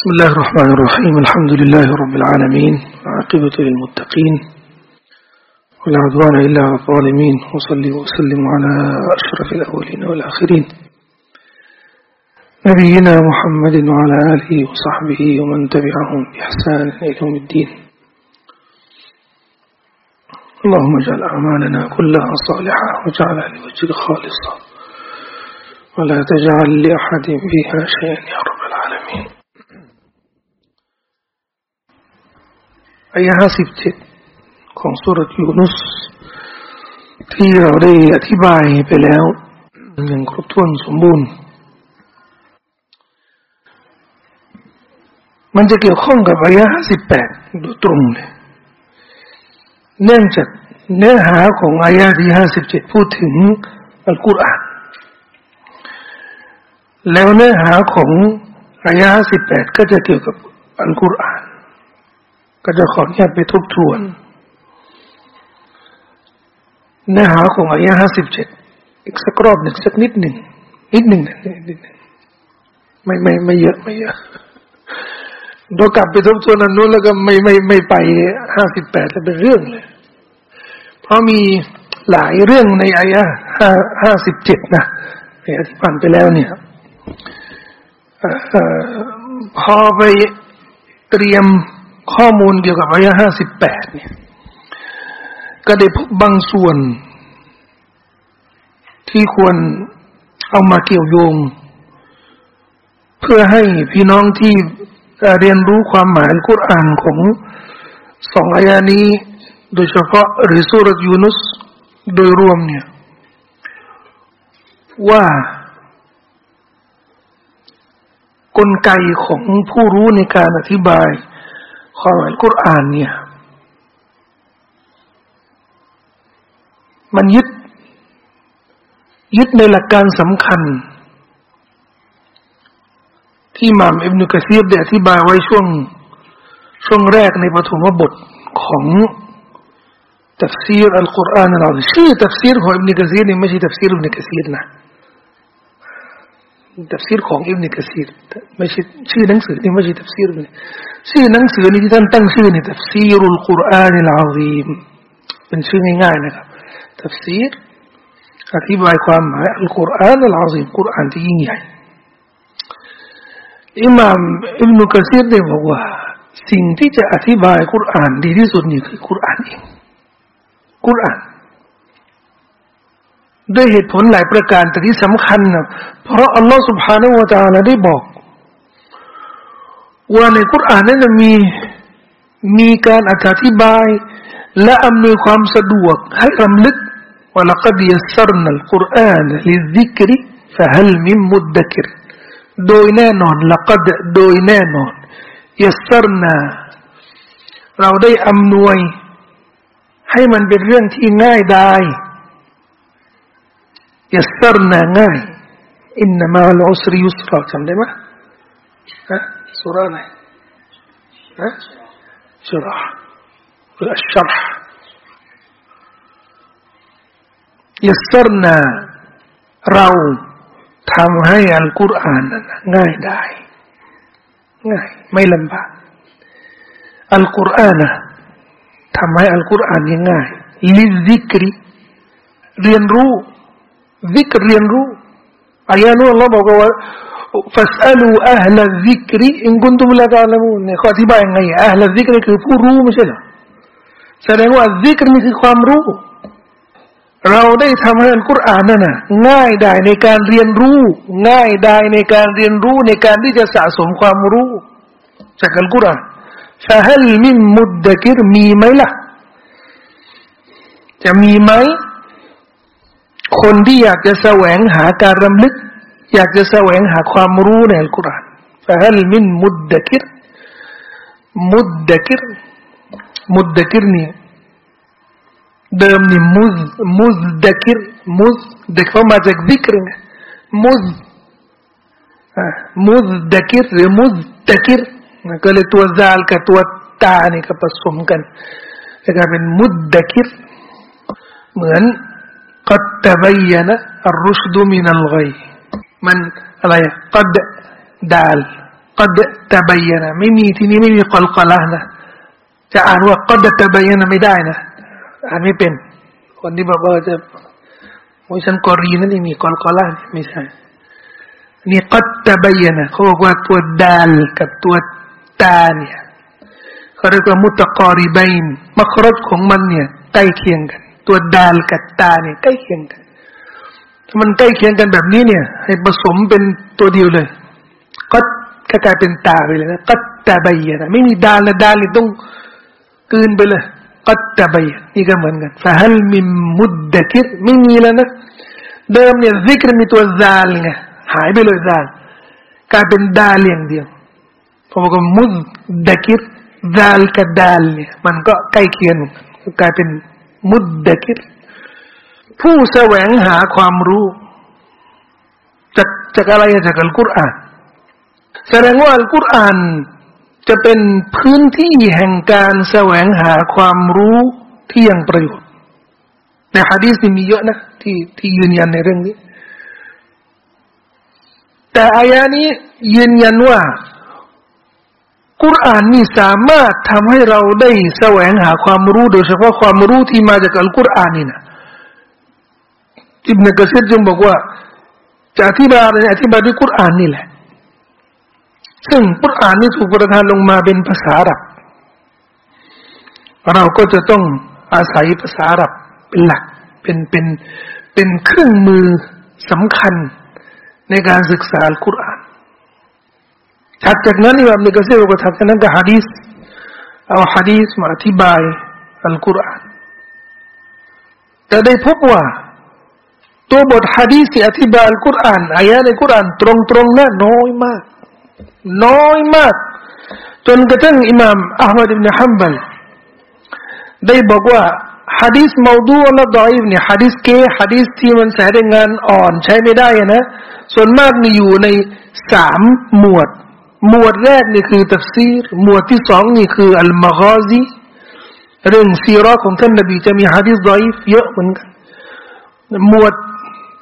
بسم الله الرحمن الرحيم. الحمد لله رب العالمين. عاقبة للمتقين. ولا عدوان إلا على الظالمين. وصلي وسلم على أشرف الأولين والآخرين. نبينا محمد وعلى آله وصحبه ومن تبعهم بإحسان إلى يوم الدين. اللهم اجعل أعمالنا كلها صالحة واجعلها لوجهك خالصة ولا تجعل لأحد فيها شيئا يا رب العالمين. อายะห้าสิบเจ็ดของสุรยูนุส ที่เราได้อธิบายไปแล้วอย่างครบถ้วนสมบูรณ์ มันจะเกี่ยวข้องกับอายะห้าสิบแปดโดยตรงเลยเนื่องจากเนื้อหาของอายะที่ห้าสิบเจ็ดพูดถึงอัลกุรอานแล้วเนื้อหาของอายะห้าสิบแปดก็จะเกี่ยวกับอัลกุรอาน ก็จะขออนุญาตไปทบทวน เนื้อหาของอายะห้าสิบเจ็ดอีกสักรอบหนึ่งสักนิดหนึ่งนิดหนึ่งนิดหนึ่งไม่ไม่ไม่เยอะไม่เยอะเรากลับไปทบทวนอันนู้นแล้วก็ไม่ไม่ไม่ไปห้าสิบแปดแล้วเป็นเรื่องเลย เพราะมีหลายเรื่องในอายะห้าห้าสิบเจ็ดนะในอธิบายไปแล้วเนี่ยพอไปเตรียม ข้อมูลเกี่ยวกับอายะห้าสิบแปดเนี่ย ก็ได้พบบางส่วน ที่ควรเอามาเกี่ยวโยง เพื่อให้พี่น้องที่เรียนรู้ความหมายอัลกุรอานของสองอายานี้ โดยเฉพาะหรือสุรยูนุสโดยรวมเนี่ย ว่ากลไกของผู้รู้ในการอธิบาย ของอัลกุรอานเนี่ย มันยึด ยึดในหลักการสำคัญ ที่อิมามอิบนุกะซีรได้อธิบายไว้ช่วง ช่วงแรกในปฐมบทของตัฟซีรอัลกุรอานเราชื่อตัฟซีรของอิบนุกะซีรนี่ไม่ใช่ตัฟซีรอิบนุกะซีรนะ ตัฟซีรของอิบนุกะซีรไม่ใช่ชื่อหนังสือนี่ไม่ใช่ตัฟซีรเลยชื่อหนังสือนี้ที่ท่านตั้งชื่อนี่ตัฟซีรุลกุรอานอัลอาซีมเป็นชื่อง่ายๆนะครับตัฟซีรอธิบายความหมายอัลกุรอานอัลอาซีมกุรอานที่ยิ่งใหญ่อิหม่ามอิบนุกะซีรได้บอกว่า สิ่งที่จะอธิบายกุรอานดีที่สุดนี่คือกุรอานเองกุรอาน ด้วยเหตุผลหลายประการแต่ที่สำคัญนะเพราะอัลลอฮ์ سبحانه และ تعالى ได้บอก ว่าในคุรานนั้นมีมีการอธิบาย และอำนวยความสะดวกให้รำลึกว่าลัก็ดียัสรนัลกุรอานลิซิกริฟะฮัลมิมุดดกิรโดยแน่นอนละกดโดยแน่นอนยัสรนาเราได้อำนวย ให้มันเป็นเรื่องที่ง่ายได้ ยัสรนาง่ายอินนามาลอุสริยุสราจำได้ไหมฮะสุราไหนฮะสุราหรือชรายัสรนาเราทำให้อัลกุรอานง่ายได้ ง่าย ไม่ลำบากอัลกุรอานนะทำให้อัลกุรอานง่ายลิซิกริเรียนรู้ ซิกเรียนรู้อายะนู้นเราบอกว่า فاسألوا أهل الذكر إن كنتم لا تعلمون เนี่ยเขาอธิบายยังไง أهل الذكر คือผู้รู้ไม่ใช่เหรอแสดงว่า ذكر นี่คือความรู้ เราได้ทำให้อัลกุรอานนั่นน่ะง่ายได้ในการเรียนรู้ ง่ายได้ในการเรียนรู้ในการที่จะสะสมความรู้ จากอัลกุรอานฟะฮัลมินมุดดะกิรมีไหมล่ะ จะมีไหม คนที่อยากจะแสวงหาการรำลึก อยากจะแสวงหาความรู้ในอัลกุรอานฟะฮัลมินมุดดะกิรมุดดะกิรมุดดะกิรนี่เดิมนี่มุซมุซดะกิรมุซเด็กเขามาจากซิกรไงมุซมุซดะกิรหรือมุซดะกิรก็เลยตัวซาลกับตัวตานี่ก็ผสมกันจะกลายเป็นมุดดะกิรเหมือน قد تبين الرشد من الغي มันอะไรกัดดาล ก็เดตะบยนะไม่มีที่นี้ไม่มีกอลกอละนะจะอ่านว่าก็เดตะบยนะไม่ได้นะอ่านไม่เป็น คนที่บอกว่าจะโอ้ฉันกอรีนั่นนี่มีกอลกอละไม่ใช่นี่ก็ตะบยนะเขาบอกว่าตัวดาลกับตัวตาเนี่ยเขาเรียกว่ามุตกอรีบัยนมัครดของมันเนี่ยใกล้เคียงกัน ตัวดาลกับตาเนี่ยใกล้เคียงกัน ถ้ามันใกล้เคียงกันแบบนี้เนี่ย ให้ผสมเป็นตัวเดียวเลย ก็กลายเป็นตาไปเลยนะก็ตาใบยนะไม่มีดาลนะดาลเลยต้องกืนไปเลยก็ตาใบนี่ก็เหมือนกันฟาฮัลมิมุดดะคิดไม่มีแล้วนะเดิมเนี่ยซิกรมีตัวซาลไงหายไปเลยซาลกลายเป็นดาลอย่างเดียวพอบอกว่ามุดดะคิดซาลกับดาลเนี่ยมันก็ใกล้เคียงกลายเป็น มุดเดะคิด ผู้แสวงหาความรู้ จากจากอะไรจากอัลกุรอานแสดงว่าอัลกุรอานจะเป็นพื้นที่แห่งการแสวงหาความรู้ที่ยังประโยชน์ ในฮะดีษมีเยอะนะที่ที่ยืนยันในเรื่องนี้ แต่อายานี้ยืนยันว่า กุรอานนี่สามารถทำให้เราได้แสวงหาความรู้โดยเฉพาะความรู้ที่มาจากอัลกุรอานนี่นะอิบเนกะซีรจึงบอกว่าจะอธิบายอะไรอธิบายด้วยกุรอานนี่แหละ ซึ่งกุรอานนี่ถูกประทานลงมาเป็นภาษาอับเราก็จะต้องอาศัยภาษาอับเป็นหลักเป็นเป็นเป็นเครื่องมือสำคัญในการศึกษาอัลกุรอาน ถัดจากนั้นอิบเนกะซีรก็ถัดจากนั้นก็ฮะดีษเอาฮะดีษมาอธิบายอัลกุรอานแต่ได้พบว่าตัวบทฮะดีษที่อธิบายอัลกุรอานอายะในกุรอานตรงๆนะน้อยมาก น้อยมาก จนกระทั่งอิหม่ามอัลมัดอิบนฮัมบัลได้บอกว่าฮะดีษมาดูและดอยเนี่ยฮะดีษเกฮะดีษที่มันแสดงงานอ่อนใช้ไม่ได้นะ ส่วนมากมีอยู่ในสามหมวด หมวดแรกนี่คือตัฟซีรหมวดที่สองนี่คืออัลมากาซีเรื่องซีรอของท่านนบีจะมีฮะดีษดอยเยอะเหมือนกันหมวด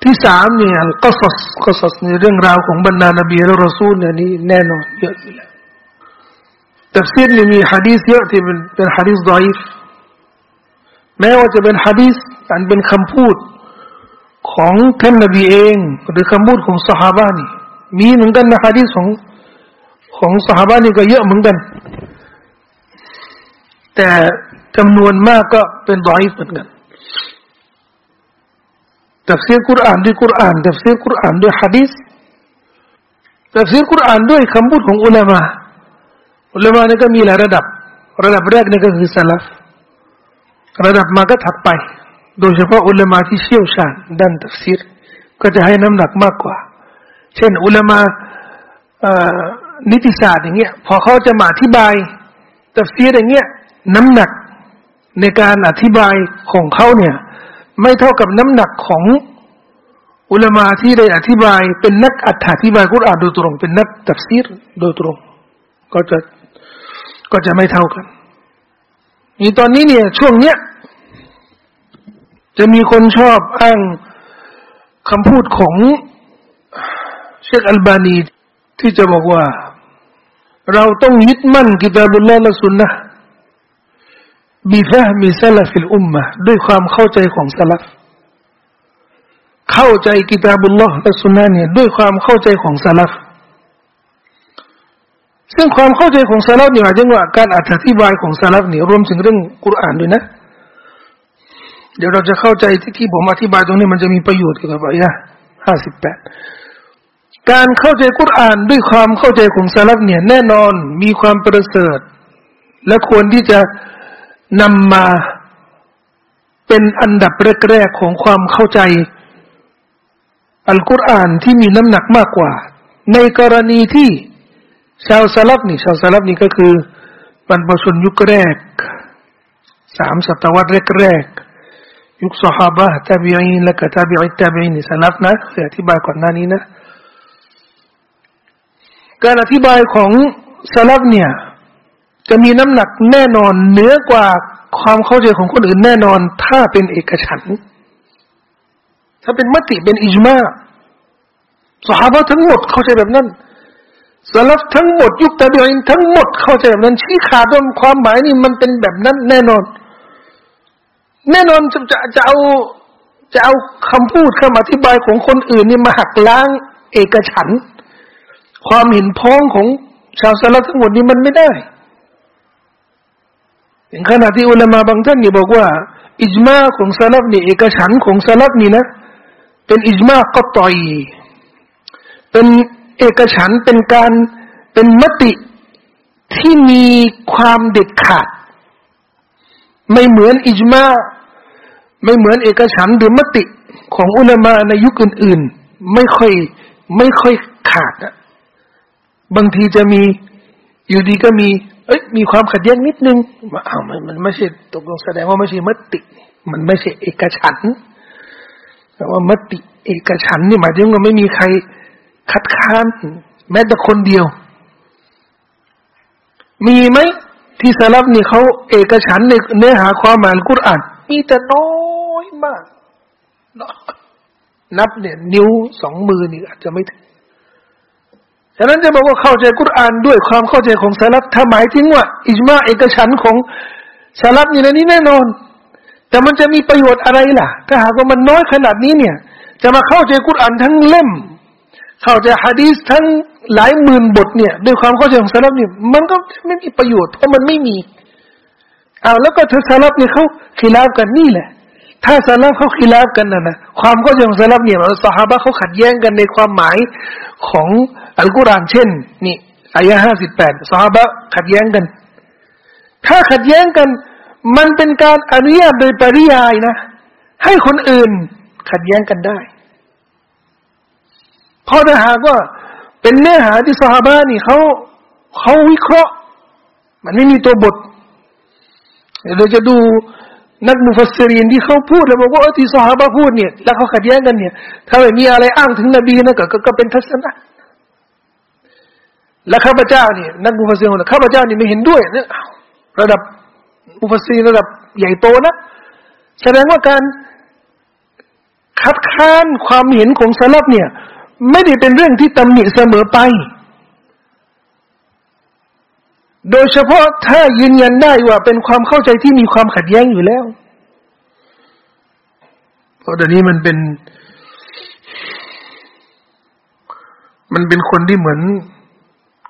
ที่สามเนี่ยก็สสก็สสในเรื่องราวของบรรดานบีและรอซูลเนี่ยนี่แน่นอนเยอะอยู่แล้วตัฟซีรนี่มีฮะดีษเยอะที่เป็นเป็นฮะดีษดอยฟแม้ว่าจะเป็นฮะดีษอันเป็นคำพูดของท่านนบีเอง หรือคำพูดของสหายนี่มีเหมือนกันนะฮะดีษของ ของสหายนี่ก็เยอะเหมือนกัน แต่จำนวนมากก็เป็นดอยเหมือนกันตัฟซีรกุรอานด้วยกุรอานตัฟซีรกุรอานด้วยฮะดีษตัฟซีรกุรอานด้วยคำพูดของอุลามะอุลามะนี่ก็มีหลายระดับ ระดับแรกนี่ก็คือสลัฟระดับมาก็ถัดไป โดยเฉพาะอุลามะที่เชี่ยวชาญด้านตัฟซีรก็จะให้น้ำหนักมากกว่า เช่นอุลามะ นิติศาสตร์อย่างเงี้ย พอเขาจะมาอธิบายตัฟซีรอย่างเงี้ย น้ำหนักในการอธิบายของเขาเนี่ย ไม่เท่ากับน้ำหนักของอุลามาที่ได้อธิบาย เป็นนักอธิบายกุรอานโดยตรง เป็นนักตัฟซีรโดยตรง ก็จะก็จะไม่เท่ากันนี่ตอนนี้เนี่ย ช่วงเนี้ยจะมีคนชอบอ้างคำพูดของเชคอัลบานีที่จะบอกว่า เราต้องยึดมั่นกิตาบุลลอฮ์และสุนนะبفهم سلف الأمةด้วยความเข้าใจของสลัฟเข้าใจกิตาบุลลอฮ์และสุนนะเนี่ยด้วยความเข้าใจของสลัฟซึ่งความเข้าใจของสลัฟเนี่ยหมายถึงว่าการอธิบายของสลัฟเนี่ยรวมถึงเรื่องกุรอานด้วยนะ เดี๋ยวเราจะเข้าใจที่ที่ผมอธิบายตรงนี้มันจะมีประโยชน์เกี่ยวกับอายะห้าสิบแปด การเข้าใจกุรอานด้วยความเข้าใจของสลัฟเนี่ยแน่นอนมีความประเสริฐ และควรที่จะนำมาเป็นอันดับแรกๆของความเข้าใจ อัลกุรอานที่มีน้ำหนักมากกว่า ในกรณีที่ชาวสลัฟนี่ชาวสลัฟนี่ก็คือบรรพชนยุคแรกสามศตวรรษแรกๆยุคสหาบะตาบีอินและก็ตาบีอิตตาบีอินสลัฟนะเคยอธิบายก่อนหน้านี้นะ การอธิบายของสลับเนี่ย จะมีน้ำหนักแน่นอนเหนือกว่าความเข้าใจของคนอื่นแน่นอน ถ้าเป็นเอกฉัน ถ้าเป็นมติเป็นอิจมาสหายทั้งหมดเข้าใจแบบนั้นสลับทั้งหมด ยุคตะบีอินทั้งหมดเข้าใจแบบนั้น ชี้ขาดว่าความหมายนี่มันเป็นแบบนั้นแน่นอน แน่นอนจะจะจะเอาจะเอาคำพูดคำอธิบายของคนอื่นนี่มาหักล้างเอกฉัน ความเห็นพ้องของชาวสลับทั้งหมดนี้มันไม่ได้ถึงขนาดที่อุลามะบางท่านนี่บอกว่า อิจมาของสลับนี่เอกฉันของสลับนี่นะ เป็นอิจมาก็ต่อย เป็นเอกฉันเป็นการเป็นมติที่มีความเด็ดขาด ไม่เหมือนอิจมาไม่เหมือนเอกฉันหรือมติของอุลามะในยุคอื่น ๆ ไม่ค่อยไม่ค่อยขาดอะ บางทีจะมีอยู่ดีก็มี เอ้ยมีความขัดแย้งนิดนึงอ้าวมันมันไม่ใช่ตกลงแสดงว่าไม่ใช่มติ มันไม่ใช่เอกฉันแต่ว่ามติเอกฉันนี่หมายถึงว่าไม่มีใครคัดค้านแม้แต่คนเดียว มีไหมที่สลับนี่เขาเอกฉันในเนื้อหาความหมายกุรอานมีแต่น้อยมาก นับเนี่ย นิ้วสองมือนี่อาจจะไม่ถึง ฉะนั้นจะบอกว่าเข้าใจกุรอานด้วยความเข้าใจของสลับถ้าหมายถึงว่า อิจมาเอกฉันของสลับนี่นะนี่แน่นอน แต่มันจะมีประโยชน์อะไรล่ะ ถ้าหากว่ามันน้อยขนาดนี้เนี่ย จะมาเข้าใจกุรอานทั้งเล่ม เข้าใจฮะดีสทั้งหลายหมื่นบทเนี่ยด้วยความเข้าใจของสลับเนี่ยมันก็ไม่มีประโยชน์เพราะมันไม่มีเอาแล้วก็ถ้าลับเนี่ยเขาขีลาบกันนี่แหละ ถ้าสลับเขาขีลาบกันนะนะความเข้าใจของสลับเนี่ยสหาบะเขาขัดแย้งกันในความหมายของอัลกุรอานเช่น นี่อายะห้าสิบแปดสหาบะขัดแย้งกัน ถ้าขัดแย้งกัน มันเป็นการอนุญาตโดยปริยายนะ ให้คนอื่นขัดแย้งกันได้เพราะถ้าหากว่าเป็นเนื้อหาที่สหาบานี่เขาเขาวิเคราะห์ มันไม่มีตัวบทเราจะดู นักมุฟัสซีรีนที่เขาพูดแล้วบอกว่าที่สหาบะพูดเนี่ย แล้วเขาขัดแย้งกันเนี่ย ถ้าไม่มีอะไรอ้างถึงนบีนะก็ก็เป็นทัศนะและข้าพเจ้าเนี่ยนักมุฟัสซีนข้าพเจ้านี่ไม่เห็นด้วยเนี่ยระดับมุฟัสซีนระดับใหญ่โตนะแสดงว่าการคัดค้านความเห็นของสลับเนี่ย ไม่ได้เป็นเรื่องที่ตำหนิเสมอไป โดยเฉพาะถ้ายืนยันได้ว่าเป็นความเข้าใจที่มีความขัดแย้งอยู่แล้ว เพราะเดี๋ยวนี้มันเป็น มันเป็นคนที่เหมือน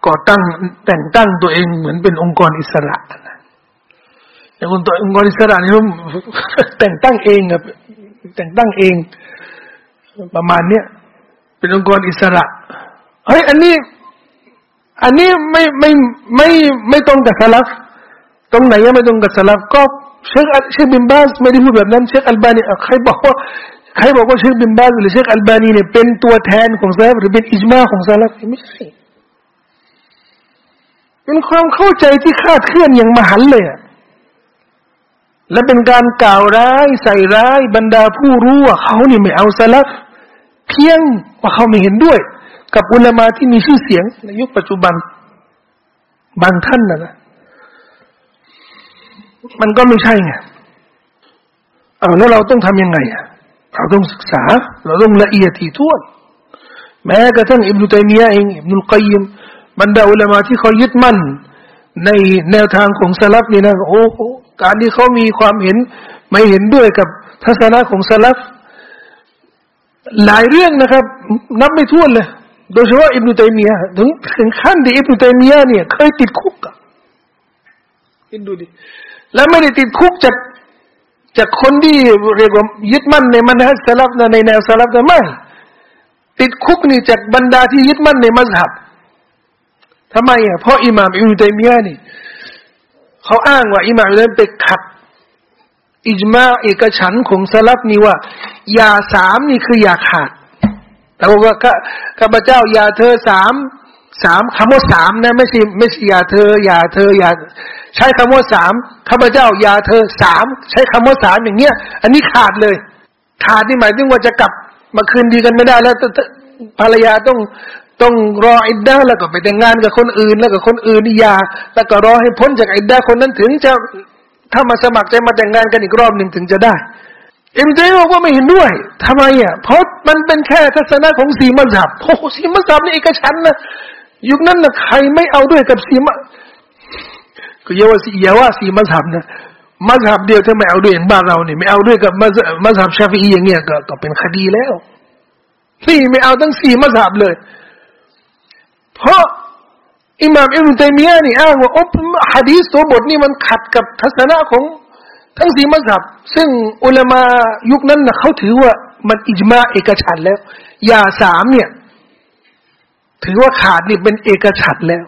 ก่อตั้งแต่งตั้งตัวเองเหมือนเป็นองค์กรอิสระอย่างคนตัวองค์กรอิสระนี่เขาแต่งตั้งเองครับแต่งตั้งเอง ประมาณเนี้ยเป็นองค์กรอิสระเฮ้ยอันนี้ อันนี้ไม่ไม่ไม่ไม่ตรงกับสลับตรงไหนยังไม่ตรงกับสลับก็เชคเชคบินบาสไม่ได้พูดแบบนั้นเชคอัลบานีใครบอกว่าใครบอกว่าเชคบินบาสหรือเชคอัลบานีเนี่ยเป็นตัวแทนของสลับหรือเป็นอิจมาของสลับไม่ใช่เป็นความเข้าใจที่คาดเคลื่อนอย่างมหันเลยอะและเป็นการกล่าวร้ายใส่ร้ายบรรดาผู้รู้ว่าเขานี่ไม่เอาสลับเพียงว่าเขาไม่เห็นด้วย กับอุลามาที่มีชื่อเสียงในยุคปัจจุบัน บางท่านนะนะมันก็ไม่ใช่ไงเอาแล้วเราต้องทำยังไงอะเราต้องศึกษา เราต้องละเอียดถี่ถ้วนแม้กระทั่งอิบนุตัยมียะเองอิบนุลกัยมบรรดาอุลามาที่เขายึดมั่น ในแนวทางของสลับนี่นะโอ้การที่เขามีความเห็นไม่เห็นด้วยกับทัศนะของสลับหลายเรื่องนะครับ นับไม่ถ้วนเลย โดยเฉพาะอิบนุตัยมียะถึงถึงขั้นที่อิบนุตัยมียะเนี่ยเคยติดคุกอะคิดดูดิแล้วไม่ได้ติดคุกจากจากคนที่เรียกว่ายึดมั่นในมันฮัสลับในแนวสลับแต่ไม่ติดคุกนี่จากบรรดาที่ยึดมั่นในมัสฮับทำไมอะเพราะอิหม่ามอิบนุตัยมียะนี่เขาอ้างว่าอิหม่ามอิบนุไปขัดอิจมาเอกฉันของสลับนี่ว่ายาสามนี่คือยาขาด แต่ว่าข้าพเจ้ายาเธอสามสามคำว่าสามนะไม่ใช่ไม่ใช่ยาเธอยาเธอยาใช้คำว่าสามข้าพเจ้ายาเธอสามใช้คำว่าสามอย่างเงี้ย อันนี้ขาดเลย ขาดนี่หมายถึงว่าจะกลับมาคืนดีกันไม่ได้แล้วภรรยาต้องต้องรออิดดาแล้วก็ไปแต่งงานกับคนอื่น แล้วก็คนอื่นนี่ยา แล้วก็รอให้พ้นจากอิดดาคนนั้นถึงจะถ้ามาสมัครใจมาแต่งงานกันอีกรอบหนึ่งถึงจะได้ อิมเจบอกว่าไม่เห็นด้วยทำไมอะเพราะมันเป็นแค่ทัศนะของสีมัสฮับโอ้สีมัสฮับนี่เอกฉันนะยุคนั้นนะใครไม่เอาด้วยกับสีมะก็เยาว่าสีเยาว่าสีมัสฮับนะมัสฮับเดียวถ้าไม่เอาด้วยบ้านเราเนี่ยไม่เอาด้วยกับมัสมัสฮับชาฟีอย่างเงี้ยก็ก็เป็นคดีแล้วนี่ไม่เอาทั้งสี่มัสฮับเลย เพราะอิหม่ามอิบนุตัยมียะนี่อ้างว่าอ๊บฮะดีสตัวบทนี่มันขัดกับทัศนะของ ทั้งสี่มัสับซึ่งอุลามายุคนั้นนะเขาถือว่ามันอิจมาเอกฉันแล้วยาสามเนี่ย ถือว่าขาดนี่เป็นเอกฉันแล้ว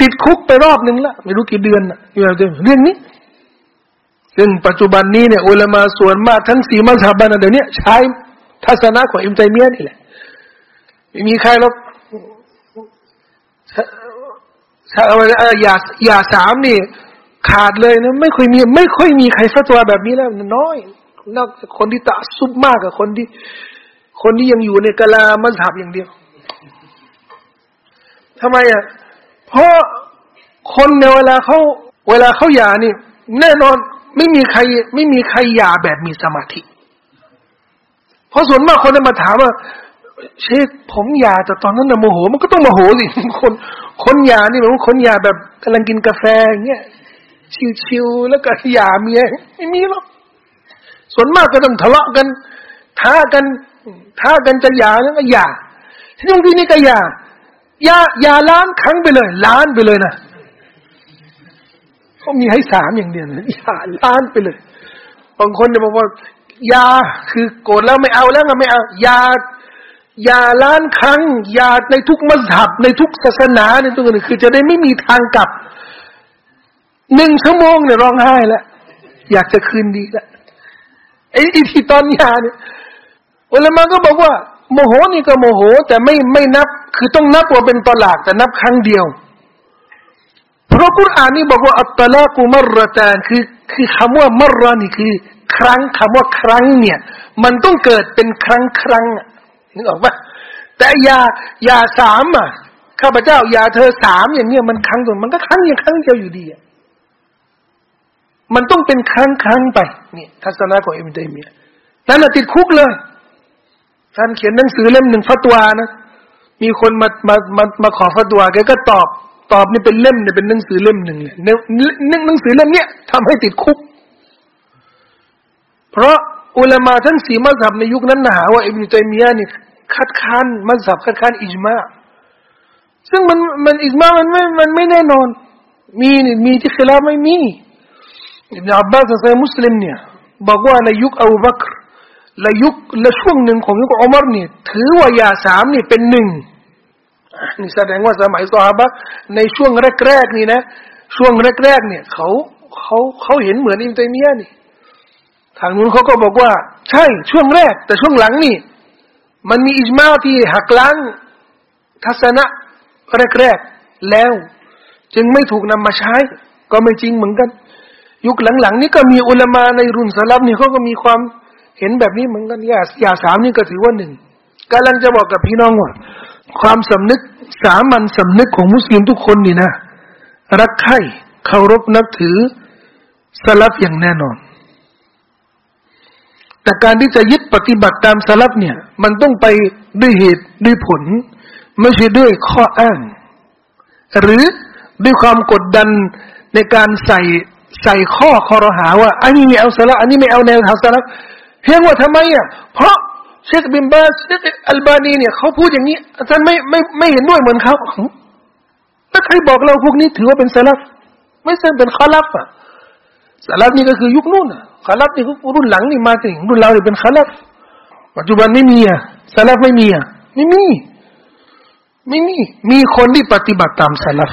ติดคุกไปรอบหนึ่งละไม่รู้กี่เดือนนะอยู่แล้วเรื่องนี้ ซึ่งปัจจุบันนี้เนี่ยอุลามาส่วนมากทั้งสี่มัสับนะเดี๋ยวนี้ใช้ทัศนะของอิมตัยมียนี่แหละไม่มีใครหรอกอย่าอย่าสามนี่ ขาดเลยนะไม่ค่อยมี ไม่ค่อยมีใครฟัตวาแบบนี้แล้ว น้อยนอกจากคนที่ตะซุบมากกับคนที่ คนที่ยังอยู่ในกะลามัสฮับอย่างเดียวทำไมอะเพราะคนในเวลาเขาเวลาเขาหย่านี่ แน่นอนไม่มีใคร ไม่มีใครหย่าแบบมีสมาธิ เพราะส่วนมากคนจะมาถามว่าเชคผมยาแต่ตอนนั้นน่ะโมโห มันก็ต้องโมโหสิคน คนยานี่เหมือนคนยาแบบกำลังกินกาแฟอย่างเงี้ย ชิวๆแล้วก็ยาเมียไม่มีหรอกส่วนมากก็ต้องทะเลาะกันท้ากันท้ากันจะยาแล้วก็ยาที่ตรงที่นี่ก็ยายายาล้านครั้งไปเลย ล้านไปเลยนะเขามีให้สามอย่างเดียวนะยาล้านไปเลยบางคนเนี่ยบอกว่ายาคือโกรธแล้วไม่เอาแล้วก็ไม่เอายายาล้านครั้งยาในทุกมัสยิดในทุกศาสนาในทุกอย่างคือจะได้ไม่มีทางกลับ หนึ่งชั่วโมงเนี่ยร้องไห้แล้วอยากจะคืนดีแล้วไอ้ที่ตอนยาเนี่ยอุลามะก็บอกว่า โมโหนี่ก็โมโห แต่ไม่ไม่นับ คือต้องนับว่าเป็นตลาดแต่นับครั้งเดียว เพราะกุรอานนี่บอกว่าอัตตลากุมรตานคือคือคำว่ามรนี่คือ ครั้งคำว่าครั้งเนี่ย มันต้องเกิดเป็นครั้งครั้งนึกออกปะแต่ยายาสามอะข้าพเจ้ายาเธอสามอย่างเนี้ยมันครั้งตัวมันก็ครั้งอย่างครั้งเดียวอยู่ดีอะ มันต้องเป็นครั้งครั้งไปนี่ทัศนะของอิมเดมียนั่นติดคุกเลยท่านเขียนหนังสือเล่มหนึ่งฟัตวานะ มีคนมามามามาขอฟัตวาแกก็ตอบ ตอบนี่เป็นเล่มเนี่ยเป็นหนังสือเล่มหนึ่งเลยหนังสือเล่มเนี้ยทำให้ติดคุก เพราะอุลามาทั้งสี่มัสยิดในยุคนั้นนะหาว่าอิบนุตัยมียะนี่คัดค้านมัสยิดคัดค้านอิจมาซึ่งมันมันอิจมามันไม่มันไม่แน่นอน มีนี่มีที่ขลาไม่มี อิบนาอับบาสซมุสลิมเนี่ยบอกว่าในยุคอูบักรและยุคและช่วงหนึ่งของยุคอุมารเนี่ยถือว่ายาสามนี่เป็นหนึ่งนี่แสดงว่าสมัยซอฮาบะในช่วงแรกๆนี่นะ ช่วงแรกๆเนี่ยเขาเขาเขาเห็นเหมือนอิมตัยมียะนี่ ทางนู้นเขาก็บอกว่า ใช่ช่วงแรก แต่ช่วงหลังนี่ มันมีอิจมาที่หักล้างทัศนะแรกๆแล้ว จึงไม่ถูกนำมาใช้ ก็ไม่จริงเหมือนกัน ยุคหลังๆนี่ก็มีอุลามาในรุ่นสลับนี่เขาก็มีความเห็นแบบนี้เหมือนกันยาสยาสามนี่ก็ถือว่าหนึ่งกำลังจะบอกกับพี่น้องว่า ความสำนึกสามัญสำนึกของมุสลิมทุกคนนี่นะ รักใคร่เคารพนับถือสลับอย่างแน่นอน แต่การที่จะยึดปฏิบัติตามสลับเนี่ย มันต้องไปด้วยเหตุด้วยผล ไม่ใช่ด้วยข้ออ้าง หรือด้วยความกดดันในการใส่ ใส่ข้อคอรหาว่าอันนี้ไม่เอาสลับอันนี้ไม่เอาแนวทางสลับเพียงว่าทำไมอะเพราะเชคบินบาสเชคอัลบานีเนี่ยเขาพูดอย่างนี้อาจารย์ไม่ไม่ไม่เห็นด้วยเหมือนเขาถ้าใครบอกเราพวกนี้ถือว่าเป็นสลับไม่ใช่เป็นข้อลับอะสลับนี่ก็คือยุคนู้นอะคาลับนี่รุ่นหลังนี่มาถึงรุ่นเราเนี่เป็นคาลับปัจจุบันไม่มีอะสลับไม่มีอะไม่มี ไม่มี มีคนที่ปฏิบัติตามสลับ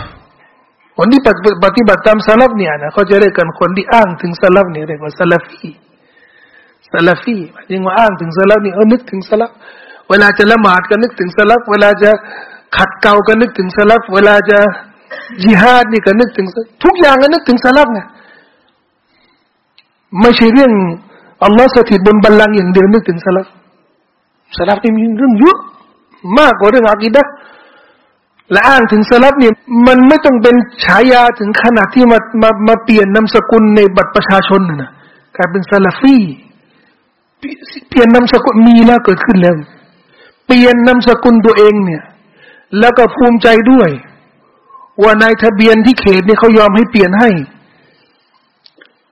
คนที่ปฏิบัติตามสลับเนี่ยนะเขาจะเรียกกันคนที่อ้างถึงสลับเนี่ยเรียกว่าสลัฟีสลัฟียิ่งว่าอ้างถึงสลับเนี่ยเออนึกถึงสลับเวลาจะละหมาดก็นึกถึงสลับเวลาจะขัดเกลาก็นึกถึงสลับเวลาจะจิฮาดนี่ก็นึกถึงทุกอย่างก็นึกถึงสลับไงไม่ใช่เรื่องอัลลอฮ์สถิตบนบัลลังก์อย่างเดียวนึกถึงสลับสลับนี่มีเรื่องเยอะมากกว่าเรื่องอากีดะ และอ้างถึงสลับเนี่ยมันไม่ต้องเป็นฉายาถึงขนาดที่มามามาเปลี่ยนนามสกุลในบัตรประชาชนนะกลายเป็นซาลาฟีเปลี่ยนนามสกุลมีแล้วเกิดขึ้นแล้ว เปลี่ยนนามสกุลตัวเองเนี่ย แล้วก็ภูมิใจด้วย ว่านายทะเบียนที่เขตเนี่ยเขายอมให้เปลี่ยนให้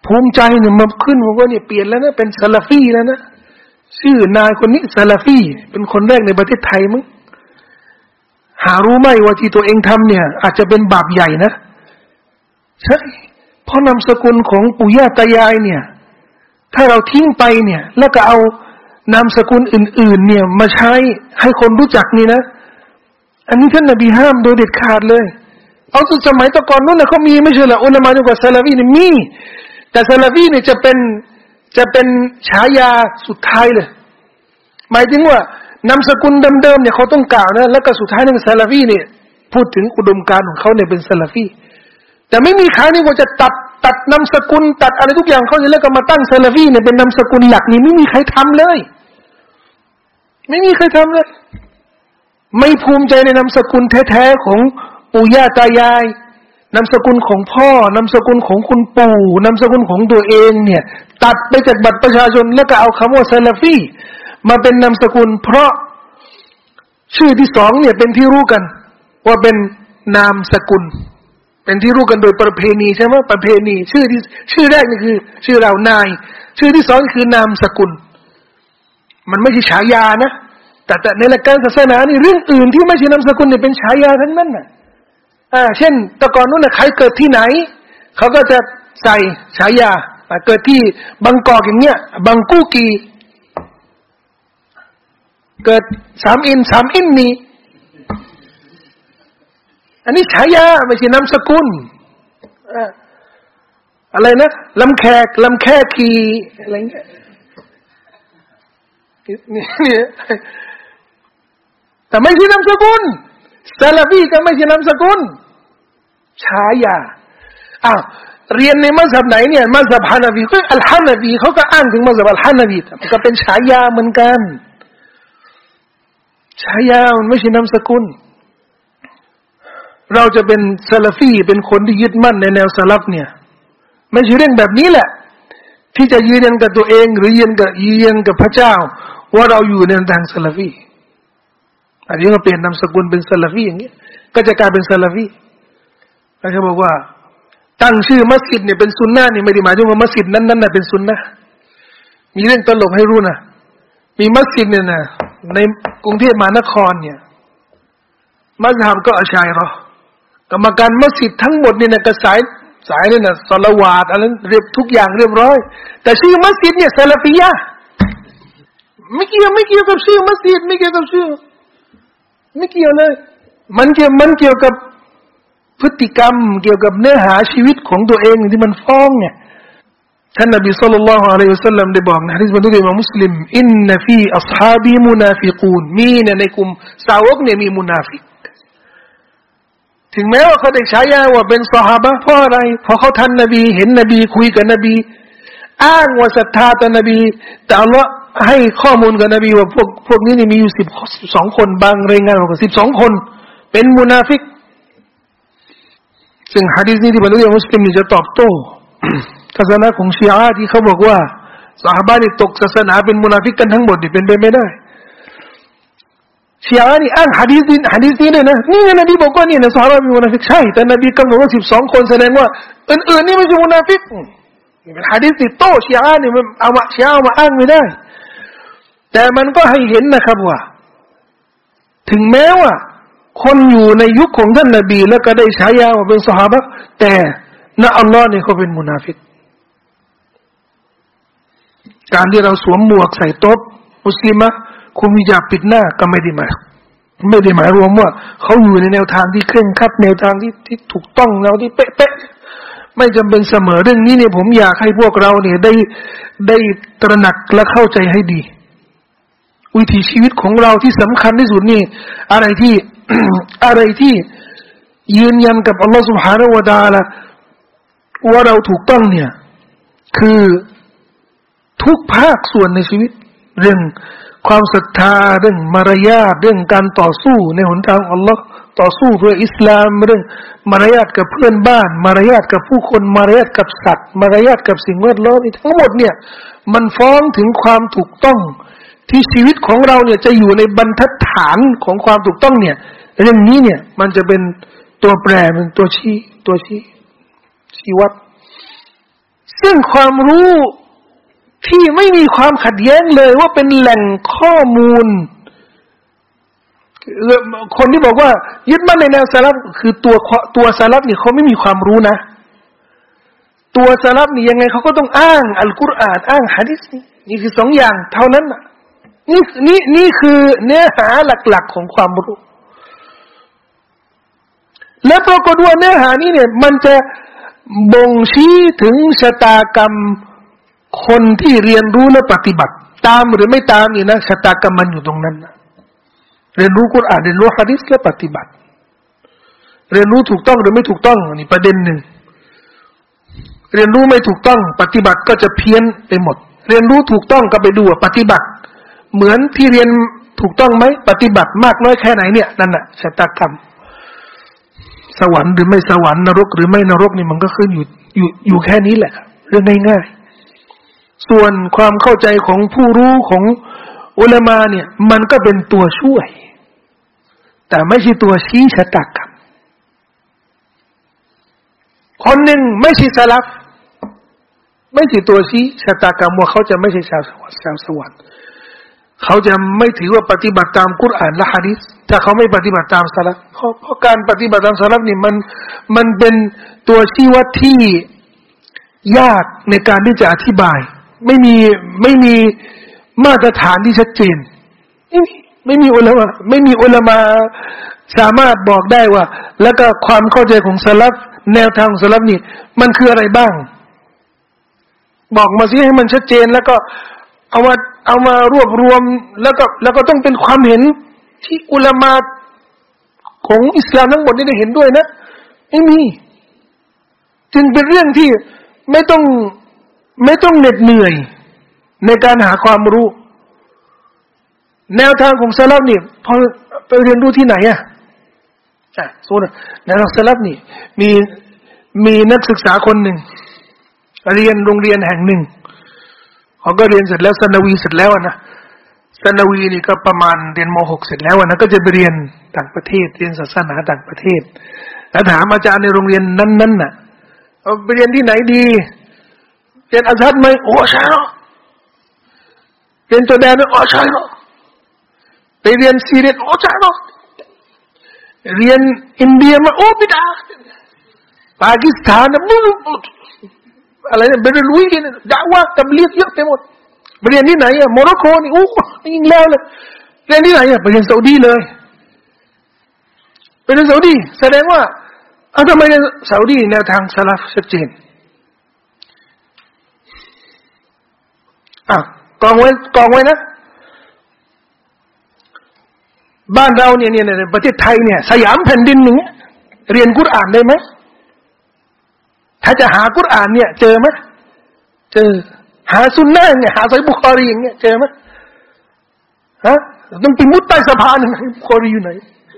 ภูมิใจเนี่ยมาขึ้นว่าเนี่ยเปลี่ยนแล้วนะเป็นซาลาฟีแล้วนะชื่อนายคนนี้ซาลาฟีเป็นคนแรกในประเทศไทยมั้ง หารู้ไหมว่าที่ตัวเองทำเนี่ย อาจจะเป็นบาปใหญ่นะ ใช่เพราะนามสกุลของปู่ย่าตายายเนี่ย ถ้าเราทิ้งไปเนี่ย แล้วก็เอานามสกุลอื่น ๆ เนี่ย มาใช้ให้คนรู้จักนี่นะ อันนี้ท่านนบีห้ามโดยเด็ดขาดเลย เอาสุดสมัยแต่ก่อนนู้นนะเขามีไม่ใช่เหรออุลามะยู่กับซาลาฟีนี่มี แต่ซาลาฟีเนี่ยจะเป็นจะเป็นฉายาสุดท้ายเลย หมายถึงว่า นามสกุลเดิมๆเนี่ยเขาต้องกล่าวนะแล้วก็สุดท้ายนั่นซาลาฟีเนี่ยพูดถึงอุดมการณ์ของเขาเนี่ยเป็นซาลาฟีแต่ไม่มีใครนี่ว่าจะตัดตัดนามสกุล ตัดอะไรทุกอย่างเขาจะแล้วก็มาตั้งซาลาฟีเนี่ยเป็นนามสกุลหลักนี่ไม่มีใครทำเลย ไม่มีใครทำเลย ไม่ภูมิใจในนามสกุลแท้ๆของปู่ย่าตายายนามสกุลของพ่อนามสกุลของคุณปู่นามสกุลของตัวเองเนี่ย ตัดไปจากบัตรประชาชนแล้วก็เอาคำว่าซาลาฟี มาเป็นนามสกุล เพราะชื่อที่สองเนี่ยเป็นที่รู้กัน ว่าเป็นนามสกุล เป็นที่รู้กันโดยประเพณีใช่ไหมประเพณี ชื่อที่ชื่อแรกนี่คือ ชื่อเรานาย ชื่อที่สองคือนามสกุล มันไม่ใช่ฉายานะแต่แต่ในหลักการศาสนานี่เรื่องอื่นที่ไม่ใช่นามสกุลเนี่ยเป็นฉายาทั้งนั้นน่ะอ่า เช่นตะกอนนู้นนะใครเกิดที่ไหน เขาก็จะใส่ฉายาเกิดที่บางกอกอย่างเงี้ยบางกู้กี เกิดสามอินสามอินนี่อันนี้ฉายาไม่ใช่นามสกุลอะไรนะลำแขกลำแค่กีอะไรเงี้ยนี่แต่ไม่ใช่นามสกุลซาลาฟีก็ไม่ใช่นามสกุลฉายาอ้าวเรียนในมัซฮับไหนเนี่ยมัซฮับฮานาฟีก็อัลฮานาฟีเขาก็อ้างถึงมัซฮับอัลฮานาฟีมันก็เป็นฉายาเหมือนกัน ฉายามันไม่ใช่นามสกุล เราจะเป็นซาลาฟีเป็นคนที่ยึดมั่นในแนวสลัฟเนี่ย ไม่ใช่เรื่องแบบนี้แหละ ที่จะยืนยันกับตัวเอง หรือยืนกับยืนกับพระเจ้า ว่าเราอยู่ในทางซาลาฟีอันนี้ก็เปลี่ยนนามสกุลเป็นซาลาฟีอย่างเงี้ยก็จะกลายเป็นซาลาฟีแล้วเขาบอกว่า ตั้งชื่อมัสยิดเนี่ยเป็นซุนนะนี่ไม่ได้หมายถึงว่ามัสยิดนั้นนั้นน่ะเป็นซุนนะมีเรื่องตลกให้รู้นะมีมัสยิดเนี่ยนะ ในกรุงเทพมหานครเนี่ยมัสยิดก็อาชัยรอกรรมการมัสยิดทั้งหมดเนี่ยนะกระสายสายเนี่ยนะสลาวาดอะไรเรียบทุกอย่างเรียบร้อย แต่ชื่อมัสยิดเนี่ยซาลาฟียะไม่เกี่ยวไม่เกี่ยวกับชื่อมัสยิดไม่เกี่ยวกับชื่อ ไม่เกี่ยวเลย มันเกี่ยวมันเกี่ยวกับพฤติกรรมเกี่ยวกับเนื้อหาชีวิตของตัวเองที่มันฟ้องเนี่ย ท่านนบีصلى الله عليه وسلمได้บอกนะฮะที่บรรทุกอิมามุสลิมอินนฟีอัศฮาบีมุนาฟิกูนมีในกลุ่มสาวกเนี่ยมีมุนาฟิกถึงแม้ว่าเขาได้ฉายาว่าเป็นสหายเพราะอะไรเพราะเขาทันนบี เห็นนบีคุยกับนบี อ้างว่าศรัทธาต่อนบี แต่อัลลอฮ์ให้ข้อมูลกับนบีว่าพวกพวกนี้นี่มีอยู่สิบสองคนบางรายงานบอกว่าสิบสองคน เป็นมุนาฟิก ซึ่งฮะดีษนี้ที่บันทึกมุสลิมนี่จะตอบโต้ ศาสนาของชีอะที่เขาบอกว่าสหายนี่ตกศาสนาเป็นมุนาฟิกกันทั้งหมดนี่เป็นไปไม่ได้ชีอะนี่อ้างฮะดีษนี้ฮะดีษนี้เนี่ยนะนี่นบีบอกว่านี่นะสหายมีมุนาฟิกใช่แต่นบีกำหนดว่าสิบสองคนแสดงว่าอื่นๆนี่ไม่ใช่มุนาฟิกเป็นฮะดีษติดโต้ชีอะนี่มันเอามาชีอะมาอ้างไม่ได้ แต่มันก็ให้เห็นนะครับว่า ถึงแม้ว่า คนอยู่ในยุคของท่านนบี แล้วก็ได้ฉายาว่าเป็นสหายแต่นะอัลลอฮ์เนี่ยเขาเป็นมุนาฟิก การที่เราสวมหมวกใส่ต๊ะมุสลิมะคุมวิยาปิดหน้าก็ไม่ได้หมายไม่ได้หมายรวมว่าเขาอยู่ในแนวทางที่เคร่งครัดแนวทางที่ที่ถูกต้องแล้วที่เป๊ะๆไม่จำเป็นเสมอเรื่องนี้เนี่ยผมอยากให้พวกเราเนี่ยได้ได้ตระหนักและเข้าใจให้ดี วิถีชีวิตของเราที่สำคัญที่สุดนี่ อะไรที่อะไรที่ยืนยันกับอัลลอฮฺสุบฮานาวะดาละว่าเราถูกต้องเนี่ย คือ ทุกภาคส่วนในชีวิต เรื่องความศรัทธาเรื่องมารยาทเรื่องการต่อสู้ในหนทางอัลลอฮ์ต่อสู้เพื่ออิสลามเรื่องมารยาทกับเพื่อนบ้าน มารยาทกับผู้คนมารยาทกับสัตว์ มารยาทกับสิ่งแวดล้อมทั้งหมดเนี่ย มันฟ้องถึงความถูกต้อง ที่ชีวิตของเราเนี่ยจะอยู่ในบรรทัดฐานของความถูกต้องเนี่ยเรื่องนี้เนี่ยมันจะเป็นตัวแปรเป็นตัวชี้ตัวชี้ชี้วัด ซึ่งความรู้ ที่ไม่มีความขัดแย้งเลยว่าเป็นแหล่งข้อมูล คนที่บอกว่า ยึดมั่นในแนวสารับคือตัวตัวสารับเนี่ยเขาไม่มีความรู้นะ ตัวสารับนี่ยังไงเขาก็ต้องอ้าง อัลกุรอานอ้างฮะดิษนี่นี่คือสองอย่าง เท่านั้นนี่นี่นี่คือเนื้อหาหลัก ๆ ของความรู้และปรากฏว่าเนื้อหานี้เนี่ย มันจะบ่งชี้ถึงชะตากรรม คนที่เรียนรู้และปฏิบัติ ตามหรือไม่ตามนี่นะชะตากรรมมันอยู่ตรงนั้นนะเรียนรู้กุรอานเรียนรู้ฮะดิษและปฏิบัติ เรียนรู้ถูกต้องหรือไม่ถูกต้องนี่ประเด็นหนึ่ง เรียนรู้ไม่ถูกต้อง ปฏิบัติก็จะเพี้ยนไปหมด เรียนรู้ถูกต้องก็ไปดูปฏิบัติ เหมือนที่เรียนถูกต้องไหมปฏิบัติมากน้อยแค่ไหนเนี่ยนั่นน่ะชะตากรรม สวรรค์หรือไม่สวรรค์นรก หรือไม่นรกนี่มันก็ขึ้นอยู่อยู่อยู่แค่นี้แหละ เรื่องง่าย ส่วนความเข้าใจของผู้รู้ของอุลามาเนี่ย มันก็เป็นตัวช่วย แต่ไม่ใช่ตัวชี้ชะตากรรมคนหนึ่งไม่ใช่สลับไม่ใช่ตัวชี้ชะตากรรมว่าเขาจะไม่ใช่ชาวสวรรค์ชาวสวรรค์เขาจะไม่ถือว่าปฏิบัติตามกุรอานและฮะดิษถ้าเขาไม่ปฏิบัติตามสลับเพราะเพราะการปฏิบัติตามสลับนี่มันมันเป็นตัวชี้วัดที่ยากในการที่จะอธิบาย ไม่มีไม่มีมาตรฐานที่ชัดเจนไม่มีไม่มีอุลามะไม่มีอุลามะสามารถบอกได้ว่า แล้วก็ความเข้าใจของสลับแนวทางของสลับนี่มันคืออะไรบ้าง บอกมาสิให้มันชัดเจนแล้วก็เอามาเอามารวบรวมแล้วก็แล้วก็ต้องเป็นความเห็นที่อุลามะของอิสลามทั้งหมดได้เห็นด้วยนะไม่มีจึงเป็นเรื่องที่ไม่ต้อง ไม่ต้องเหน็ดเหนื่อยในการหาความรู้ แนวทางของซาลฟนี่พอไปเรียนรู้ที่ไหนอะอะสมมติในทางซาลฟนี่มีมีนักศึกษาคนหนึ่งเรียนโรงเรียนแห่งหนึ่งเขาก็เรียนเสร็จแล้วสนวีเสร็จแล้วนะสนวีนี่ก็ประมาณเรียนมหกเสร็จแล้วนะก็จะไปเรียนต่างประเทศ เรียนศาสนาต่างประเทศแล้วถามอาจารย์ในโรงเรียนนั้นๆน่ะไปเรียนที่ไหนดี เรียนอัซฮัดไหมโอ้ใช่หรอเรียนตัวแดนไหมโอ้ใช่หรอไปเรียนซีเรียโอ้ใช่หรอเรียนอินเดียมาโอ้ไม่ได้ปากีสถานมึงอะไรเนี่ยไปเรียนรู้กันด่าว่าตับลีฆเยอะไปหมดเรียนที่ไหนอะโมร็อกโกนี่โอ้ยิ่งแล้วเลยเรียนที่ไหนอะไปเรียนซาอุดีเลยไปเรียนซาอุดีแสดงว่าเอาทำไมเรียนซาอุดีแนวทางสลัฟชัดเจน อะกองไว้กองไว้นะ บ้านเราเนี่ยเนี่ยประเทศไทยเนี่ย สยามแผ่นดินหนึ่งเรียนกุรอ่านได้ไหมถ้าจะหากุรอ่านเนี่ย เจอไหมเจอ หาซุนนะเนี่ยหาซอเฮี๊ยะบุคอรีอย่างเงี้ยเจอไหมฮะต้องไปมุดใต้สะพานไหนบุคอรีอยู่ไหน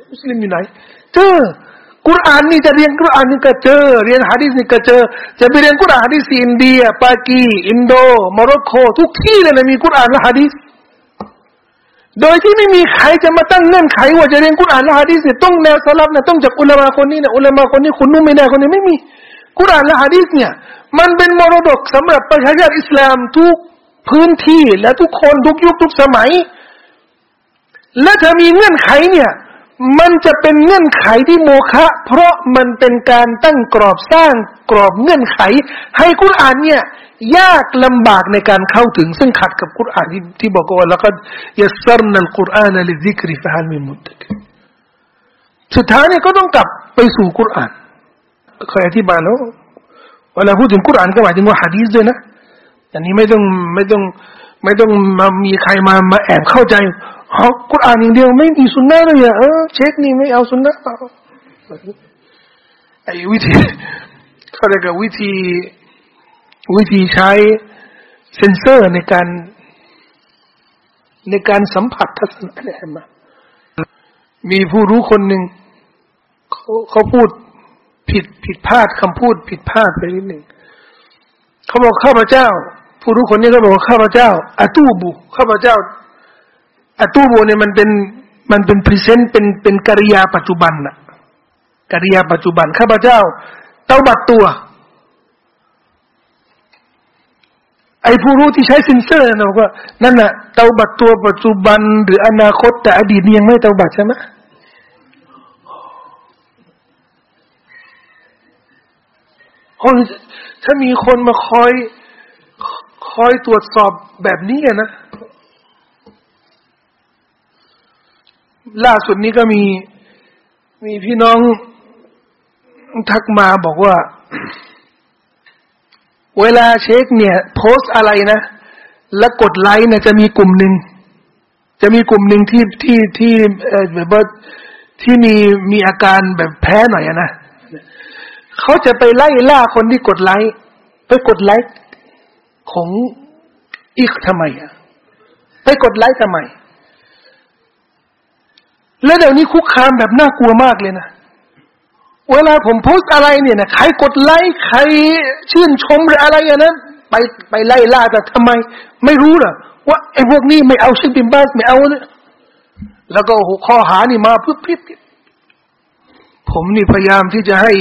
มุสลิมอยู่ไหน เจอ กุรอานนี่จะเรียนกุรอานนี่ก็เจอ เรียนฮะดีษนี่ก็เจอ จะไปเรียนกุรอานฮะดีษอินเดีย ปากี อินโดโมร็อกโกทุกที่เลยนะมีกุรอานและฮะดีษโดยที่ไม่มีใครจะมาตั้งเงื่อนไขว่าจะเรียนกุรอานและฮะดีษเนี่ยต้องแนวสลับนะต้องจากอุลามะคนนี้นะอุลามะคนนี้คนนู้นไม่ได้คนนี้ไม่มีกุรอานและฮะดีษเนี่ย มันเป็นมรดกสำหรับประชาชาติอิสลามทุกพื้นที่และทุกคนทุกยุคทุกสมัย และถ้ามีเงื่อนไขเนี่ย มันจะเป็นเงื่อนไขที่โมฆะเพราะมันเป็นการตั้งกรอบสร้างกรอบเงื่อนไข ให้กุรอานเนี่ยยากลำบากในการเข้าถึง ซึ่งขัดกับกุรอานที่ที่บอกว่าแล้วก็ยัสรนัลกุรอานลิซิกริฟะฮัลมิมุตกสุดท้ายเนี่ยก็ต้องกลับไปสู่กุรอานเคยอธิบายแล้วเวลาพูดถึงกุรอานก็หมายถึงว่าฮะดีษด้วยนะอันนี้ไม่ต้องไม่ต้องไม่ต้องมามีใครมามาแอบเข้าใจ เอากุรอานอย่างเดียวไม่มีสุนนะเลยอะเออเช็คนี่ไม่เอาสุนนะเอาไอ้วิธีเขาเรียกว่าวิธีวิธีใช้เซนเซอร์ในการในการสัมผัสทัศนะเนี่ยมามีผู้รู้คนหนึ่งเขาเขาพูดผิดผิดพลาดคำพูดผิดพลาดไปนิดหนึ่งเขาบอกข้าพเจ้า ผู้รู้คนนี้เขาบอกข้าพเจ้าอาตูบุข้าพเจ้า อัตูโบเนี่ยมันเป็นมันเป็น present เป็นเป็นกริยาปัจจุบันน่ะกริยาปัจจุบันข้าพเจ้าเตาบัตตัว ไอ้ผู้รู้ที่ใช้ซินเซอร์นะบอกว่านั่นน่ะเตาบัตตัวปัจจุบัน หรืออนาคต แต่อดีตยังไม่เตาบัตใช่ไหมโอ้ถ้ามีคนมาคอย คอยตรวจสอบแบบนี้นะ ล่าสุดนี้ก็มีมีพี่น้องทักมาบอกว่า เวลาเช็คเนี่ย โพสอะไรนะ แล้วกดไลค์เนี่ยจะมีกลุ่มหนึ่งจะมีกลุ่มหนึ่งที่ที่ที่เออแบบว่าที่มีมีอาการแบบแพ้หน่อยนะเขาจะไปไล่ล่าคนที่กดไลค์ไปกดไลค์ของอีกทำไมอะไปกดไลค์ทำไม แล้วเดี๋ยวนี้คุกคามแบบน่ากลัวมากเลยนะ เวลาผมโพสอะไรเนี่ยนะใครกดไลค์ใครชื่นชมหรืออะไรอย่างนั้นไปไปไล่ล่าแต่ทำไม ไม่รู้หรอว่าไอ้พวกนี้ไม่เอาชิบิมบาสไม่เอาเนี่ยแล้วก็หข้อหานี่มาเพึ่อพิบผมนี่พยายามที่จะให้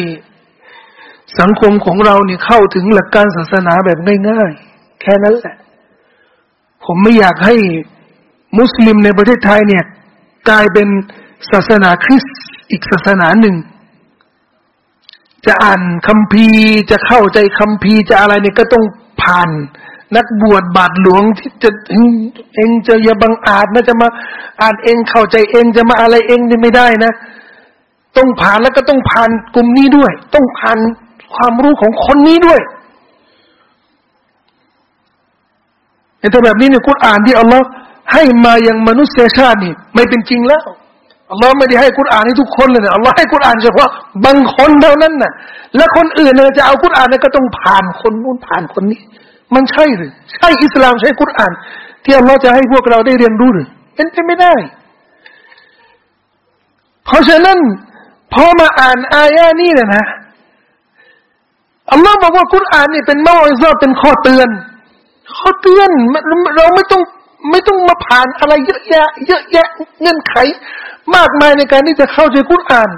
สังคมของเราเนี่ยเข้าถึงหลักการศาสนาแบบง่ายๆ แค่นั้นแหละ ผมไม่อยากให้มุสลิมในประเทศไทยเนี่ย กลายเป็นศาสนาคริสต์อีกศาสนาหนึ่ง จะอ่านคัมภีร์จะเข้าใจคัมภีร์จะอะไรเนี่ยก็ต้องผ่าน นักบวชบาทหลวงที่จะเองจะอย่าบังอาจนะจะมาอ่านเองเข้าใจเองจะมาอะไรเองนี่ไม่ได้นะ ต้องผ่านแล้วก็ต้องผ่านกลุ่มนี้ด้วย ต้องผ่านความรู้ของคนนี้ด้วยแต่แบบนี้เนี่ยกุรอานที่อัลลอฮ์ ให้มายังมนุษยชาตินี่ไม่เป็นจริงแล้วอัลลอฮ์ไม่ได้ให้กุรอานให้ทุกคนเลยนะอัลลอฮ์ให้กุรอานเฉพาะบางคนเท่านั้นน่ะ และคนอื่นเนี่ยจะเอากุรอานเนี่ยก็ต้องผ่านคนนู้นผ่านคนนี้ มันใช่หรือใช่อิสลามใช้กุรอาน ที่อัลลอฮ์จะให้พวกเราได้เรียนรู้หรือเป็นไปไม่ได้ เพราะฉะนั้นพอมาอ่านอายะนี้นะนะอัลลอฮ์บอกว่ากุรอานนี่เป็นมออิซาเป็นข้อเตือน ข้อเตือนเราไม่ต้อง ไม่ต้องมาผ่านอะไรเยอะแยะเยอะแยะเงื่อนไข มากมายในการที่จะเข้าใจกุรอาน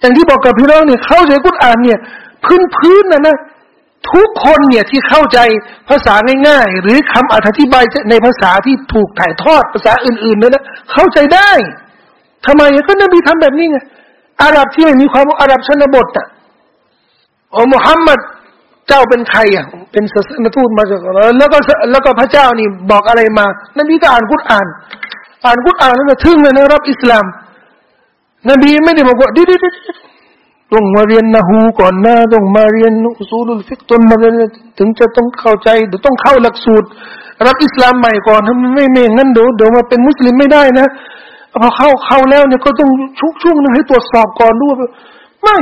อย่างที่บอกกับพี่น้องเนี่ยเข้าใจกุรอานเนี่ยพื้นพื้นนะนะทุกคนเนี่ยที่เข้าใจภาษาง่ายๆ หรือคำอธิบายในภาษาที่ถูกถ่ายทอดภาษาอื่นๆนั่นนะเข้าใจได้ทำไมก็นบีทำแบบนี้ไงอาหรับที่ไม่มีความอาหรับชนบทอะโอ้มุฮัมมัด จ้าเป็นใครอะ เป็นศาสนทูตมาจากอะไรแล้วก็แล้วก็พระเจ้านี่บอกอะไรมา นบีก็อ่านกุรอาน อ่านกุรอานแล้วก็ทึ่งเลยนะรับอิสลาม นบีไม่ได้บอกว่าดิดิดิต้องมาเรียนนะฮูก่อนนะต้องมาเรียนอุซูลุลฟิกตนมาเรียนถึงจะต้องเข้าใจเดี๋ยวต้องเข้าหลักสูตร รับอิสลามใหม่ก่อนถ้าไม่ไม่งั้นเดี๋ยวเดี๋ยวมาเป็นมุสลิมไม่ได้นะพอเข้าเข้าแล้วเนี่ยก็ต้องชุกช่วงนึงให้ตรวจสอบก่อนด้วยไม่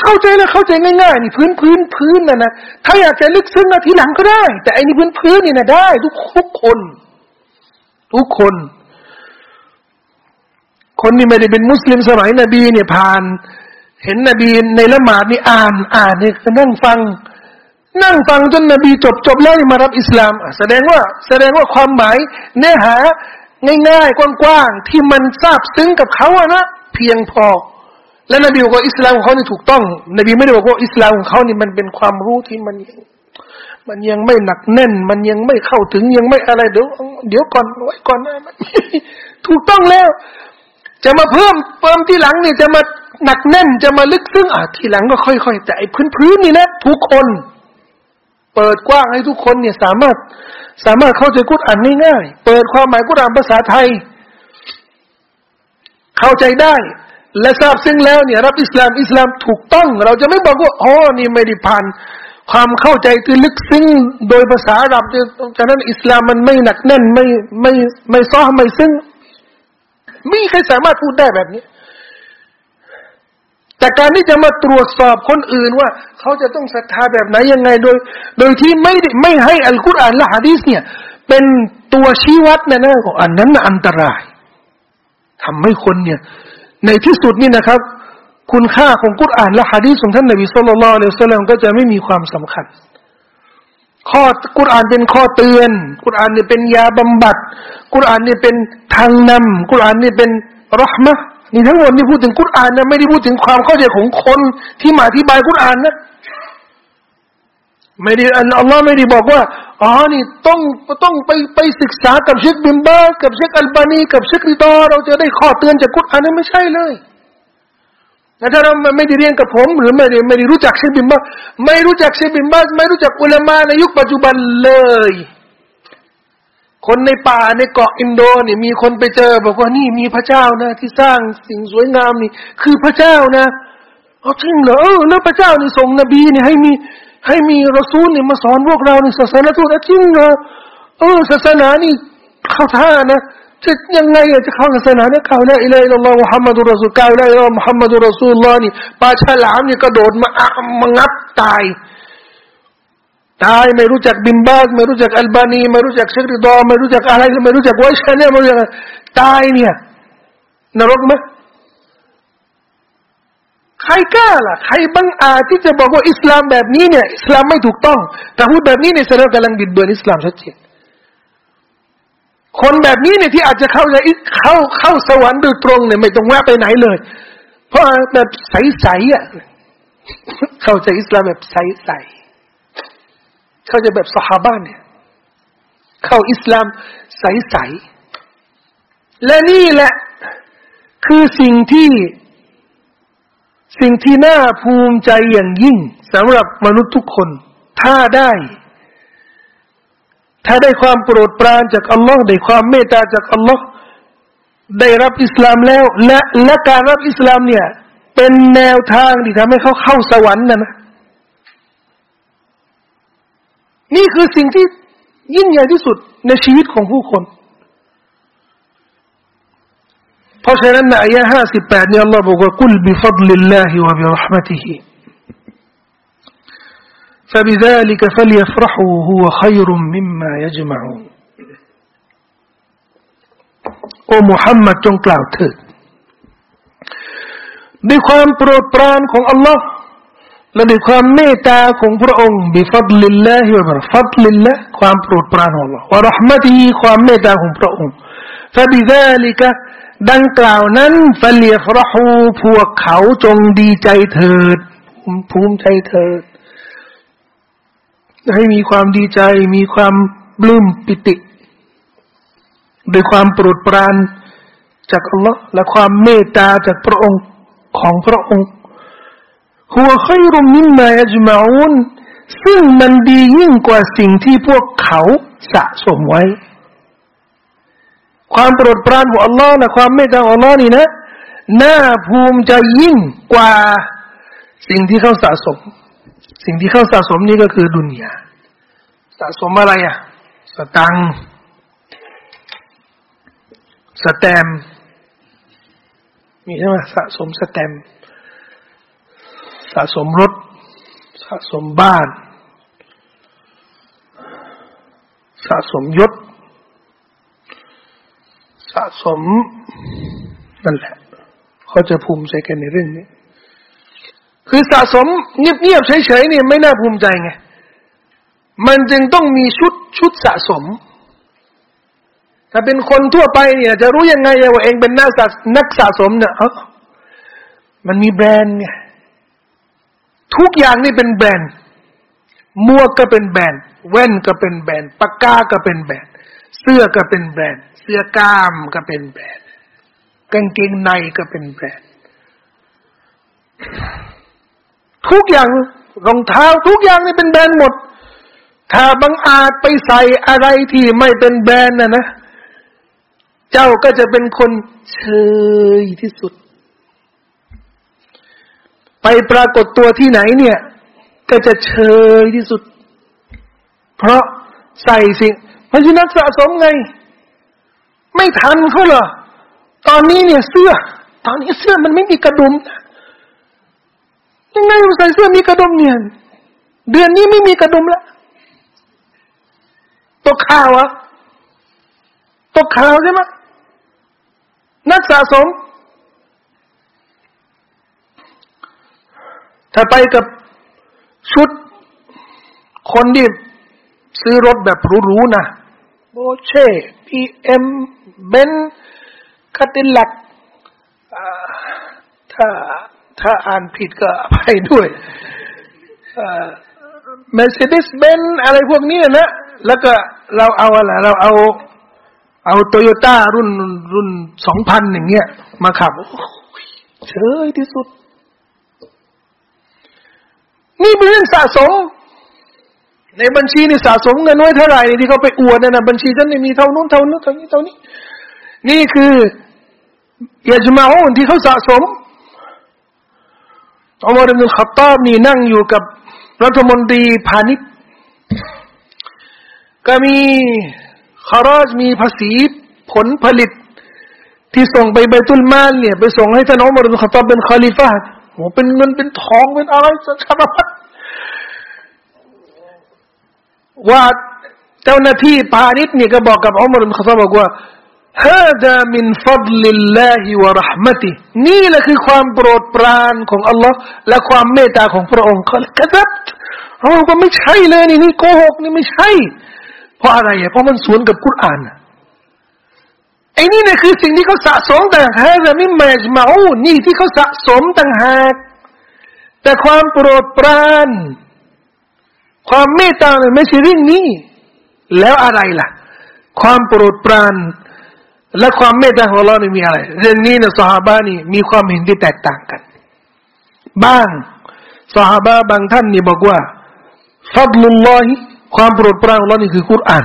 เข้าใจแล้วเข้าใจง่ายๆนี่พื้นพื้นพื้นนะนะถ้าอยากจะลึกซึ้งนาทีหลังก็ได้ แต่อันนี้พื้นพื้นนี่นะได้ ทุกทุกคน ทุกคน คนที่ไม่ได้เป็นมุสลิมสมัยนบีเนี่ยผ่าน เห็นนบีในละหมาดนี่อ่าน อ่านเนี่ยนั่งฟัง นั่งฟังจนนบีจบจบแล้วมารับอิสลามแสดงว่า แสดงว่าความหมายเนื้อหา ง่ายๆกว้างๆที่มันซาบซึ้งกับเขาอะนะเพียงพอ และนบีบอกว่าอิสลามของเขานี่ถูกต้อง นบีไม่ได้บอกว่าอิสลามของเขานี่มันเป็นความรู้ที่มัน มันยังไม่หนักแน่น มันยังไม่เข้าถึงยังไม่อะไรเดี๋ยวเดี๋ยวก่อนไว้ก่อนนะมันถูกต้องแล้ว จะมาเพิ่มเพิ่มที่หลังเนี่ยจะมาหนักแน่นจะมาลึกซึ้งอะทีหลังก็ค่อยๆ แต่ไอ้พื้นๆนี่นะทุกคน เปิดกว้างให้ทุกคนเนี่ยสามารถ สามารถเข้าใจกุรอานง่ายๆเปิดความหมายกุรอานภาษาไทย เข้าใจได้ และทราบซึ่งแล้วเนี่ยรับอิสลามอิสลามถูกต้อง เราจะไม่บอกว่าอ๋อนี่ไม่ได้ผ่านความเข้าใจที่ลึกซึ้งโดยภาษาอาหรับฉะนั้นอิสลามมันไม่หนักแน่นไม่ไม่ไม่ซ้อไม่ซึ้งไม่ใครสามารถพูดได้แบบนี้ แต่การที่จะมาตรวจสอบคนอื่นว่า เขาจะต้องศรัทธาแบบไหนยังไงโดย โดยที่ไม่ไม่ให้อัลกุรอานและฮะดีสเนี่ย เป็นตัวชี้วัดนะนะอันนั้นอันตรายทำให้คนเนี่ย ในที่สุดนี่นะครับ คุณค่าของกุรอานและฮะดีสของท่านนบีสุลต่านละอัลลอฮฺก็จะไม่มีความสำคัญ ข้อกุรอานเป็นข้อเตือน กุรอานนี่เป็นยาบำบัด กุรอานนี่เป็นทางนำกุรอานนี่เป็นรหมะนี่ทั้งหมดที่พูดถึงกุรอานนะไม่ได้พูดถึงความเข้าใจของคนที่มาอธิบายกุรอานนะ ไม่ได้อันอัลลอฮ์ไม่ได้บอกว่าอ๋อนี่ต้องต้องไปไปศึกษากับเชคบิมบากับเชคอัลบานีกับเชคริดอเราจะได้ข้อเตือนจากกุรอานนั้นไม่ใช่เลยแต่ถ้าเราไม่ได้เรียนกับผม หรือไม่ได้ไม่ได้รู้จักเชคบิมบาไม่รู้จักเชคบิมบาไม่รู้จักอุลามาในยุคปัจจุบันเลย คนในป่าในเกาะอินโดนี่มีคนไปเจอ บอกว่านี่มีพระเจ้านะ ที่สร้างสิ่งสวยงามนี่ คือพระเจ้านะเอาจริงเหรอแล้วพระเจ้านี่ส่งนบีเนี่ยให้มี ให้มีรอซูลเนี่ยมาสอนพวกเราในศาสนาทูตจริงเหรอเออศาสนานี่เข้าท่านะจะยังไงจะเข้าศาสนาเนี่ยเข้าละอิลัยลอฮ์มุฮัมมัดุลรอซูลเข้าละอิลัยมุฮัมมัดุลรอซูลลอนี่ปลาฉลามนี่กระโดดมาอ่มางับตายตายไม่รู้จักบิมบาสไม่รู้จักอัลบานีไม่รู้จักเชคริดอไม่รู้จักอะไรไม่รู้จักไวชันเนี่ยไม่รู้จักตายเนี่ยนรกไหม ใครกล้าล่ะ ใครบังอาจที่จะบอกว่าอิสลามแบบนี้เนี่ยอิสลามไม่ถูกต้อง แต่พูดแบบนี้เนี่ยแสดงกำลังบิดเบือนอิสลามชัดเจนคนแบบนี้เนี่ยที่อาจจะเข้าใจเข้าเข้าสวรรค์โดยตรงเนี่ยไม่ต้องแวะไปไหนเลย เพราะแบบใสๆอะเข้าใจอิสลามแบบใสๆเข้าใจแบบสหาบ้านเนี่ย เข้าอิสลามใสๆและนี่แหละ คือสิ่งที่ สิ่งที่น่าภูมิใจอย่างยิ่งสำหรับมนุษย์ทุกคน ถ้าได้ ถ้าได้ความโปรดปรานจากอัลลอฮ์ได้ความเมตตาจากอัลลอฮ์ได้รับอิสลามแล้ว และและการรับอิสลามเนี่ย เป็นแนวทางที่ทำให้เขาเข้าสวรรค์นะนะนี่คือสิ่งที่ยิ่งใหญ่ที่สุดในชีวิตของผู้คน เพราะฉะนั้นในอายะห้าสิบแปดเนี่ยอัลลอฮ์บอกว่ากุลบิฟัดลิลลาฮิวะบิรหมติฮิ فبذلك فليفرحوا هو خير مما يجمعون โอ้มุฮัมมัดจงกล่าวเถิดด้วยความโปรดปรานของอัลลอฮ์และด้วยความเมตตาของพระองค์บิฟัดลิลลาฮิวะบิฟัดลิลละความโปรดปรานของอัลลอฮ์วะรหมติฮีความเมตตาของพระองค์ فبذلك ดังกล่าวนั้นฟเลียฟรหูพวกเขาจงดีใจเถิดภูมิใจเถิด ให้มีความดีใจมีความบลื้มปิติด้วยความโปรดปรานจากอัลลอฮ์และความเมตตาจากพระองค์ของพระองค์หัวค่อยรุมมิมมายจมาอุนซึ่งมันดียิ่งกว่าสิ่งที่พวกเขาสะสมไว้ ความโปรดปรานของอัลลอฮ์และความเมตตาของอัลลอฮ์นี่นะน่าภูมิใจยิ่งกว่าสิ่งที่เขาสะสม สิ่งที่เขาสะสมนี่ก็คือดุนยาสะสมอะไรอะสตังสแตมมีใช่ไหมสะสมสแตมสะสมรถ สะสมบ้าน สะสมยศ สะสมนั่นแหละเขาจะภูมิใจกันในเรื่องนี้ คือสะสมเงียบๆเฉยๆเนี่ยไม่น่าภูมิใจไง มันจึงต้องมีชุดชุดสะสม ถ้าเป็นคนทั่วไปเนี่ย จะรู้ยังไงว่าเองเป็นนักสะนักสะสมเนี่ยมันมีแบรนด์ไงทุกอย่างนี่เป็นแบรนด์มัวก็เป็นแบรนด์แว่นก็เป็นแบรนด์ปากกาก็เป็นแบรนด์ เสื้อก็เป็นแบรนด์ เสื้อกล้ามก็เป็นแบรนด์กางเกงในก็เป็นแบรนด์ ทุกอย่างรองเท้าทุกอย่างนี่เป็นแบรนด์หมด ถ้าบังอาจไปใส่อะไรที่ไม่เป็นแบรนด์นะนะ เจ้าก็จะเป็นคนเชยที่สุด ไปปรากฏตัวที่ไหนเนี่ย ก็จะเชยที่สุด เพราะใส่สิ่ง ราะฉะนั้นสะสมไง ไม่ทันเขาเหรอ ตอนนี้เนี่ยเสื้อ ตอนนี้เสื้อมันไม่มีกระดุมยังไงใส่เสื้อมีกระดุมเนี่ย เดือนนี้ไม่มีกระดุมล้วตกข่าวอะตกข่าวใช่ไหมนักสะสม ถ้าไปกับชุดคนที่ซื้อรถแบบหรูๆนะ Porsche BMW เบนซ์ Cadillac ถ้าถ้าอ่านผิดก็ไปด้วย Mercedes-Benz อะไรพวกนี้นะแล้วก็เราเอาอะไรเราเอาเอาโตโยต้ารุ่นรุ่นสองพันอย่างเงี้ย มาขับเฉยที่สุด นี่เป็นเรื่องสะสม ในบัญชีนี่สะสมเงินไว้เท่าไหร่ที่เขาไปอวดนั่นนะบัญชีฉันนี่มีเท่านู้นเท่านู้นเท่านี้เท่านี้ นี่คือยาจมาอุนที่เขาสะสมอุมารอิบนุขัตตาบนี่นั่งอยู่กับรัฐมนตรีพาณิชย์ก็มีخراجมีภาษีผลผลิต ที่ส่งไปبيت المال เนี่ย ไปส่งให้ท่านอุมัรอิบนุค็อฏฏอบเป็นเคาะลีฟะฮ์โหเป็นเงินเป็นทองเป็นอะไรสัการพัด ว่าเจ้าหน้าที่พาณิชย์เนี่ยก็บอกกับอุมรุนขซาบอกว่าهذا من فضل الله ورحمتهนี่แหละคือความโปรดปรานของอัลลอฮ์และความเมตตาของพระองค์เขาเลยกระดับเขาบอกว่าไม่ใช่เลยนี่นี่โกหกนี่ไม่ใช่ เพราะอะไรอะเพราะมันสวนกับกุรอานไอ้นี่เนี่ยคือสิ่งที่เขาสะสมต่างหากแต่ไม่แมจมาอูนี่ที่เขาสะสมต่างหากแต่ความโปรดปราน ความเมตตาเนี่ยไม่ใช่เรื่องนี้ แล้วอะไรล่ะ ความโปรดปราน และความเมตตาของเราเนี่มีอะไร เรื่องนี้นะสหบานี่มีความเห็นที่แตกต่างกัน บ้างสหบาบางท่านนี่บอกว่าฟัดลุลลอฮิความโปรดปรานของเรานี่คือกุรอาน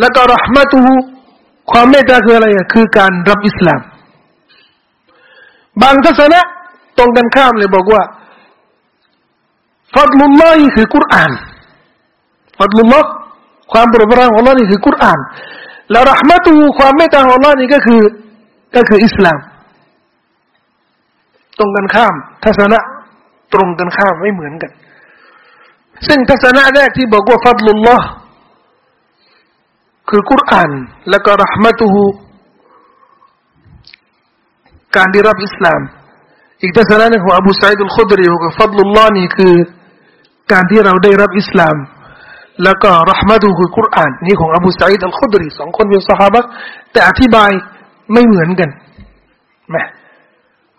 แล้วก็รหมตุความเมตตาคืออะไรคือการรับอิสลาม บางทัศนะตรงกันข้ามเลยบอกว่า ฟัดลุลลอฮิคือกุรอานฟัดลุลลอฮ์ความโปรดปรานของเรานี่คือกุรอาน แล้วรหมตูความเมตตาของอัลอฮ์นี่ก็คือก็คืออิสลาม ตรงกันข้าม ทัศนะตรงกันข้ามไม่เหมือนกัน ซึ่งทัศนะแรกที่บอกว่าฟัดลุลลอฮ์คือกุรอาน แล้วก็รหมตูการได้รับอิสลาม อีกทัศนะหนึ่งของอบูสัยดุลขุดรีบอกว่าฟัดลุลลอฮ์นี่คือ การที่เราได้รับอิสลาม แล้วก็รหมดูคือกุรอานนี่ของอบูสัยดอัลคุดรีสองคนเป็นสหายแต่อธิบายไม่เหมือนกันแม่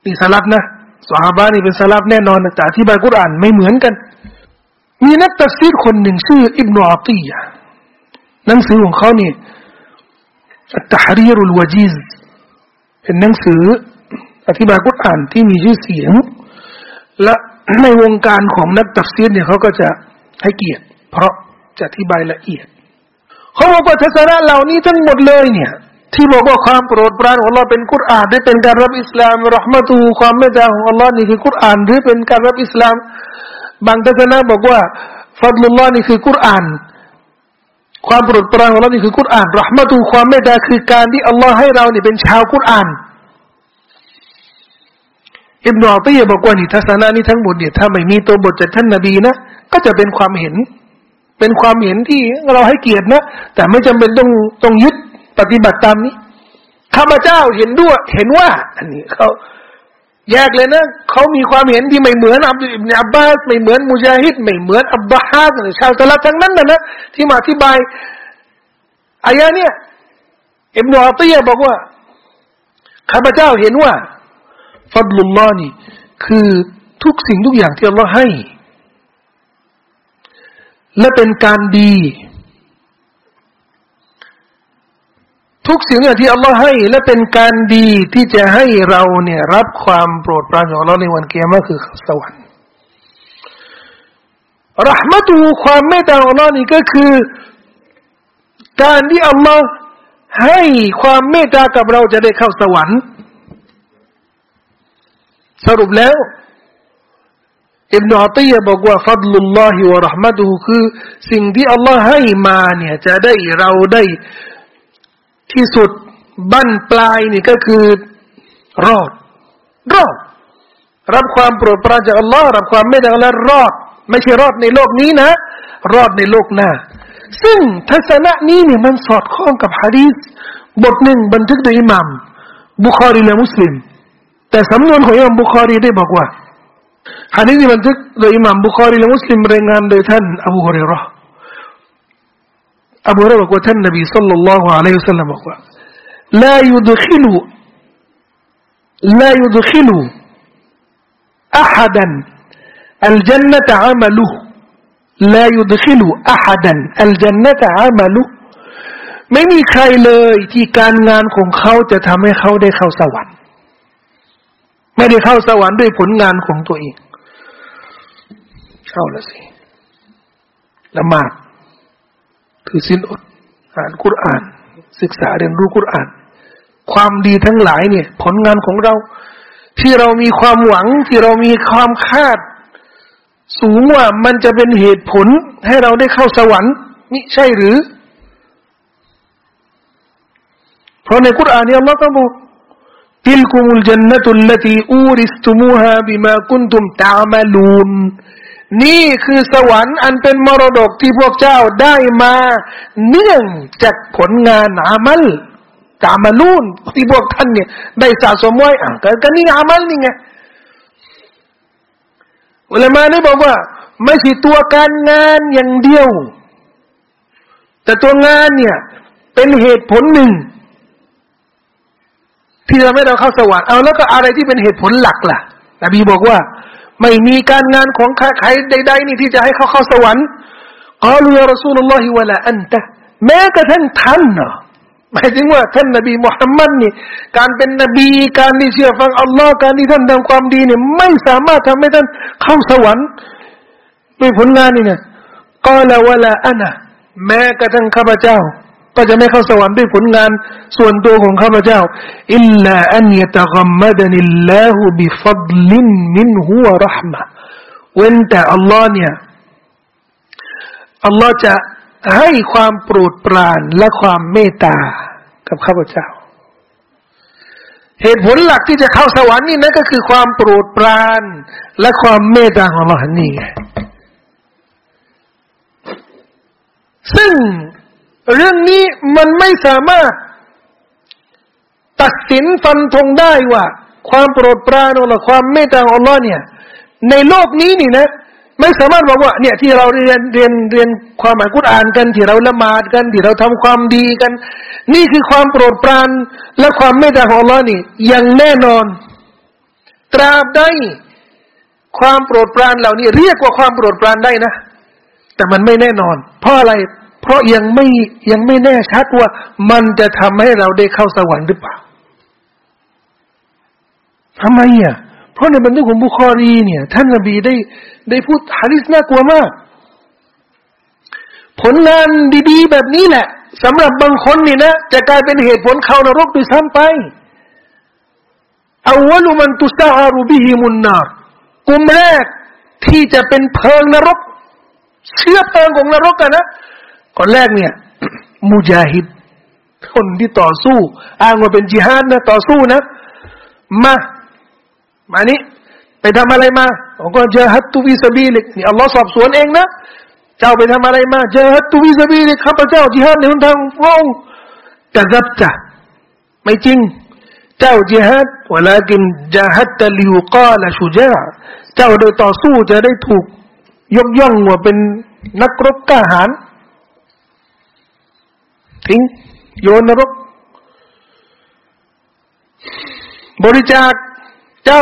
นี่สลับนะสหายนี่เป็นสลับแน่นอนแต่อธิบายกุรอานไม่เหมือนกัน มีนักตัดซีรคนหนึ่งชื่ออิบนาอัตียะหนังสือของเขาเนี่ยอัตตฮรีรุลวจีซเป็นหนังสืออธิบายกุรอานที่มีชื่อเสียง และ ในวงการของนักตัดซีรเนี่ยเขาก็จะให้เกียรติ เพราะจะอธิบายละเอียดเขาบอกว่าทัศนะเหล่านี้ทั้งหมดเลยเนี่ย ที่บอกว่าความโปรดปรานของอัลลอฮ์เป็นกุรอานได้เป็นการรับอิสลามรหมตูความเมตตาของอัลลอฮ์นี่คือกุรอานหรือเป็นการรับอิสลาม บางทัศนะบอกว่าฟัดลุลลอฮ์นี่คือกุรอานความโปรดปรานของอัลลอฮ์นี่คือกุรอานรหมตูความเมตตาคือการที่อัลลอฮ์ให้เราเนี่เป็นชาวกุรอาน อิบนาอัตียบอกว่านี่ทัศนะนี้ทั้งหมดเนี่ยถ้าไม่มีตัวบทจากท่านนบีนะก็จะเป็นความเห็น เป็นความเห็นที่เราให้เกียรตินะแต่ไม่จำเป็นต้องต้องยึดปฏิบัติตามนี้ข้าพเจ้าเห็นด้วยเห็นว่า อันนี้เขาแยกเลยนะเขามีความเห็นที่ไม่เหมือนอับดุลอิบนอับบาสไม่เหมือนมุจาฮิดไม่เหมือนอับบาฮัดหรือชาวตะลัทั้งนั้นนะนะที่มาอธิบายอายะเนี่ยอิบนาอัตียบอกว่าข้าพเจ้าเห็นว่า ฟัดลุลลอฮ์นี่คือทุกสิ่งทุกอย่างที่อัลลอฮ์ให้ และเป็นการดี ทุกสิ่งอย่างที่อัลลอฮ์ให้ และเป็นการดีที่จะให้เราเนี่ยรับความโปรดปรานของอัลลอฮ์ในวันเกียรติคือสวรรค์รหมตูความเมตตาของอัลลอฮ์นี่ก็คือ การที่อัลลอฮ์ให้ความเมตตากับเราจะได้เข้าสวรรค์ สรุปแล้วอิบนาตียบอกว่าฟัดลุลลอฮิวะราะห์มตุคือ สิ่งที่อัลลอฮ์ให้มาเนี่ย จะได้เราได้ที่สุดบั้นปลายนี่ก็คือ รอด รอด รับความโปรดปรานจากอัลลอฮ์รับความเมตตาและรอด ไม่ใช่รอดในโลกนี้นะ รอดในโลกหน้า ซึ่งทัศนะนี้เนี่ยมันสอดคล้องกับฮะดีษบทหนึ่งบันทึกโดยอิหมัมบุคอรีและมุสลิม แต่สำนวนของอิหมัมบุคอรีได้บอกว่าฮะดีษบันทึกโดยอิหม่ามบุคอรีและมุสลิมรายงานโดยท่านอบูฮุเรรอ อบูฮุเรย์บอกว่าท่านนบีสัลลัลลอฮุอะลัยฮิวสัลลัมบอกว่า لا يدخل لا يدخل أحدا الجنة عمله لا يدخل أحدا الجنة عمله ไม่มีใครเลยที่การงานของเขาจะทำให้เขาได้เข้าสวรรค์ ไม่ได้เข้าสวรรค์ด้วยผลงานของตัวเอง เข้าละสิละหมาดถือสินอดอ่านกุรอาน ศึกษาเรียนรู้กุรอาน ความดีทั้งหลายเนี่ย ผลงานของเรา ที่เรามีความหวังที่เรามีความคาด สูงว่ามันจะเป็นเหตุผลให้เราได้เข้าสวรรค์นี่ใช่หรือ เพราะในคุรานนี้อั ทิลกุมุลจันนตุลลตีอูริสตุมูฮาบิมาคุนตุมตามาลูนนี่คือสวรรค์อันเป็นมรดกที่พวกเจ้าได้มา เนื่องจากผลงานอามัลตามาลูนที่พวกท่านเนี่ย ได้สะสมไว้อะก็นี่อามัลนี่ไงอุลามานี่บอกว่า ไม่ใช่ตัวการงานอย่างเดียว แต่ตัวงานเนี่ย เป็นเหตุผลหนึ่ง ที่ทำให้เราเข้าสวรรค์เอาแล้วก็อะไรที่เป็นเหตุผลหลักล่ะนบีบอกว่า ไม่มีการงานของใครใดๆนี่ที่จะให้เขาเข้าสวรรค์กล่าวยารสูลุลลอฮิวะลาอันตะแม้กระทั่งท่านเนาะหมายถึงว่าท่านนบีมุฮัมมัดนี่ การเป็นนบีการที่เชื่อฟังอัลลอฮ์การที่ท่านทำความดีเนี่ยไม่สามารถทำให้ท่านเข้าสวรรค์ด้วยผลงานนี่เนี่ยกล่าววะลาอันะแม้กระทั่งข้าพเจ้า ก็จะไม่เข้าสวรรค์ด้วยผลงานส่วนตัวของข้าพเจ้าอิลลาอันยตะกัมมดนิลลาหูบิฟัดลินมินหัวรหมะเว้นแต่อัลลอฮ์เนี่ยอัลลอฮ์จะให้ความโปรดปรานและความเมตตากับข้าพเจ้า เหตุผลหลักที่จะเข้าสวรรค์นี่นั่นก็คือความโปรดปรานและความเมตตาของเรานี่ไงซึ่ง เรื่องนี้มันไม่สามารถ ตัดสินฟันธงได้ว่า ความโปรดปรานหรือความเมตตาของอัลลอฮ์เนี่ย ในโลกนี้นี่นะ ไม่สามารถบอกว่า เนี่ยที่เราเรียนเรียนเรียนความหมายกุรอานกันที่เราละหมาดกันที่เราทำความดีกัน นี่คือความโปรดปรานและความเมตตาของอัลลอฮ์นี่อย่างแน่นอน ตราบใดความโปรดปรานเหล่านี้ เรียกว่าความโปรดปรานได้นะ แต่มันไม่แน่นอน เพราะอะไร เพราะยังไม่ยังไม่แน่ชัดว่ามันจะทำให้เราได้เข้าสวรรค์หรือเปล่าทำไมอะเพราะในบรรทุกของบุคอรีเนี่ย ท่านนบีได้ได้พูดฮะดิษน่ากลัวมาก ผลงานดีๆ แบบนี้แหละสำหรับบางคนนี่นะจะกลายเป็นเหตุผลเข้านรกด้วยซ้ำไปอาวลุมันตุสตาฮารุบิฮิมุนนารกลุ่มแรกที่จะเป็นเพลิงนรก เชื้อเพลิงของนรกกันนะ คนแรกเนี่ยมุจาฮิดคนที่ต่อสู้อ้างว่าเป็นจิฮาดนะต่อสู้นะ มามานี้ไปทำอะไรมาผมก็ جاهدت في سبيلك นี่อัลลอฮ์สอบสวนเองนะ เจ้าไปทำอะไรมา جاهدت في سبيلك ข้าพเจ้าจิฮาดในหนทางพระองค์كذبت ไม่จริง เจ้าจิฮาดวลากินจาฮัดตะลิวกาลชูเจาเจ้าโดยต่อสู้จะได้ถูกยกย่องว่าเป็นนักรบกล้าหาญ ทิ้งโยนนรก บริจาคเจ้า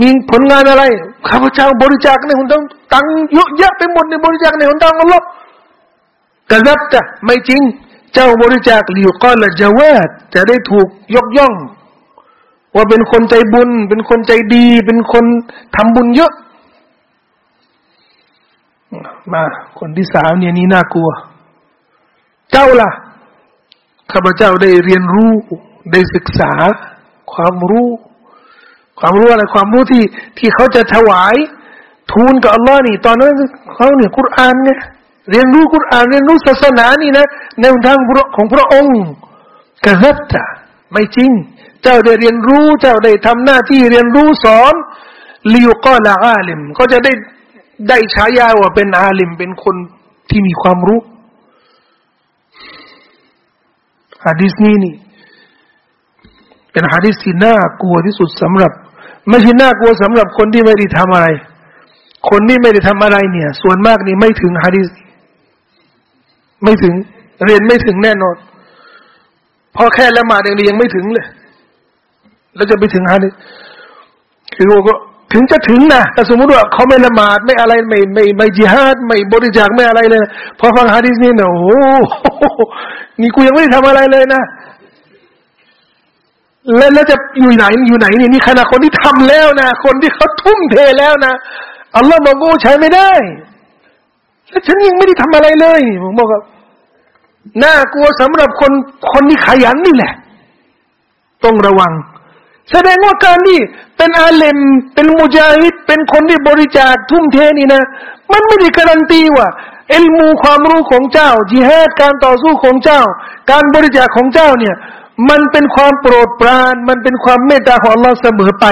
มีผลงานอะไรข้าพเจ้าบริจาคในหนทางตังเยอะแยะไปหมดในบริจาคในหนทางอัลลอฮ์กระดับจ้ะไม่จริง เจ้าบริจาคหลิวก้อนละจาวาดจะได้ถูกยกย่อง ว่าเป็นคนใจบุญ เป็นคนใจดี เป็นคนทำบุญเยอะ มา คนที่สามเนี่ยนี่น่ากลัว เจ้าล่ะ ข้าพเจ้าได้เรียนรู้ได้ศึกษา ความรู้ ความรู้อะไรความรู้ที่ที่เขาจะถวาย ทูลกับอัลลอฮ์นี่ตอนนั้นเขาเนี่ยคุรานเนี่ยเรียนรู้คุรานเรียนรู้ศาสนานี่นะในทางของพระองค์กระซับจ้ะไม่จริง เจ้าได้เรียนรู้เจ้าได้ทำหน้าที่เรียนรู้สอนลิวกอลาอาลิม ก็จะได้ได้ฉายาว่าเป็นอาลิมเป็นคนที่มีความรู้ ฮะดิษนี้นี่ เป็นฮะดิษที่น่ากลัวที่สุดสำหรับ ไม่ใช่น่ากลัวสำหรับคนที่ไม่ได้ทำอะไร คนที่ไม่ได้ทำอะไรเนี่ย ส่วนมากนี่ไม่ถึงฮะดิษไม่ถึง เรียนไม่ถึงแน่นอนพอแค่ละหมาดเองยังไม่ถึงเลย แล้วจะไปถึงฮะนี่คือว่า ถึงจะถึงนะแต่สมมติว่าเขาไม่ละหมาดไม่อะไรไม่ไม่ไม่จิฮาดไม่บริจาคไม่อะไรเลย พอฟังฮะดิษนี่เนี่ยโอ้โหนี่กูยังไม่ได้ทำอะไรเลยนะแล้วแล้วจะอยู่ไหนอยู่ไหนนี่นี่ขนาดคนที่ทำแล้วนะคนที่เขาทุ่มเทแล้วนะอัลลอฮ์บอกกูใช้ไม่ได้แล้วฉันยังไม่ได้ทำอะไรเลยผมบอกว่าน่ากลัวสำหรับคนคนที่ขยันนี่แหละ ต้องระวัง แสดงว่าการที่เป็นอาเลมเป็นมุจาฮิดเป็นคนที่บริจาคทุ่มเทนี่นะ มันไม่ได้การันตีว่าเอลมูความรู้ของเจ้าจิฮาดการต่อสู้ของเจ้า การบริจาคของเจ้าเนี่ย มันเป็นความโปรดปราน มันเป็นความเมตตาของเราเสมอไป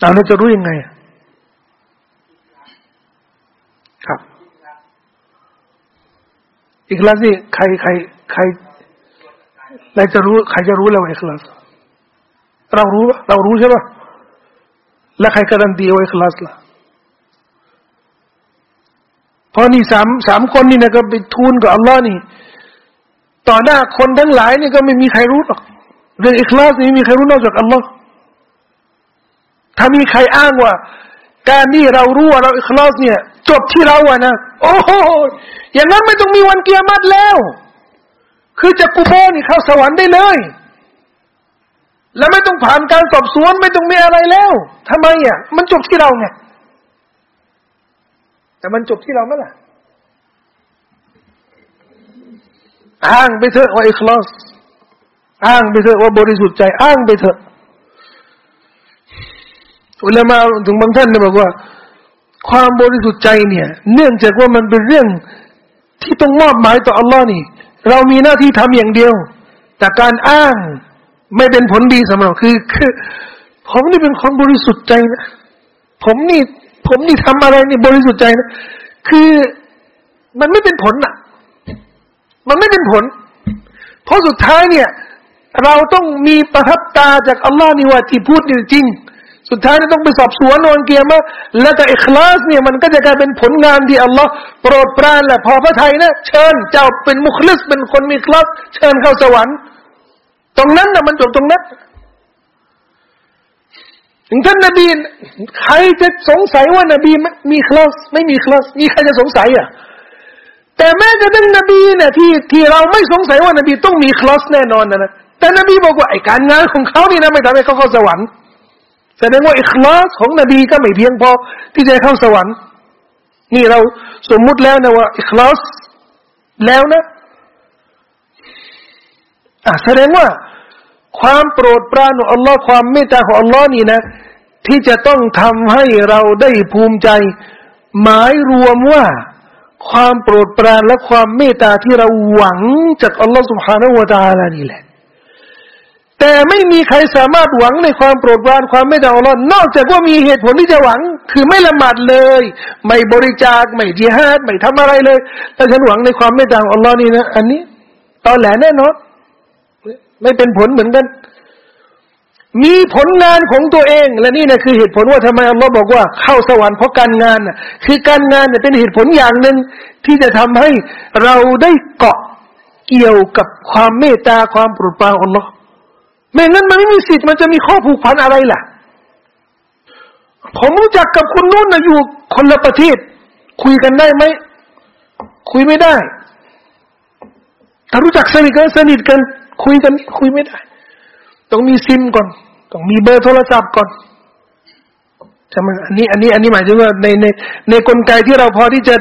เราจะรู้ยังไงครับอิคลาสนี่ใครใครใคร ใครจะรู้ใครจะรู้แล้วอิคลาสเรารู้ปะเรารู้ใช่ปะแล้วใครการันตีว่าอิคลาสล่ะพอนี่สามสามคนนี่นะก็ไปทูลกับอัลลอฮ์นี่ ต่อหน้าคนทั้งหลายนี่ก็ไม่มีใครรู้หรอกเรื่องอิคลาสนี่มีใครรู้นอกจากอัลลอฮ์ถ้ามีใครอ้างว่า การที่เรารู้ว่าเราอิคลาสเนี่ย จบที่เราอะนะ โอ้โหอย่างนั้นไม่ต้องมีวันเกียรติแล้ว คือจะกูโบนี่เข้าสวรรค์ได้เลย แล้วไม่ต้องผ่านการสอบสวนไม่ต้องมีอะไรแล้วทำไมอะ มันจบที่เราไงแต่มันจบที่เราไหมล่ะอ้างไปเถอะว่าอิคลาสอ้างไปเถอะว่าบริสุทธิ์ใจ อ้างไปเถอะอุลามาถึงบางท่านเนี่ยบอกว่า ความบริสุทธิ์ใจเนี่ย เนื่องจากว่ามันเป็นเรื่องที่ต้องมอบหมายต่ออัลลอฮ์นี่ เรามีหน้าที่ทำอย่างเดียว แต่การอ้างไม่เป็นผลดีสำหรับคือคือผมนี่เป็นคนบริสุทธิ์ใจนะ ผมนี่ ผมนี่ทำอะไรนี่บริสุทธิ์ใจนะ คือมันไม่เป็นผลอะ มันไม่เป็นผล เพราะสุดท้ายเนี่ย เราต้องมีประทับตาจากอัลลอฮ์นี่ว่าที่พูดนี่จริง สุดท้ายต้องไปสอบสวนนอนเกียร์มาแล้วแต่อิคลาสเนี่ยมันก็จะกลายเป็นผลงานที่อัลลอฮ์โปรดปรานแหละพอพระไทยนะเชิญเจ้าเป็นมุคลิสเป็นคนมีคลาสเชิญเข้าสวรรค์ ตรงนั้นนะมันจบตรงนั้นถึงท่านนบีใครจะสงสัยว่านบีมีคลาสไม่มีคลาสมีใครจะสงสัยอะแต่แม้จะเป็นนบีเนี่ยที่ที่เราไม่สงสัยว่านบีต้องมีคลาสแน่นอนนะแต่นบีบอกว่าไอการงานของเขานี่นะไม่ทำให้เขาเข้าสวรรค์ แสดงว่าอิคลาสของนบีก็ไม่เพียงพอที่จะเข้าสวรรค์ นี่เราสมมุติแล้วนะว่าอิคลาสแล้วนะอะแสดงว่า ความโปรดปรานของอัลลอฮ์ความเมตตาของอัลลอฮ์นี่นะ ที่จะต้องทำให้เราได้ภูมิใจ หมายรวมว่าความโปรดปรานและความเมตตาที่เราหวังจากอัลลอฮ์สุบฮานาอูวาตาลานี่แหละ แต่ไม่มีใครสามารถหวังในความโปรดปรานความไม่ดาวรอนนอกจากว่ามีเหตุผลที่จะหวัง คือไม่ละหมาดเลย ไม่บริจาคไม่จิฮาดไม่ทำอะไรเลยแต่ฉันหวังในความไม่ดาวอัลลอฮ์นี่นะอันนี้ตอนแหลแน่นอนไม่เป็นผลเหมือนกัน มีผลงานของตัวเอง และนี่นะคือเหตุผลว่าทำไมอัลลอฮ์บอกว่าเข้าสวรรค์เพราะการงานคือการงานเป็นเหตุผลอย่างหนึ่งที่จะทำให้เราได้เกาะเกี่ยวกับความเมตตาความโปรดปรานอัลลอฮ์ ไม่งั้นมันไม่มีสิทธิ์มันจะมีข้อผูกพันอะไรล่ะ ผมรู้จักกับคนนู้นนะอยู่คนละประเทศ คุยกันได้ไหมคุยไม่ได้ ถ้ารู้จักสนิทกันสนิทกัน คุยกันคุยไม่ได้ ต้องมีซิมก่อน ต้องมีเบอร์โทรศัพท์ก่อนใช่ไหมอันนี้ อันนี้ อันนี้หมายถึงว่าในในในกลไกที่เราพอที่จะ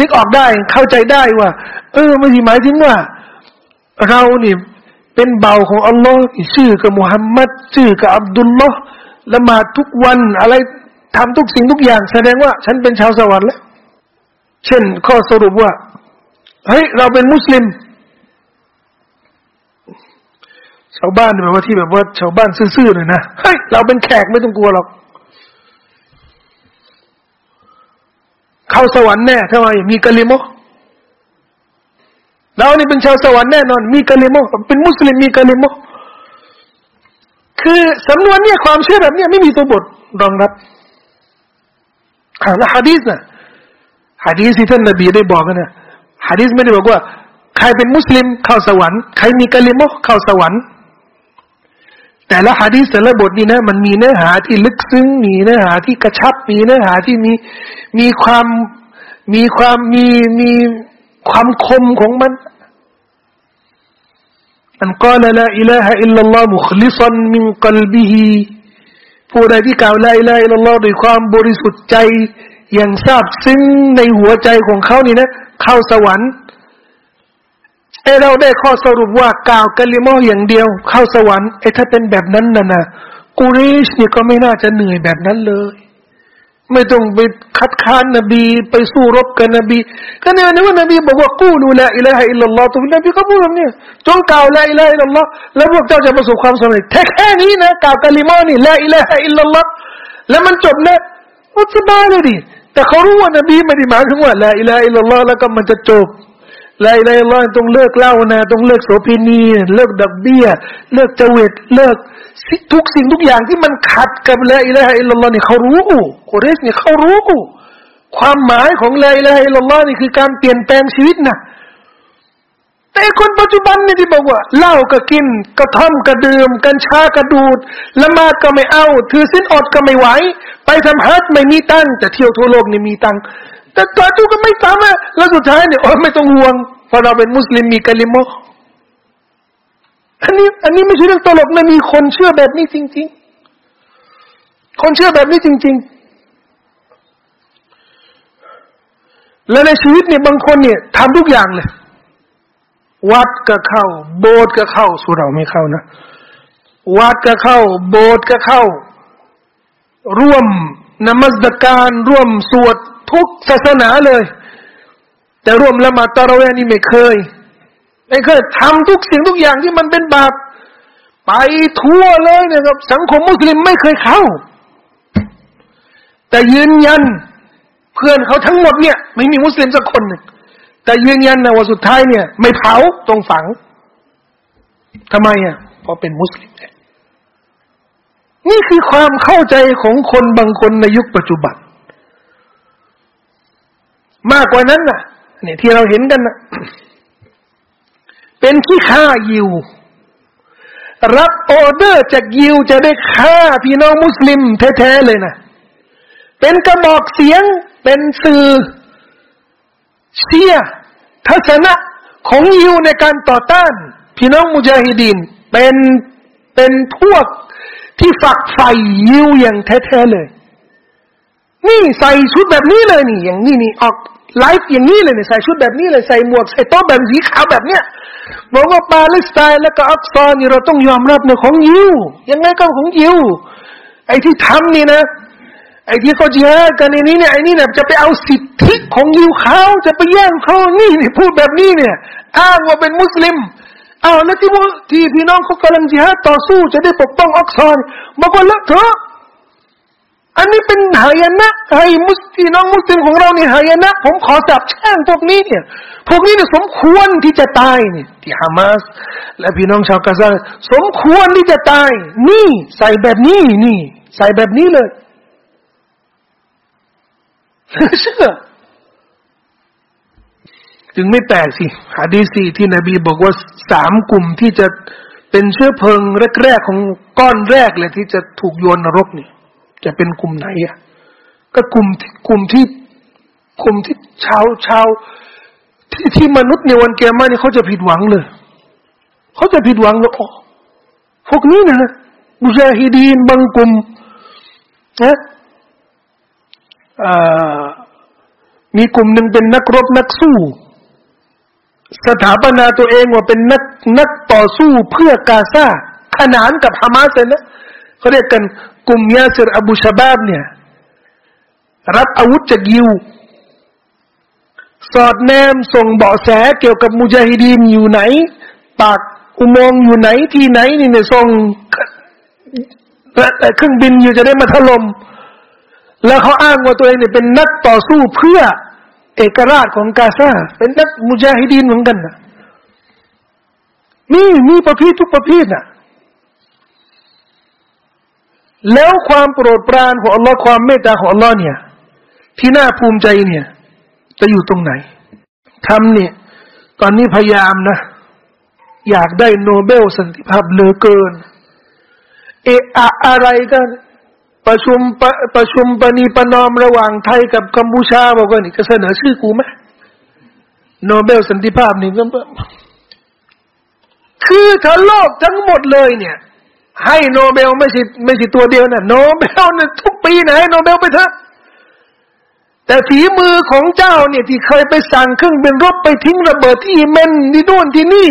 นึกออกได้เข้าใจได้ว่า เออไม่ใช่หมายถึงว่า เราเนี่ย เป็นเบาของอัลลอฮ์ชื่อกับมุฮัมมัดชื่อกับอับดุลลอฮ์ละหมาดทุกวันอะไรทำทุกสิ่งทุกอย่าง แสดงว่า ฉันเป็นชาวสวรรค์แล้ว เช่น ข้อสรุปว่าเฮ้ยเราเป็นมุสลิม ชาวบ้านแบบว่าที่แบบว่าชาวบ้านซื่อๆหน่อยนะเฮ้ยเราเป็นแขกไม่ต้องกลัวหรอก เข้าสวรรค์แน่ทำไมมีกะลิมอ เรานี่เป็นชาวสวรรค์แน่นอน มีกะลิมเป็นมุสลิมมีกะลิมคือสำนวนเนี่ยความเชื่อแบบนี้ไม่มีตัวบทรองรับแล้วฮะดีษนะฮะดีษที่ท่านนบีได้บอกกันนะฮะดิษไม่ได้บอกว่า ใครเป็นมุสลิมเข้าสวรรค์ใครมีกะลิมอเข้าสวรรค์ แต่ละฮะดิษแต่ละบทนี่นะ มันมีเนื้อหาที่ลึกซึ้งมีเนื้อหาที่กระชับมีเนื้อหาที่มีมีความมีความมีมี ความคมของมันمن قال لا إله إلا الله مخلصا من قلبه ผู้ใดที่กล่าว لا إله إلا الله ด้วยความบริสุทธิ์ใจอย่างซาบซึ้งในหัวใจของเขานี่นะ เข้าสวรรค์เอเราได้ข้อสรุปว่ากล่าวกะลิมออย่างเดียว เข้าสวรรค์ไอถ้าเป็นแบบนั้นน่ะนะกูริชนี่ก็ไม่น่าจะเหนื่อยแบบนั้นเลย ไม่ต้องไปคัดค้านนบี ไปสู้รบกับนบีก็เนี่ยนะว่านบีบอกว่ากู้ดูละอิละฮะอิลลัลลอฮ์ตัวนบีก็พูดแบบนี้จงกล่าว لا إله إلا الله แล้วพวกเจ้าจะประสบความสำเร็จแค่แค่นี้นะกล่าวกะลิมานี่ لا إله إلا الله แล้วมันจบนะมันสบายเลยดิแต่เขารู้ว่านบีไม่ได้หมายถึงว่าละอิละฮะอิลลัลลอฮ์แล้วก็มันจะจบ ละอิละฮะอิลลัลลอฮ์ต้องเลิกเล่านะต้องเลิกโสเภณีเลิกดักเบี้ย เลิกเจวิตเลิกทุกสิ่งทุกอย่างที่มันขัดกับละอิละฮะอิลลัลอฮ์นี่เขารู้กุเรสเนี่ยเขารู้ความหมายของละอิละฮะอิลลัลอฮ์นี่คือการเปลี่ยนแปลงชีวิตนะแต่คนปัจจุบันนี่ที่บอกว่าเหล้าก็กินกระท่อมก็ดื่มกัญชาก็ดูดละมาดก็ไม่เอา ถือสิ้นอดก็ไม่ไหว ไปทำฮัจไม่มีตังแต่เที่ยวทั่วโลกนี่มีตัง แต่ตัวจูก็ไม่ทำอะแล้วสุดท้ายเนี่ยโอ้ไม่ต้องห่วงเพราะเราเป็นมุสลิมมีกะลิมออันนี้ อันนี้ไม่ใช่เรื่องตลกนะมีคนเชื่อแบบนี้จริง ๆ คนเชื่อแบบนี้จริง ๆ และในชีวิตเนี่ยบางคนเนี่ยทำทุกอย่างเลย วัดก็เข้า โบสถ์ก็เข้าสุเราไม่เข้านะ วัดก็เข้า โบสถ์ก็เข้า ร่วมนมัสการร่วมสวด ทุกศาสนาเลย แต่ร่วมละหมาดตะเราะเวนี่ไม่เคย ไม่เคยทำทุกสิ่งทุกอย่างที่มันเป็นบาปไปทั่วเลยนะครับ สังคมมุสลิมไม่เคยเข้า แต่ยืนยันเพื่อนเขาทั้งหมดเนี่ย ไม่มีมุสลิมสักคนหนึ่งแต่ยืนยันนะว่าสุดท้ายเนี่ย ไม่เผาตรงฝังทำไมอะเพราะเป็นมุสลิมเนี่ยนี่คือความเข้าใจของคนบางคนในยุคปัจจุบัน มากกว่านั้นน่ะเนี่ยที่เราเห็นกันนะเป็นที่ฆ่ายิว รับออเดอร์จากยิวจะได้ฆ่าพี่น้องมุสลิมแท้ๆเลยนะเป็นกระบอกเสียงเป็นสื่อเชียทัศนะของยิวในการต่อต้าน พี่น้องมุจาฮิดีนเป็นเป็นพวกที่ฝักใฝ่ยิวอย่างแท้ๆเลย นี่ใส่ชุดแบบนี้เลยนี่ อย่างนี้นี่ออก ไลฟ์อย่างนี้เลยเนี่ยใส่ชุดแบบนี้เลยใส่หมวกใส่โต๊ะแบบสีขาวแบบเนี้ยบอกว่าปาเลสไตน์แล้วก็อักซอนี่เราต้องยอมรับในของยิวยังไงก็ของยิวไอ้ที่ทำนี่นะ ไอ้ที่เขาแย่กันในนี้เนี่ยไอ้นี่เนี่ยจะไปเอาสิทธิของยิวเขาจะไปแย่งเขานี่นี่พูดแบบนี้เนี่ยอ้างว่าเป็นมุสลิมอ้าวแล้วที่ที่พี่น้องเขากำลังจิฮาดต่อสู้จะได้ปกป้องอักซอนบอกว่าละเถอะ อันนี้เป็นหายนะให้มุสลิมน้องมุสลิมของเราเนี่ยหายนะ ผมขอจับแช่งพวกนี้เนี่ย พวกนี้เนี่ยสมควรที่จะตายเนี่ยที่ฮามาสและพี่น้องชาวกาซาสมควรที่จะตาย นี่ใส่แบบนี้นี่ ใส่แบบนี้เลยเชื่อจึงไม่แปลกสิฮะดีสีที่นบีบอกว่าสามกลุ่มที่จะเป็นเชื้อเพลิงแรกๆของก้อนแรกเลยที่จะถูกโยนนรกนี่ จะเป็นกลุ่มไหนอะก็กลุ่มที่กลุ่มที่กลุ่มที่ชาวชาวที่ที่มนุษย์ในวันแกมานี่เขาจะผิดหวังเลยเขาจะผิดหวังแล้วอ๋อพวกนี้นะมุจาฮิดีนบางกลุ่มนะมีกลุ่มหนึ่งเป็นนักรบนักสู้ สถาปนาตัวเองว่าเป็นนักนักต่อสู้เพื่อกาซาขนานกับฮามาสเลยนะ เขาเรียกกันกลุ่มยาเซรอบูชาบาบเนี่ย รับอาวุธจากยิว สอดแนมส่งเบาะแสเกี่ยวกับมุจาฮิดีนอยู่ไหน ปากอุโมงค์อยู่ไหนที่ไหนนี่เนี่ยส่งเครื่องบินอยู่จะได้มาถล่มแล้วเขาอ้างว่าตัวเองเนี่ยเป็นนักต่อสู้เพื่อเอกราชของกาซาเป็นนักมุจาฮิดีนเหมือนกันนะนี่มีประเภททุกประเภทน่ะ แล้วความโปรดปรานของอัลลอฮ์ความเมตตาของอัลลอฮ์เนี่ย ที่น่าภูมิใจเนี่ย จะอยู่ตรงไหนทำเนี่ย ตอนนี้พยายามนะ อยากได้โนเบลสันติภาพเหลือเกิน เอะอะอะไรกันประชุมประประชุมปณีประนอมระหว่างไทยกับกัมพูชาบอกว่านี่จะเสนอชื่อกูไหมโนเบลสันติภาพนี่ก็คือถ้าโลกทั้งหมดเลยเนี่ย ให้โนเบลไม่ใช่ไม่ใช่ตัวเดียวนะโนเบลเนี่ยทุกปีนะให้โนเบลไปเถอะแต่ฝีมือของเจ้าเนี่ยที่เคยไปสั่งเครื่องบินรบไปทิ้งระเบิดที่เยเมนที่นู่นที่นี่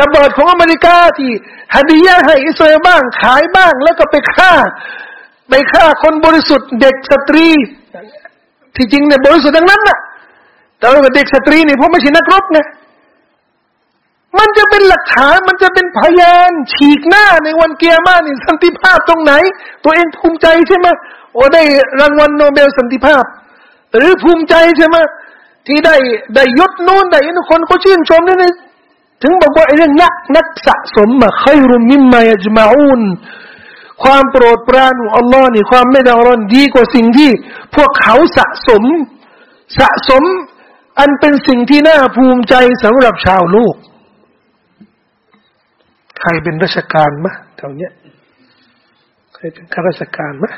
ระเบิดของอเมริกาที่ هدية ให้อิสราเอลบ้างขายบ้าง แล้วก็ไปฆ่า ไปฆ่าคนบริสุทธิ์เด็กสตรี ที่จริงเนี่ยบริสุทธิ์ดังนั้นน่ะ แต่ว่าเด็กสตรีนี่เพราะไม่ใช่นักรบไง มันจะเป็นหลักฐานมันจะเป็นพยาน ฉีกหน้าในวันกิยามะฮ์นี่สันติภาพตรงไหน ตัวเองภูมิใจใช่ไหมโอ้ได้รางวัลโนเบลสันติภาพ หรือภูมิใจใช่ไหมที่ได้ได้ยศนู่นได้ยคนเขาชื่นชมนี่นี่ถึงบอกว่าไอ้เรื่องนักนักสะสมมาใครรุมิมมายจมาอุนความโปรดปรานของอัลลอฮ์นี่ความไม่ดารอนดีกว่าสิ่งที่ พวกเขาสะสม สะสม อันเป็นสิ่งที่น่าภูมิใจสำหรับชาวโลก ครเป็นราชการมะแถวเนี้ยใครเป็นข้าราชการมะ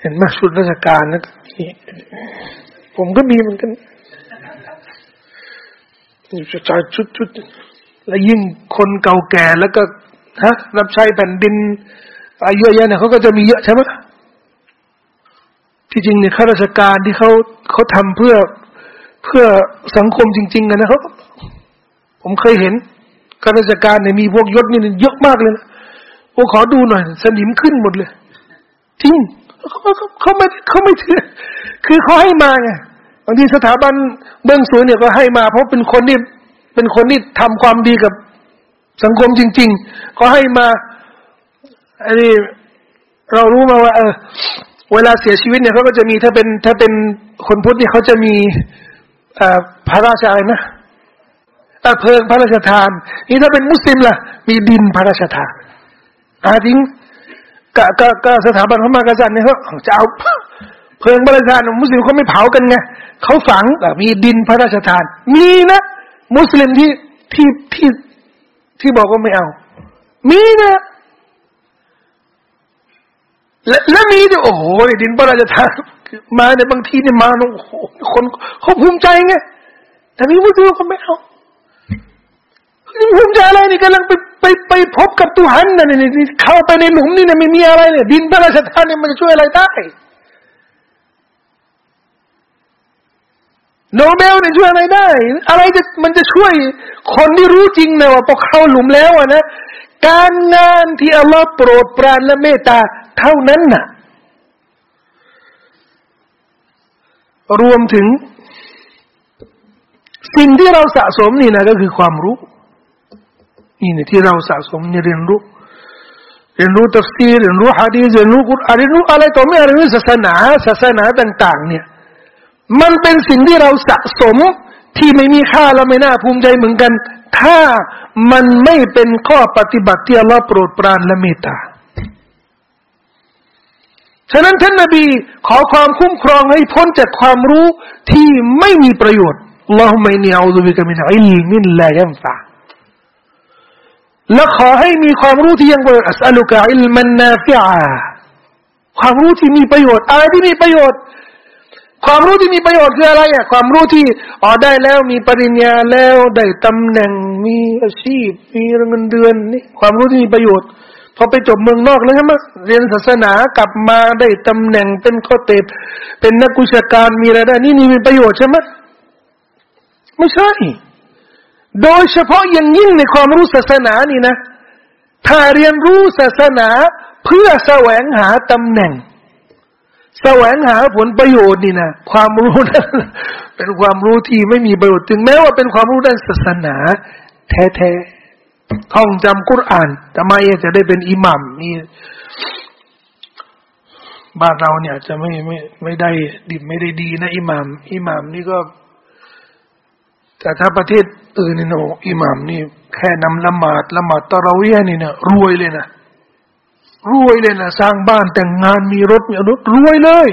เห็นไหมชุดราชการนะผมก็มีเหมือนกันชุดชุดชุดแล้วยิ่งคนเก่าแก่แล้วก็ฮะรับใช้แผ่นดินอายุเยอะเนี่ยเขาก็จะมีเยอะใช่ไหมที่จริงเนี่ยข้าราชการที่เขาเขาทำเพื่อเพื่อสังคมจริง ๆ กันนะครับ ผมเคยเห็น ข้าราชการเนี่ยมีพวกยศนี่เยอะมากเลยนะโอ้ขอดูหน่อย สนิมขึ้นหมดเลยจริงเขาเขาไม่เขาไม่ถือคือเขาให้มาไงบางทีสถาบันเบื้องสูงเนี่ยก็ให้มา เพราะเป็นคนที่เป็นคนที่ทำความดีกับสังคมจริงๆก็ให้มาอันนี้เรารู้มาว่า เออ เวลาเสียชีวิตเนี่ยเขาก็จะมีถ้าเป็นถ้าเป็นคนพุทธเนี่ยเขาจะมีอ่าพระราชอะไรนะ เพลิงพระราชทาน นี่ถ้าเป็นมุสลิมล่ะ มีดินพระราชทานอาจริงกะกะกะสถาบันพระมหากษัตริย์เนี่ยเขาจะเอาเพลิงพระราชทานมุสลิมเขาไม่เผากันไงเขาฝังแบบมีดินพระราชทาน มีนะมุสลิมที่ที่ที่ที่บอกว่าไม่เอา มีนะและและมีด้วยโอ้โหดินพระราชทานมาในบางทีเนี่ยมาโอ้โหคนเขาภูมิใจไงแต่มีมุสลิมเขาไม่เอา ภูมิใจอะไรนี่กำลังไปไปไปพบกับตุหันนะนี่เข้าไปในหลุมนี่นะไม่มีอะไรเนี่ยดินพระราชทานเนี่ยมันจะช่วยอะไรได้โนเบลเนี่ยช่วยอะไรได้ อะไรจะมันจะช่วยคนที่รู้จริงนะว่าพอเข้าหลุมแล้วนะ การงานที่อัลลอฮ์โปรดปรานและเมตตาเท่านั้นน่ะ รวมถึง สิ่งที่เราสะสมนี่นะก็คือความรู้ นี่เนี่ยที่เราสะสมเรียนรู้เรียนรู้ตัฟซีเรียนรู้ฮะดีเรียนรู้กุรอานเรียนรู้อะไรต่อไม่อะไรศาสนาศาสนาต่าง ๆ เนี่ย มันเป็นสิ่งที่เราสะสมที่ไม่มีค่าและไม่น่าภูมิใจเหมือนกัน ถ้ามันไม่เป็นข้อปฏิบัติที่อัลลอฮ์โปรดปรานและเมตตาฉะนั้นท่านนบีขอความคุ้มครองให้พ้นจากความรู้ที่ไม่มีประโยชน์ลอฮฺไม่เนียอูซุบิกมินอิลมินลายัมฟะ และขอให้มีความรู้ที่ยังประโยชน์อัสอัลุกะอิลมันนาฟิอาความรู้ที่มีประโยชน์อะไรที่มีประโยชน์ ความรู้ที่มีประโยชน์คืออะไรอะความรู้ที่อ๋อได้แล้วมีปริญญาแล้วได้ตำแหน่งมีอาชีพ มีเงินเดือนนี่ความรู้ที่มีประโยชน์พอไปจบเมืองนอกแล้วใช่ไหมเรียนศาสนากลับมาได้ตำแหน่งเป็นข้อเตบเป็นนักกุชการมีอะไรได้นี่นี่มีประโยชน์ใช่ไหมไม่ใช่ โดยเฉพาะอย่างยิ่งในความรู้ศาสนานี่นะ ถ้าเรียนรู้ศาสนาเพื่อแสวงหาตำแหน่ง แสวงหาผลประโยชน์นี่นะความรู้นั้นเป็นความรู้ที่ไม่มีประโยชน์ถึงแม้ว่าเป็นความรู้ด้านศาสนา แท้ๆท่องจำกุรอานทำไมจะได้เป็นอิหมัมนี่บ้านเราเนี่ยจะไม่ไม่ไม่ได้ดิบไม่ได้ดีนะอิหมัมอิหมัมนี่ก็ แต่ถ้าประเทศอื่นนี่โนอิหมัมนี่แค่นำละหมาดละหมาดตะเราเวียนี่เนี่ยรวยเลยนะรวยเลยนะสร้างบ้านแต่งงานมีรถมีรถรวยเลย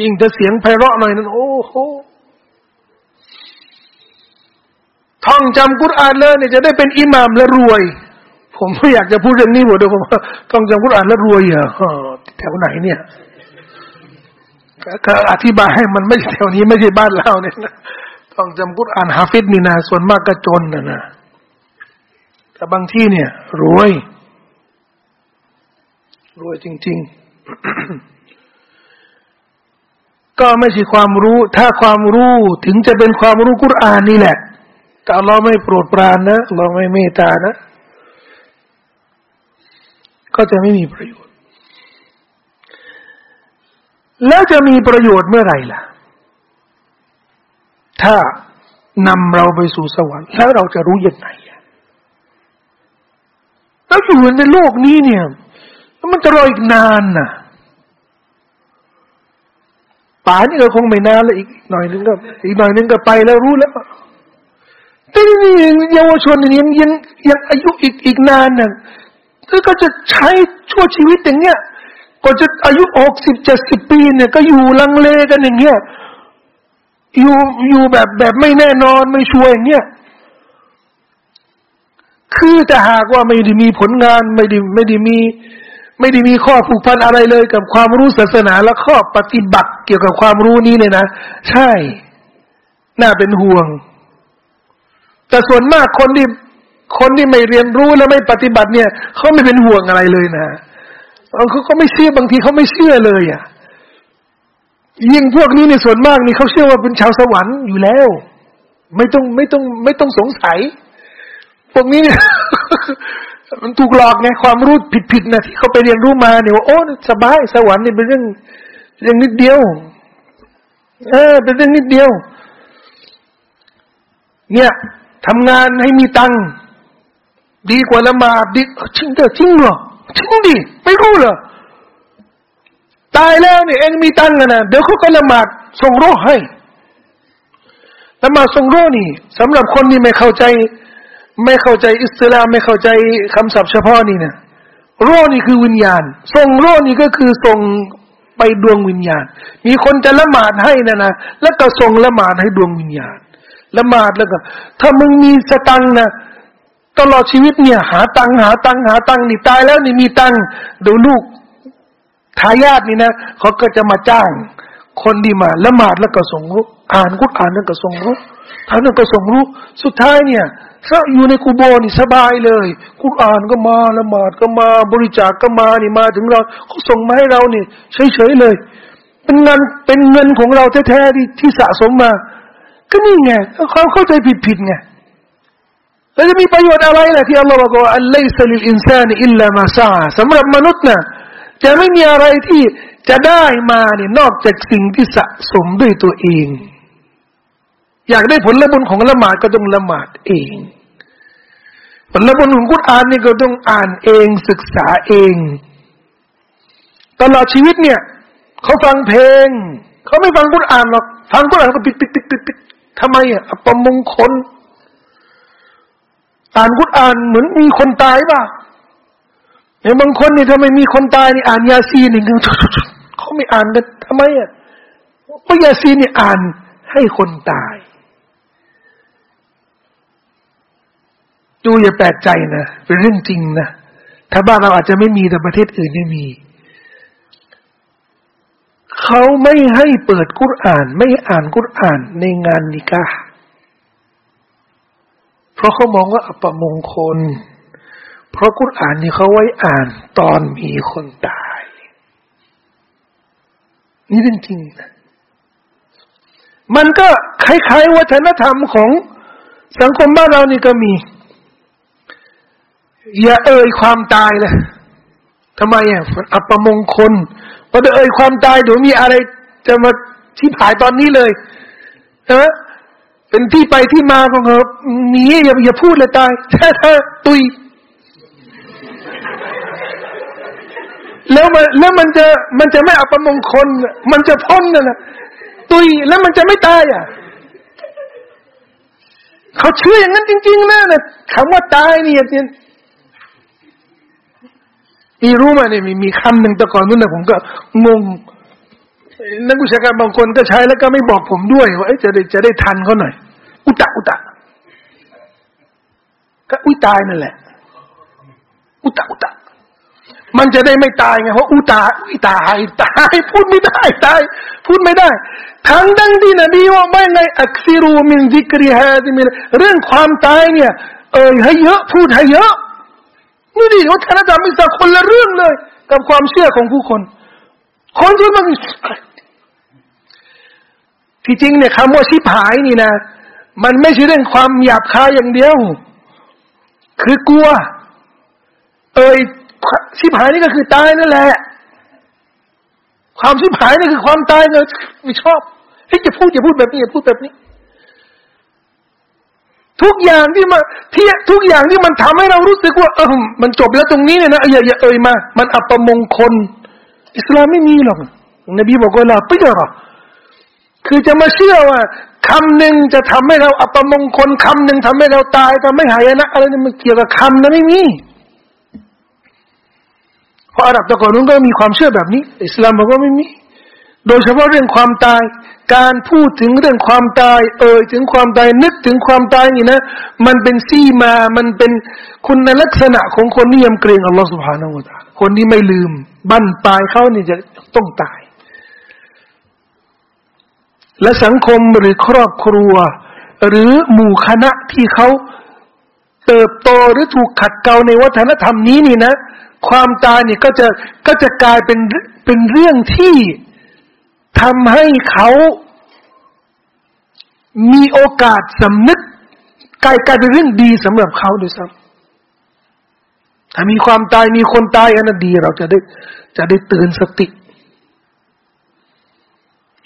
ยิ่งจะเสียงไพเราะหน่อยนั้น โอ้โหท่องจำกุรอานเลยเนี่ยจะได้เป็นอิหมามและรวย ผมไม่อยากจะพูดเรื่องนี้หมดเลยผมท่องจำกุรอานและรวยเหรอแถวไหนเนี่ยก็อธิบายให้มันไม่ใช่แถวนี้ไม่ใช่บ้านเราเนี่ย นะท่องจำกุรอ่านฮาฟิดนี่นะส่วนมากก็จนนะนะแต่บางที่เนี่ย รวย รวยจริง ๆ ก็ไม่ใช่ความรู้ ถ้าความรู้ถึงจะเป็นความรู้กุรอานนี่แหละ แต่เราไม่โปรดปรานนะเราไม่เมตานะ ก็จะไม่มีประโยชน์ แล้วจะมีประโยชน์เมื่อไหร่ล่ะ ถ้านำเราไปสู่สวรรค์แล้วเราจะรู้ยังไงแล้วอยู่ในโลกนี้เนี่ย มันจะรออีกนานน่ะป่านี่ก็คงไม่นานแล้วอีกหน่อยนึงก็อีกหน่อยนึงก็ไปแล้วรู้แล้วแต่นี่เยาวชนยังยังยังอายุอีกอีกนานน่ะแล้วก็จะใช้ชั่วชีวิตอย่างเงี้ยก็จะอายุหกสิบเจ็ดสิบปีเนี่ย ก็อยู่ลังเลกันอย่างเงี้ย อยู่อยู่แบบแบบไม่แน่นอนไม่ช่วยอย่างเงี้ยคือแต่หากว่าไม่ได้มีผลงานไม่ได้ไม่ได้มี ไม่ได้มีข้อผูกพันอะไรเลยกับความรู้ศาสนาและข้อปฏิบัติเกี่ยวกับความรู้นี้เลยนะ ใช่ น่าเป็นห่วง แต่ส่วนมากคนที่คนที่ไม่เรียนรู้และไม่ปฏิบัติเนี่ยเขาไม่เป็นห่วงอะไรเลยนะเขาก็ไม่เชื่อบางทีเขาไม่เชื่อเลยอะ ยิ่งพวกนี้ในส่วนมากนี่เขาเชื่อว่าเป็นชาวสวรรค์อยู่แล้ว ไม่ต้องไม่ต้องไม่ต้องสงสัย พวกนี้เนี่ยมันถูกหลอกไงความรู้ผิดๆนะที่เขาไปเรียนรู้มาเนี่ยว่าโอ้สบายสวรรค์นี่เป็นเรื่องเรื่องนิดเดียว เออ เป็นเรื่องนิดเดียว เนี่ยทำงานให้มีตังค์ดีกว่าละมาดดีจริงเด้อจริงเหรอจริงดิไม่รู้เหรอ ตายแล้วเนี่ยเองมีตังค์นะเดี๋ยวเขาก็ละหมาดส่งโรคให้ละหมาดส่งโรคนี่สำหรับคนที่ไม่เข้าใจ ไม่เข้าใจอิสลามไม่เข้าใจคำศัพท์เฉพาะนี่เนี่ยโรคนี่คือวิญญาณส่งโรคนี่ก็คือส่งไปดวงวิญญาณ มีคนจะละหมาดให้นะนะแล้วก็ส่งละหมาดให้ดวงวิญญาณละหมาดแล้วก็ ถ้ามึงมีสตังนะตลอดชีวิตเนี่ย หาตังหาตังหาตังนี่ตายแล้วนี่มีตังเดูลูก ทายาทนี่นะเขาก็จะมาจ้าง คนที่มาละหมาดแล้วก็ส่งรู้ อ่านกุศอ่านแล้วก็ส่งรู้ท่านก็ส่งรู้ สุดท้ายเนี่ยถ้าอยู่ในกูโบนี่สบายเลยกุรอานก็มาละหมาดก็มาบริจาคก็มานี่มาถึงเราเขาส่งมาให้เราเนี่ยเฉยๆเลย เป็นเงินเป็นเงินของเราแท้ๆที่ที่สะสมมา ก็นี่ไงเขาเข้าใจผิดๆไงแล้วจะมีประโยชน์อะไรล่ะที่อัลลอฮฺบอกว่าأن ليس للإنسان إلا ما سعى สำหรับมนุษย์นะ จะไม่มีอะไรที่จะได้มาเนี่ยนอกจากสิ่งที่สะสมด้วยตัวเอง อยากได้ผลละบุญของละหมาดก็ต้องละหมาดเอง ผลละบุญของกุรอานนี่ก็ต้องอ่านเองศึกษาเอง ตลอดชีวิตเนี่ยเขาฟังเพลงเขาไม่ฟังกุรอานหรอกฟังกุรอานก็ปิดปิดปิดปิดปิดทำไมอะอัปมงคลอ่านกุรอานเหมือนมีคนตายป่ะ เนี่ยบางคนนี่ทำไมมีคนตายนี่อ่านยาซีนี่เขาไม่อ่านกันทำไมอะเพราะยาซีนี่อ่านให้คนตาย ดูอย่าแปลกใจนะเป็นเรื่องจริงนะถ้าบ้านเราอาจจะไม่มีแต่ประเทศอื่นไม่มีเขาไม่ให้เปิดกุรอาน ไม่อ่านกุรอานในงานนิกาเพราะเขามองว่าอัปมงคล เพราะกุรอานนี่เขาไว้อ่านตอนมีคนตาย นี่เรื่องจริงนะมันก็คล้ายๆวัฒนธรรมของสังคมบ้านเรานี่ก็มี อย่าเอ่ยความตายเลยทำไมอะอัปมงคลพอจะเอ่ยความตายเดี๋ยวมีอะไรจะมาที่ผายตอนนี้เลยใช่ไหมเป็นที่ไปที่มาของเขาหนีอย่าอย่าพูดเลยตายแท้แท้ตุย แล้วมันแล้วมันจะมันจะไม่อัปมงคล มันจะพ้นนั่นแหละตุยแล้วมันจะไม่ตายอะเขาเชื่ออย่างนั้นจริง ๆนะนะคำว่าตายเนี่ยมีรู้มาเนี่ยมีมีคำหนึ่งแต่ก่อนนู้นนะผมก็งงนักวิชาการบางคนก็ใช้แล้วก็ไม่บอกผมด้วยว่าจะได้จะได้ทันเขาหน่อย อุตะอุตะก็อุ้ยตายนั่นแหละ อุตะอุตะ มันจะได้ไม่ตายไงเพราะอุตาอุตายตายพูดไม่ได้ตายพูดไม่ได้ทั้งดังที่นบีว่าไม่ในอักซิรูมินซิกริฮาดิมิเรื่องความตายเนี่ย เอ่ยให้เยอะพูดให้เยอะนี่ดิวัฒนธรรมอิสลามคนละเรื่องเลย กับความเชื่อของผู้คน คนที่มันที่จริงเนี่ยคำว่าชิบหายนี่นะ มันไม่ใช่เรื่องความหยาบคายอย่างเดียว คือกลัว เอ่ย ชิบหายนี่ก็คือตายนั่นแหละ ความชิบหายนี่คือความตายเนยไม่ชอบเฮ้ยจะพูดจะพูดแบบนี้อย่าพูดแบบนี้ ทุกอย่างที่มาที่ทุกอย่างที่มันทำให้เรารู้สึกว่า เออมันจบแล้วตรงนี้เนี่ยนะอย่าอย่าเอ่ยมา มันอัปมงคล อิสลามไม่มีหรอกนบีบอกว่าลาปิจาระคือจะมาเชื่อว่าคำหนึ่งจะทำให้เราอัปมงคลคำหนึ่งทำให้เราตายทำให้หายนะอะไรนี่มันเกี่ยวกับคำนะไม่มี เพราะอาหรับตะกอนนู้นก็มีความเชื่อแบบนี้ อิสลามบอกว่าไม่มี โดยเฉพาะเรื่องความตาย การพูดถึงเรื่องความตาย เอ่ยถึงความตายนึกถึงความตายนี่นะ มันเป็นซี่มา มันเป็นคุณลักษณะของคนที่ยำเกรงอัลลอฮฺสุบฮานาอูตาคนที่ไม่ลืม บั้นปลายเขานี่จะต้องตาย และสังคมหรือครอบครัว หรือหมู่คณะที่เขา เติบโตหรือถูกขัดเกลาในวัฒนธรรมนี้นี่นะ ความตายเนี่ยก็จะก็จะกลายเป็นเป็นเรื่องที่ทำให้เขามีโอกาสสำนึกกลายกลายเป็นเรื่องดีสำหรับเขาด้วยซ้ำถ้ามีความตายมีคนตายอันนั้นดี เราจะได้จะได้ตื่นสติ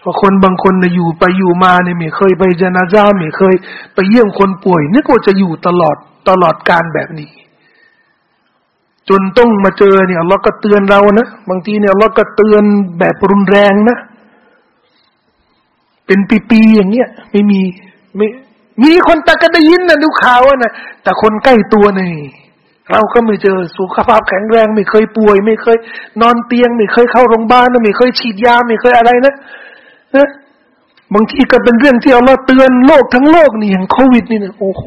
เพราคนบางคนเนี่ยอยู่ไปอยู่มาเนี่ยไม่เคยไปจนาจาไม่เคย ไปเยี่ยมคนป่วยนึกว่าจะอยู่ตลอดตลอดการแบบนี้ จนต้องมาเจอเนี่ยเราก็เตือนเรานะบางทีเนี่ยเราก็เตือนแบบรุนแรงนะ เป็นปีๆอย่างเงี้ยไม่มีไม่มีคนตะก็ได้ยินนะดูข่าวนะแต่คนใกล้ตัวนี่เราก็ไม่เจอสุขภาพแข็งแรง ไม่เคยป่วย ไม่เคย นอนเตียง ไม่เคยเข้าโรงพยาบาลไม่เคยฉีดยาไม่เคยอะไรนะ นะบางทีก็เป็นเรื่องที่เราเตือนโลกทั้งโลกนี่อย่างโควิดนี่นะโอ้โห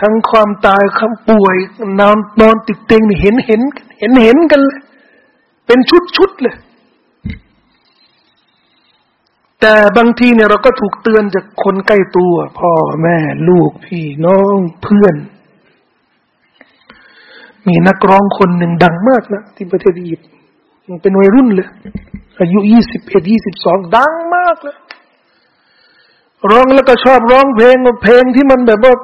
ทั้งความตายคำป่วยนอนนอนติดเตียงนี่เห็นเห็นเห็นเห็นกันเลยเป็นชุดชุดเลย แต่บางทีเนี่ยเราก็ถูกเตือนจากคนใกล้ตัว พ่อแม่ ลูกพี่น้องเพื่อน มีนักร้องคนหนึ่งดังมากนะที่ประเทศอียิปต์ เป็นวัยรุ่นเลย อายุยี่สิบเอ็ดยี่สิบสองดังมากเลย ร้องแล้วก็ชอบร้องเพลงเพลงที่มันแบบว่า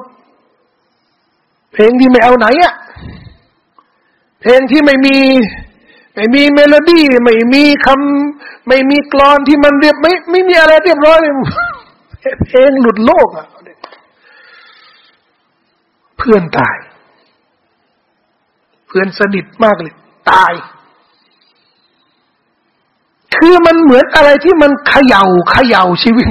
เพลงที่ไม่เอาไหนอะเพลงที่ไม่มี ไม่มีเมโลดี้ไม่มีคำไม่มีกลอนที่มันเรียบไม่ไม่มีอะไรเรียบร้อยเลยเพลงหลุดโลกอะเพื่อนตาย เพื่อนสนิทมากเลย ตาย คือมันเหมือนอะไรที่มันเขย่าเขย่าชีวิต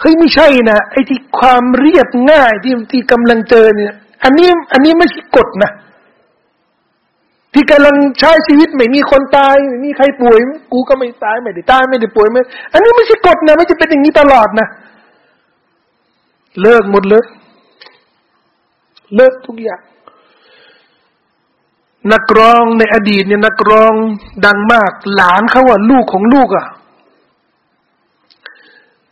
เฮ้ยไม่ใช่นะไอ้ที่ความเรียบง่ายที่ที่กำลังเจอเนี่ย อันนี้อันนี้ไม่ใช่กฎนะที่กำลังใช้ชีวิตไม่มีคนตายไม่มีใครป่วย กูก็ไม่ตายไม่ได้ตายไม่ได้ป่วยไม่อันนี้ไม่ใช่กฎนะไม่จะเป็นอย่างนี้ตลอดนะเลิกหมดเลยเลิกทุกอย่าง นักร้องในอดีตเนี่ยนักร้องดังมาก หลานเขาว่าลูกของลูกอะ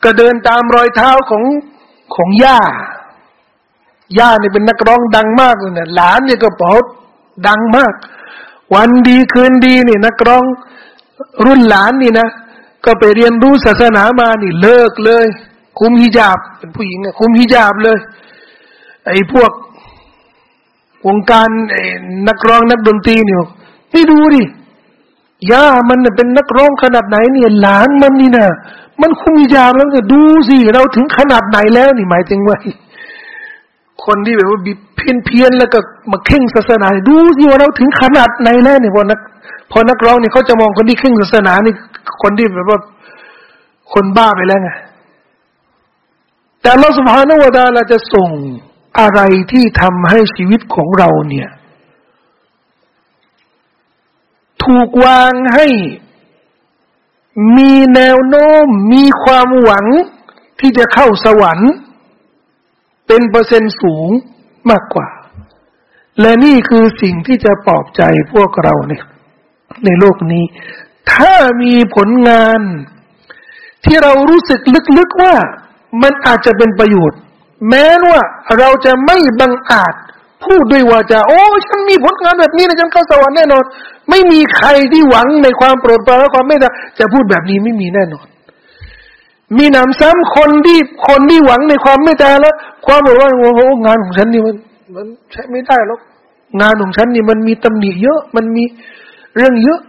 ก็เดินตามรอยเท้าของของย่า ย่าเนี่ยเป็นนักร้องดังมากเลยเนะหลานเนี่ยก็บอกดังมาก วันดีคืนดีนี่นักร้องรุ่นหลานนี่นะก็ไปเรียนรู้ศาสนามานี่เลิกเลย คุมฮิญาบเป็นผู้หญิงอะคุมฮิญาบเลย ไอ้พวก วงการนักร้องนักดนตรีเนี่ยนี่ดูดิย่ามันเป็นนักร้องขนาดไหนเนี่ยหลานมันนี่นะมันคุมฮิญาบแล้วก็ดูสิเราถึงขนาดไหนแล้วนี่หมายถึงว่าคนที่แบบว่าเพี้ยนเพียนแล้วก็มาเข่งศาสนาดูสิว่าเราถึงขนาดไหนแล้วเนี่ยพอนักพอนักร้องเนี่ยเขาจะมองคนที่เข่งศาสนานี่คนที่แบบว่าคนบ้าไปแล้วไงแต่เราสุภาณวดาเราจะส่ง อะไรที่ทำให้ชีวิตของเราเนี่ย ถูกวางให้ มีแนวโน้ม มีความหวังที่จะเข้าสวรรค์ เป็นเปอร์เซ็นต์สูงมากกว่า และนี่คือสิ่งที่จะปลอบใจพวกเราเนี่ย ในโลกนี้ ถ้ามีผลงาน ที่เรารู้สึกลึกๆว่ามันอาจจะเป็นประโยชน์ แม้ว่าเราจะไม่บังอาจพูดด้วยวาจะโอ้ฉันมีผลงานแบบนี้นะฉันเข้าสวรรค์แน่นอน ไม่มีใครที่หวังในความโปรดปรานและความเมตตาจะพูดแบบนี้ไม่มีแน่นอน มีหนำซ้ำคนที่คนที่หวังในความเมตตาแล้ว ความบอกว่าโอ้โหงานของฉันนี่มัน มันใช้ไม่ได้หรอกงานของฉันนี่มันมีตำหนิเยอะ มันมีเรื่องเยอะ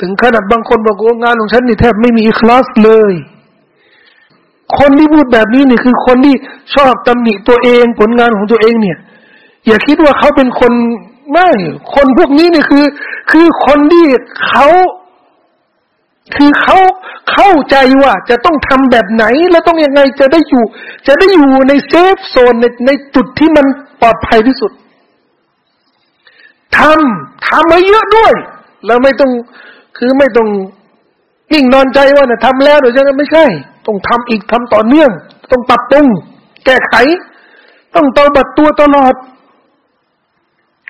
ถึงขนาดบางคนบอกว่างานของฉันนี่แทบไม่มีอีคลาสเลย คนที่พูดแบบนี้เนี่ยคือคนที่ชอบตำหนิตัวเอง ผลงานของตัวเองเนี่ย อย่าคิดว่าเขาเป็นคนไม่คนพวกนี้เนี่ยคือ คือคนที่เขาคือเขาเข้าใจว่าจะต้องทำแบบไหน แล้วต้องยังไงจะได้อยู่ จะได้อยู่ในเซฟโซนในในจุดที่มันปลอดภัยที่สุดทำทำมาเยอะด้วย แล้วไม่ต้องคือไม่ต้องยิ่งนอนใจว่าเนี่ยทำแล้วเดี๋ยวจะไม่ใช่ต้องทำอีกทำต่อเนื่อง ต้องปรับปรุงแก้ไข ต้องเตาบัดตัวตลอด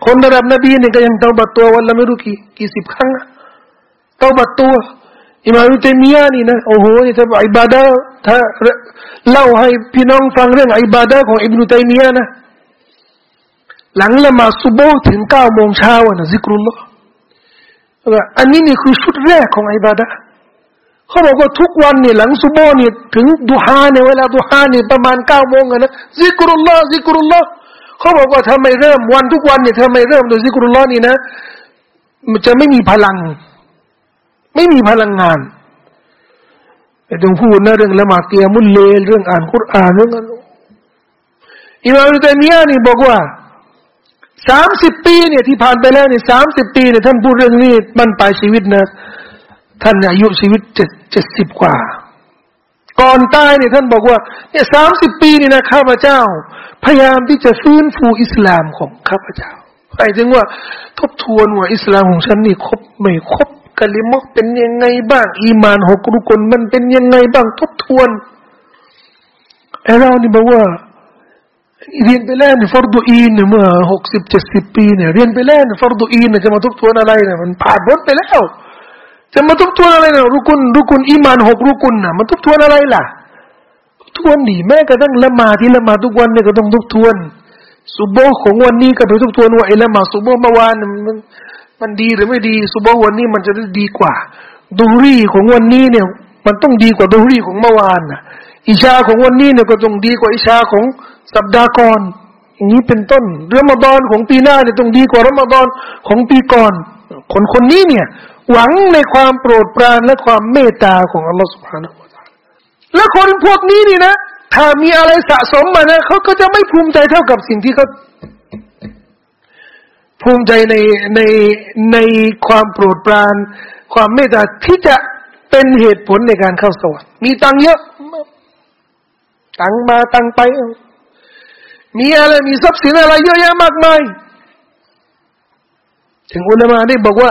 คนระดับนบีเนี่ยก็ยังเตาบัตตัววันละไม่รู้กี่กี่สิบครั้งเตาบัตตัวอิมามุตัยมียานี่นะโอ้โหนี่ถ้าอิบาดาถ้าเล่าให้พี่น้องฟังเรื่องอิบาดาของอิบนุตัยมียานะหลังละมาซุโบถึงเก้าโมงเช้านะซิกรุลลอฮ์อันนี้นี่คือชุดแรกของอิบาดา เขาบอกว่าทุกวันเนี่ยหลังซุโบเนี่ยถึงดุฮาเนี่ยเวลาดุฮาเนี่ยประมาณเก้าโมงนะซิกรุลลอฮ์ซิกรุลลอฮ์เขาบอกว่าถ้าไมเริ่มวันทุกวันเนี่ยถ้าไมเริ่มโดยซิกรุลลอฮ์นี่นะ มันจะไม่มีพลัง ไม่มีพลังงานแต่ต้องพูดนะเรื่องละหมาดเตียมุลเลเรื่องอ่านคุรานเรื่องอิมามอุตัยมียะนี่บอกว่าสามสิบปีเนี่ยที่ผ่านไปแล้วเนี่ยสามสิบปีเนี่ยท่านพูดเรื่องนี้มันปลายชีวิตนะ ท่านอายุชีวิตเจ็ดเจ็ดสิบกว่า ก่อนตายเนี่ยท่านบอกว่าเนี่ยสามสิบปีนี่นะข้าพเจ้า พยายามที่จะฟื้นฟูอิสลามของข้าพเจ้าหมายถึงว่าทบทวนว่าอิสลามของฉันนี่ครบไม่ครบกะลิมกเป็นยังไงบ้าง อีมานหกรุกลมันเป็นยังไงบ้างทบทวนไอเรานี่บอกว่าเรียนไปแล้วเนี่ยฟอร์ดูอีนเนี่ยมื่อหกสิบเจ็ดสิบปีเนี่ยเรียนไปแล้วเนี่ยฟอร์ดูอีนเนี่ยจะมาทบทวนอะไรเนี่ยมันผ่านพ้นไปแล้ว จะมาทบทวนอะไรเนี่ยรุกุนรุกุนอีมานหกรุกุนน่ะมันทบทวนอะไรล่ะ ทวนดีแม้กระทั่งละมาที่ละมาทุกวันเนี่ยก็ต้องทบทวนสุโบของวันนี้ก็ไปทบทวนว่าไอ้ละมาสุโบเมื่อวานมันมันดีหรือไม่ดีสุโบวันนี้มันจะได้ดีกว่าดูรีของวันนี้เนี่ย มันต้องดีกว่าดูรีของเมื่อวานนะอิชาของวันนี้เนี่ยก็ต้องดีกว่าอิชาของสัปดาห์ก่อนอย่างนี้เป็นต้นรอมฎอนของปีหน้าเนี่ยต้องดีกว่ารอมฎอนของปีก่อน คนคนนี้เนี่ย หวังในความโปรดปรานและความเมตตาของอัลลอฮฺสุบฮานาแล้วคนพวกนี้นี่นะ ถ้ามีอะไรสะสมมานะเขาก็จะไม่ภูมิใจเท่ากับสิ่งที่เขาภูมิใจในในในความโปรดปราน ความเมตตาที่จะเป็นเหตุผลในการเข้าสวรรค์มีตังเยอะตังมาตังไป มีอะไรมีทรัพย์สินอะไรเยอะแยะมากมาย ถึงอุลามาได้บอกว่า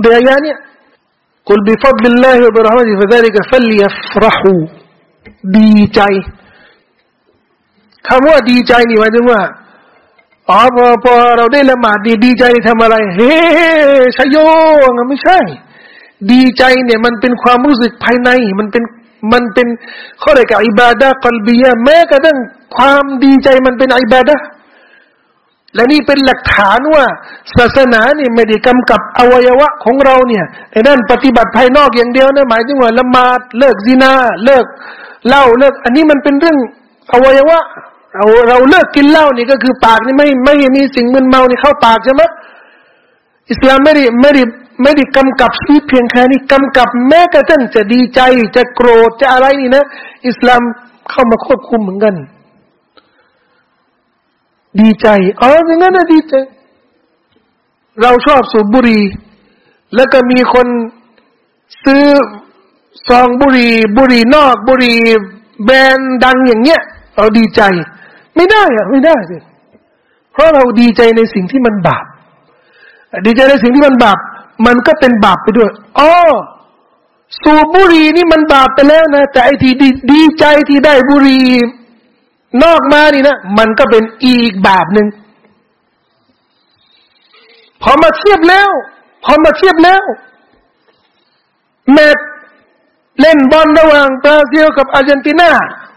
เดียยเนี่ย قل بفضل الله وبرحمته فذلك فليفرحوا ดีใจคำว่าดีใจนี่หมายถึงว่าอ๋อพอพอเราได้ละหมาดดีดีใจทำอะไร เฮ้ชโยงไม่ใช่ ดีใจเนี่ย มันเป็นความรู้สึกภายใน มันเป็นมันเป็นข้อเรียกอิบาดะกลบียแม้กระทั่งความดีใจมันเป็นอิบาดะ และนี่เป็นหลักฐานว่า ศาสนาเนี่ยไม่ได้กำกับอวัยวะของเราเนี่ยไอ้นั่นปฏิบัติภายนอกอย่างเดียวนะหมายถึงว่าละหมาดเลิกซินาเลิกเหล้าเลิก อันนี้มันเป็นเรื่องอวัยวะ เราเราเลิกกินเหล้านี่ก็คือปากนี่ไม่ไม่มีสิ่งมึนเมานี่เข้าปากใช่ไหมอิสลามไม่ได้ไม่ได้ไม่ได้กำกับชีวิตเพียงแค่นี้กำกับแม้กระทั่งจะดีใจจะโกรธจะอะไรนี่นะ อิสลามเข้ามาควบคุมเหมือนกัน ดีใจอ๋ออย่างนั้นนะดีใจ เราชอบสูบบุหรี่แล้วก็มีคนซื้อซองบุหรี่บุหรี่นอกบุหรี่แบรนด์ดังอย่างเงี้ย เราดีใจ ไม่ได้อะไม่ได้สิเพราะเราดีใจในสิ่งที่มันบาปดีใจในสิ่งที่มันบาปมันก็เป็นบาปไปด้วยอ๋อสูบบุหรี่นี่มันบาปไปแล้วนะ แต่ไอ้ที่ดีใจที่ได้บุหรี่ นอกมานี่นะมันก็เป็นอีกแบบหนึ่งพอมาเทียบแล้ว พอมาเทียบแล้วแมตเล่นบอลระหว่างบราซิลกับอาร์เจนตินา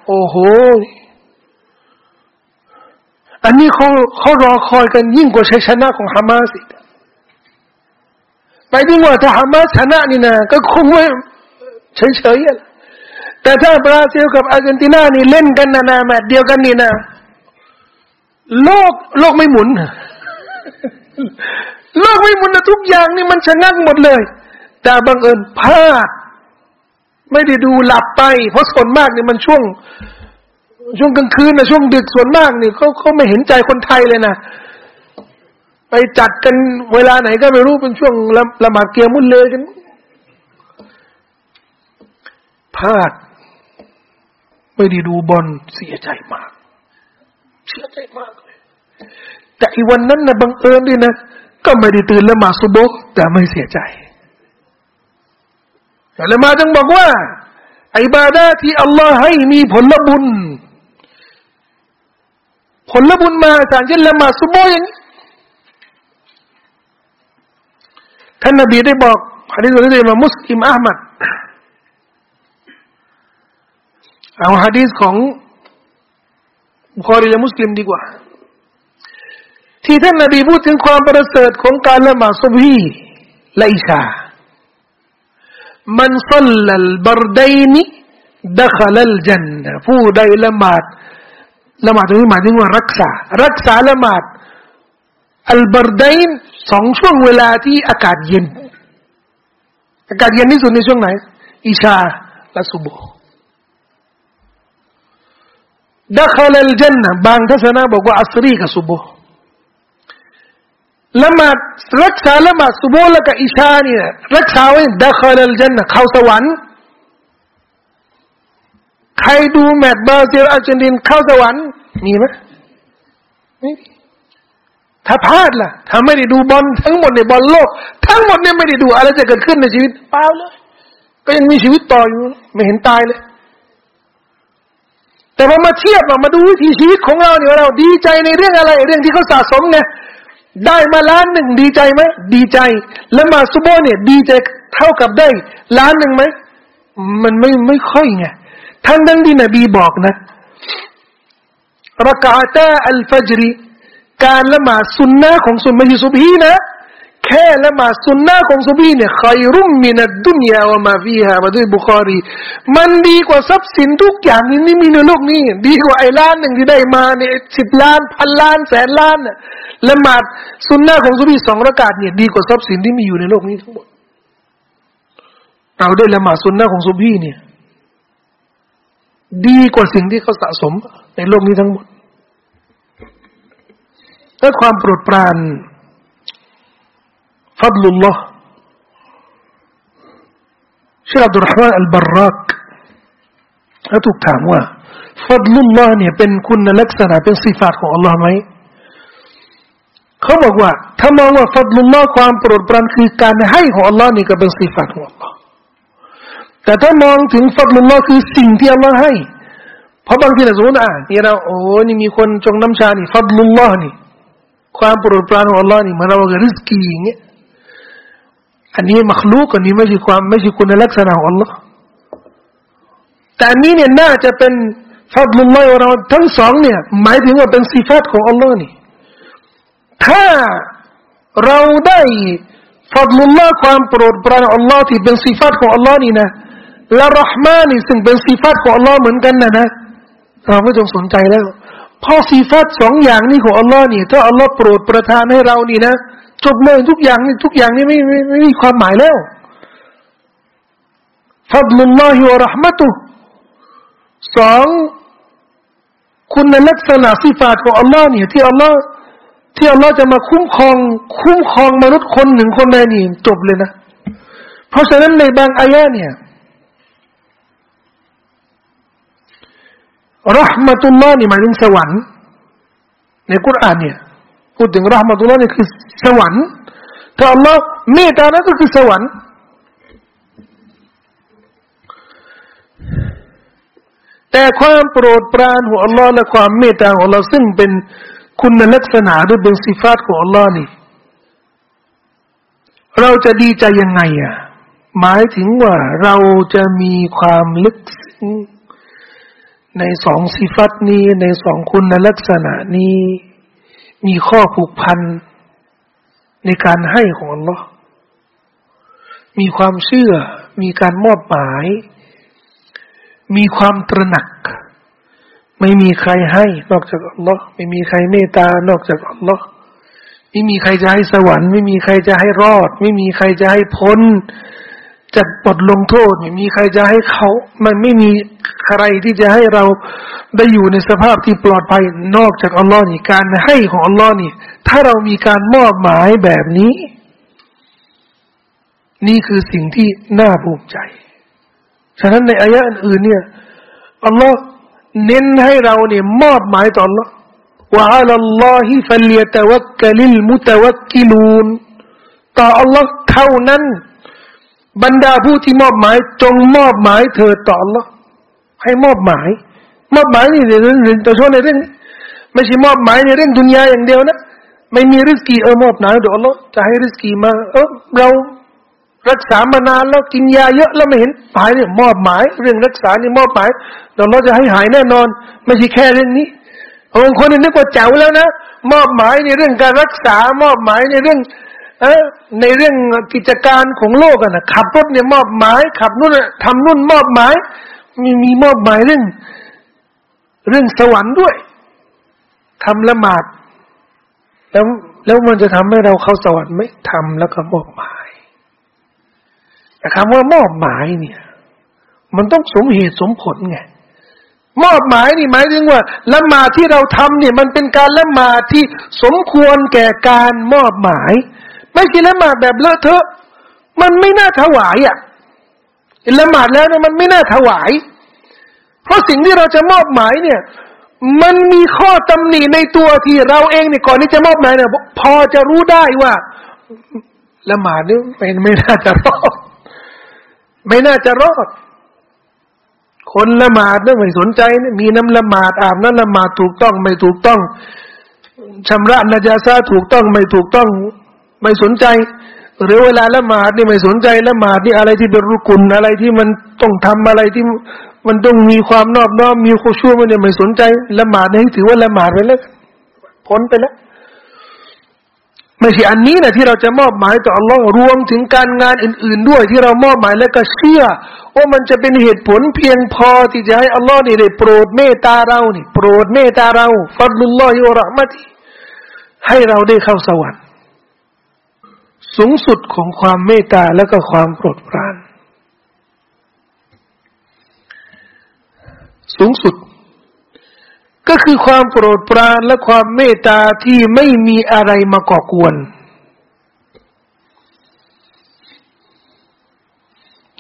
โอ้โห อันนี้เขาเขารอคอยกันยิ่งกว่าชัยชนะของฮามาสอีกไปดีกว่าถ้าฮามาสชนะนี่นะก็คงไม่เฉยๆ แต่ถ้าบราซิลกับอาร์เจนตินานี่เล่นกันนานาแมตเดียวกันนี่นะ โลกโลกไม่หมุน โลกไม่หมุนนะทุกอย่างนี่มันชะงักหมดเลย แต่บังเอิญพลาดไม่ได้ดูหลับไป เพราะส่วนมากเนี่ยมันช่วง ช่วงกลางคืนนะช่วงดึกส่วนมากเนี่ยเขาเขาไม่เห็นใจคนไทยเลยนะไปจัดกันเวลาไหนก็ไม่รู้เป็นช่วงละละหมาดเกียร์มุนเลยกันพลาด ไม่ได้ดูบอลเสียใจมาก เสียใจมากเลย แต่อีวันนั้นนะบังเอิญด้วยนะ ก็ไม่ได้ตื่นละหมาดซุบกแต่ไม่เสียใจแต่ละมาจึงบอกว่าอิบาดาที่อัลลอฮ์ให้มีผลบุญ ผลบุญมาจากเช่นละหมาดซุบกอย่างนี้ท่านนบีได้บอกฮะดีษนี้มามุสลิมอามัด เอาฮะดีษของบุคอรีและมุสลิมดีกว่า ที่ท่านนบีพูดถึงความประเสริฐของการละหมาดซุบฮีและอิชา มันสัลลัลบรดัยนีดัขลัลจันนผู้ใดละหมาดละหมาดตรงนี้หมายถึงว่ารักษา รักษาละหมาดอัลบรดัยนสองช่วงเวลาที่อากาศเย็น อากาศเย็นที่สุดในช่วงไหน อิชาและสุโบ ดัขลัลจันนะบางทัศนะบอกว่าอัสรีกับสุบโบละหมาดรักษาละหมาดสุโบและกับอิชาเนี่ยรักษาไว้ดัคลลจันนะเข้าสวรรค์ใครดูแมตช์บราซิลอาร์เจนตินเข้าสวรรค์มีไหมไม่มีถ้าพลาดล่ะ ถ้าไม่ได้ดูบอลทั้งหมดในบอลโลก ทั้งหมดเนี่ยไม่ได้ดูอะไรจะเกิดขึ้นในชีวิตเปล่าเลย ก็ยังมีชีวิตต่ออยู่ ไม่เห็นตายเลย แต่พอมาเทียบมาดูวิถีชีวิตของเราเนี่ยเราดีใจในเรื่องอะไร เรื่องที่เขาสะสมเนี่ยได้มาล้านหนึ่งดีใจไหมดีใจ แล้วมาซุโบเนี่ย ดีใจเท่ากับได้ล้านหนึ่งไหมมันไม่ไม่ค่อยไงทั้งนั้นที่นบีบอกนะรักาตาอัลฟัจรีการละหมาดสุนนะของสุนไม่ใช่ซุบฮีนะ แค่ละหมาดสุนนะของซุบีเนี่ยใครรุ่มมินัดดุนยาวมาฟีฮามาด้วยบุคอรี มันดีกว่าทรัพย์สินทุกอย่างนี่นี่มีในโลกนี้ ดีกว่าไอ้ล้านหนึ่งที่ได้มาเนี่ยสิบล้านพันล้านแสนล้านน่ะละหมาดสุนนะของซุบีสองระกาศเนี่ยดีกว่าทรัพย์สินที่มีอยู่ในโลกนี้ทั้งหมดเราได้ละหมาดสุนนะของซุบีเนี่ยดีกว่าสิ่งที่เขาสะสมในโลกนี้ทั้งหมดและความโปรดปราน ฟัดลุลลอฮ์เชคอับดุลรห์มานอัลบารักถ้าถูกถามว่าฟัดลุลลอฮ์เนี่ยเป็นคุณลักษณะเป็นสิฟาตของอัลลอฮ์ไหมเขาบอกว่า ถ้ามองว่าฟัดลุลลอฮ์ความโปรดปรานคือการให้ของอัลลอฮ์นี่ก็เป็นสิฟาตของอัลลอฮ์แต่ถ้ามองถึงฟัดลุลลอฮ์คือสิ่งที่อัลลอฮ์ให้ เพราะบางทีนะสมมติอะนี่เราโอ้นี่มีคนจงน้ำชานี่ฟัดลุลลอฮ์นี่ ความโปรดปรานของอัลลอฮ์นี่มันเราเกิดริสกีอย่างเงี้ย อันนี้มักลูกอันนี้ไม่ใช่ความไม่ใช่คุณลักษณะของอัลลอฮ์แต่อันนี้เนี่ยน่าจะเป็นฟัดลุลลอฮ์เราทั้งสองเนี่ย หมายถึงว่าเป็นสิฟัตของอัลลอฮ์นี่ถ้าเราได้ฟัดลุลลอฮ์ความโปรดปรานของอัลลอฮ์ที่เป็นสิฟัตของอัลลอฮ์นี่นะและรหมานี่ซึ่งเป็นสิฟัตของอัลลอฮ์เหมือนกันนะนะเราไม่ต้องสนใจแล้วพอสีฟัตสองอย่างนี้ของอัลลอฮ์นี่ถ้าอัลลอฮ์โปรดประทานให้เรานี่นะ จบเลยทุกอย่างนี่ทุกอย่างนี่ไม่ไม่ไม่มีความหมายแล้วฟัดลุลลอฮิวะรหมตุสองคุณลักษณะสิฟาตของอัลลอฮ์เนี่ยที่อัลลอฮ์ที่อัลลอฮ์จะมาคุ้มครอง คุ้มครองมนุษย์คนหนึ่งคนใดนี่จบเลยนะ เพราะฉะนั้นในบางอายะเนี่ยรหมตุลลอฮ์นี่หมายถึงสวรรค์ในกุรอานเนี่ย พูดถึงรหมตุลลอฮ์นี่คือสวรรค์ถ้าอัลลอฮ์เมตตานั้นก็คือสวรรค์แต่ความโปรดปรานของอัลลอฮ์และความเมตตาของอัลลอฮ์ซึ่งเป็นคุณลักษณะหรือเป็นสิฟาตของอัลลอฮ์นี่ เราจะดีใจยังไงอะ หมายถึงว่าเราจะมีความลึกซึ้งในสองสิฟัตนี้ในสองคุณลักษณะนี้ มีข้อผูกพันในการให้ของอัลลอฮ์มีความเชื่อ มีการมอบหมาย มีความตระหนัก ไม่มีใครให้นอกจากอัลลอฮ์ไม่มีใครเมตตานอกจากอัลลอฮ์ไม่มีใครจะให้สวรรค์ ไม่มีใครจะให้รอด ไม่มีใครจะให้พ้นจากบทลงโทษ ไม่มีใครจะให้เขา มันไม่มี ใครที่จะให้เราได้อยู่ในสภาพที่ปลอดภัยนอกจากอัลลอฮ์นี่การให้ของอัลลอฮ์นี่ ถ้าเรามีการมอบหมายแบบนี้ นี่คือสิ่งที่น่าภูมิใจ ฉะนั้นในอายะอื่นเนี่ยอัลลอฮ์เน้นให้เราเนี่ยมอบหมายต่ออัลลอฮ์ว่าอัลลอฮิฟัลยตะวักกลิลมุตะวักกิลูนต่ออัลลอฮ์เท่านั้น บรรดาผู้ที่มอบหมายจงมอบหมายเธอต่อ Allah ให้มอบหมาย มอบหมายนี่เรื่องแต่ช่วในเรื่องไม่ใช่มอบหมายในเรื่องดุนยาอย่างเดียวนะไม่มีริสกีเออมอบหมายต่อ Allah จะให้ริสกีมา เออเรารักษามานานแล้วกินยาเยอะแล้วไม่เห็นหายเนี่ยมอบหมาย เรื่องรักษานี่มอบหมายเราจะให้หายแน่นอน ไม่ใช่แค่เรื่องนี้บางคนนึกว่าเจ๋วแล้วนะมอบหมายในเรื่องการรักษามอบหมายในเรื่อง เออในเรื่องกิจการของโลกอะนะขับรถเนี่ยมอบหมาย ขับนู่นทำนู่นมอบหมาย มีมีมอบหมายเรื่อง เรื่องสวรรค์ด้วยทำละหมาด แล้วแล้วมันจะทำให้เราเข้าสวรรค์ไม่ทำแล้วก็มอบหมายแต่คำว่ามอบหมายเนี่ย มันต้องสมเหตุสมผลไงมอบหมายนี่หมายถึงว่าละหมาดที่เราทำเนี่ย มันเป็นการละหมาดที่สมควรแก่การมอบหมาย ไม่ใช่ละหมาดแบบเลอะเทอะ มันไม่น่าถวายอะ ละหมาดแล้วเนี่ยมันไม่น่าถวาย เพราะสิ่งที่เราจะมอบหมายเนี่ย มันมีข้อตำหนิในตัวที่เราเองเนี่ยก่อนที่จะมอบหมายเนี่ยพอจะรู้ได้ว่าละหมาดนี่ไม่ไม่น่าจะรอด ไม่น่าจะรอด คนละหมาดเนี่ยไม่สนใจเนี่ยมีน้ำละหมาดอาบน้ำละหมาดถูกต้องไม่ถูกต้องชำระนาจาซาถูกต้องไม่ถูกต้อง ไม่สนใจ หรือเวลาละหมาดนี่ไม่สนใจละหมาดนี่อะไรที่เป็นรุกุลอะไรที่มันต้องทำอะไรที่มันต้องมีความนอบน้อมมีโคชั่วมันเนี่ยไม่สนใจละหมาดนี่ถือว่าละหมาดไปแล้วพ้นไปแล้วไม่ใช่อันนี้นะที่เราจะมอบหมายต่ออัลลอฮ์รวมถึงการงานอื่น ๆ ด้วย ที่เรามอบหมายและก็เชื่อว่ามันจะเป็นเหตุผลเพียงพอที่จะให้อัลลอฮ์นี่ได้โปรดเมตตาเรานี่โปรดเมตตาเราฟัดลุลลอฮิวะระมะติให้เราได้เข้าสวรรค์ สูงสุดของความเมตตาและก็ความโปรดปราน สูงสุด ก็คือความโปรดปรานและความเมตตาที่ไม่มีอะไรมาก่อกวน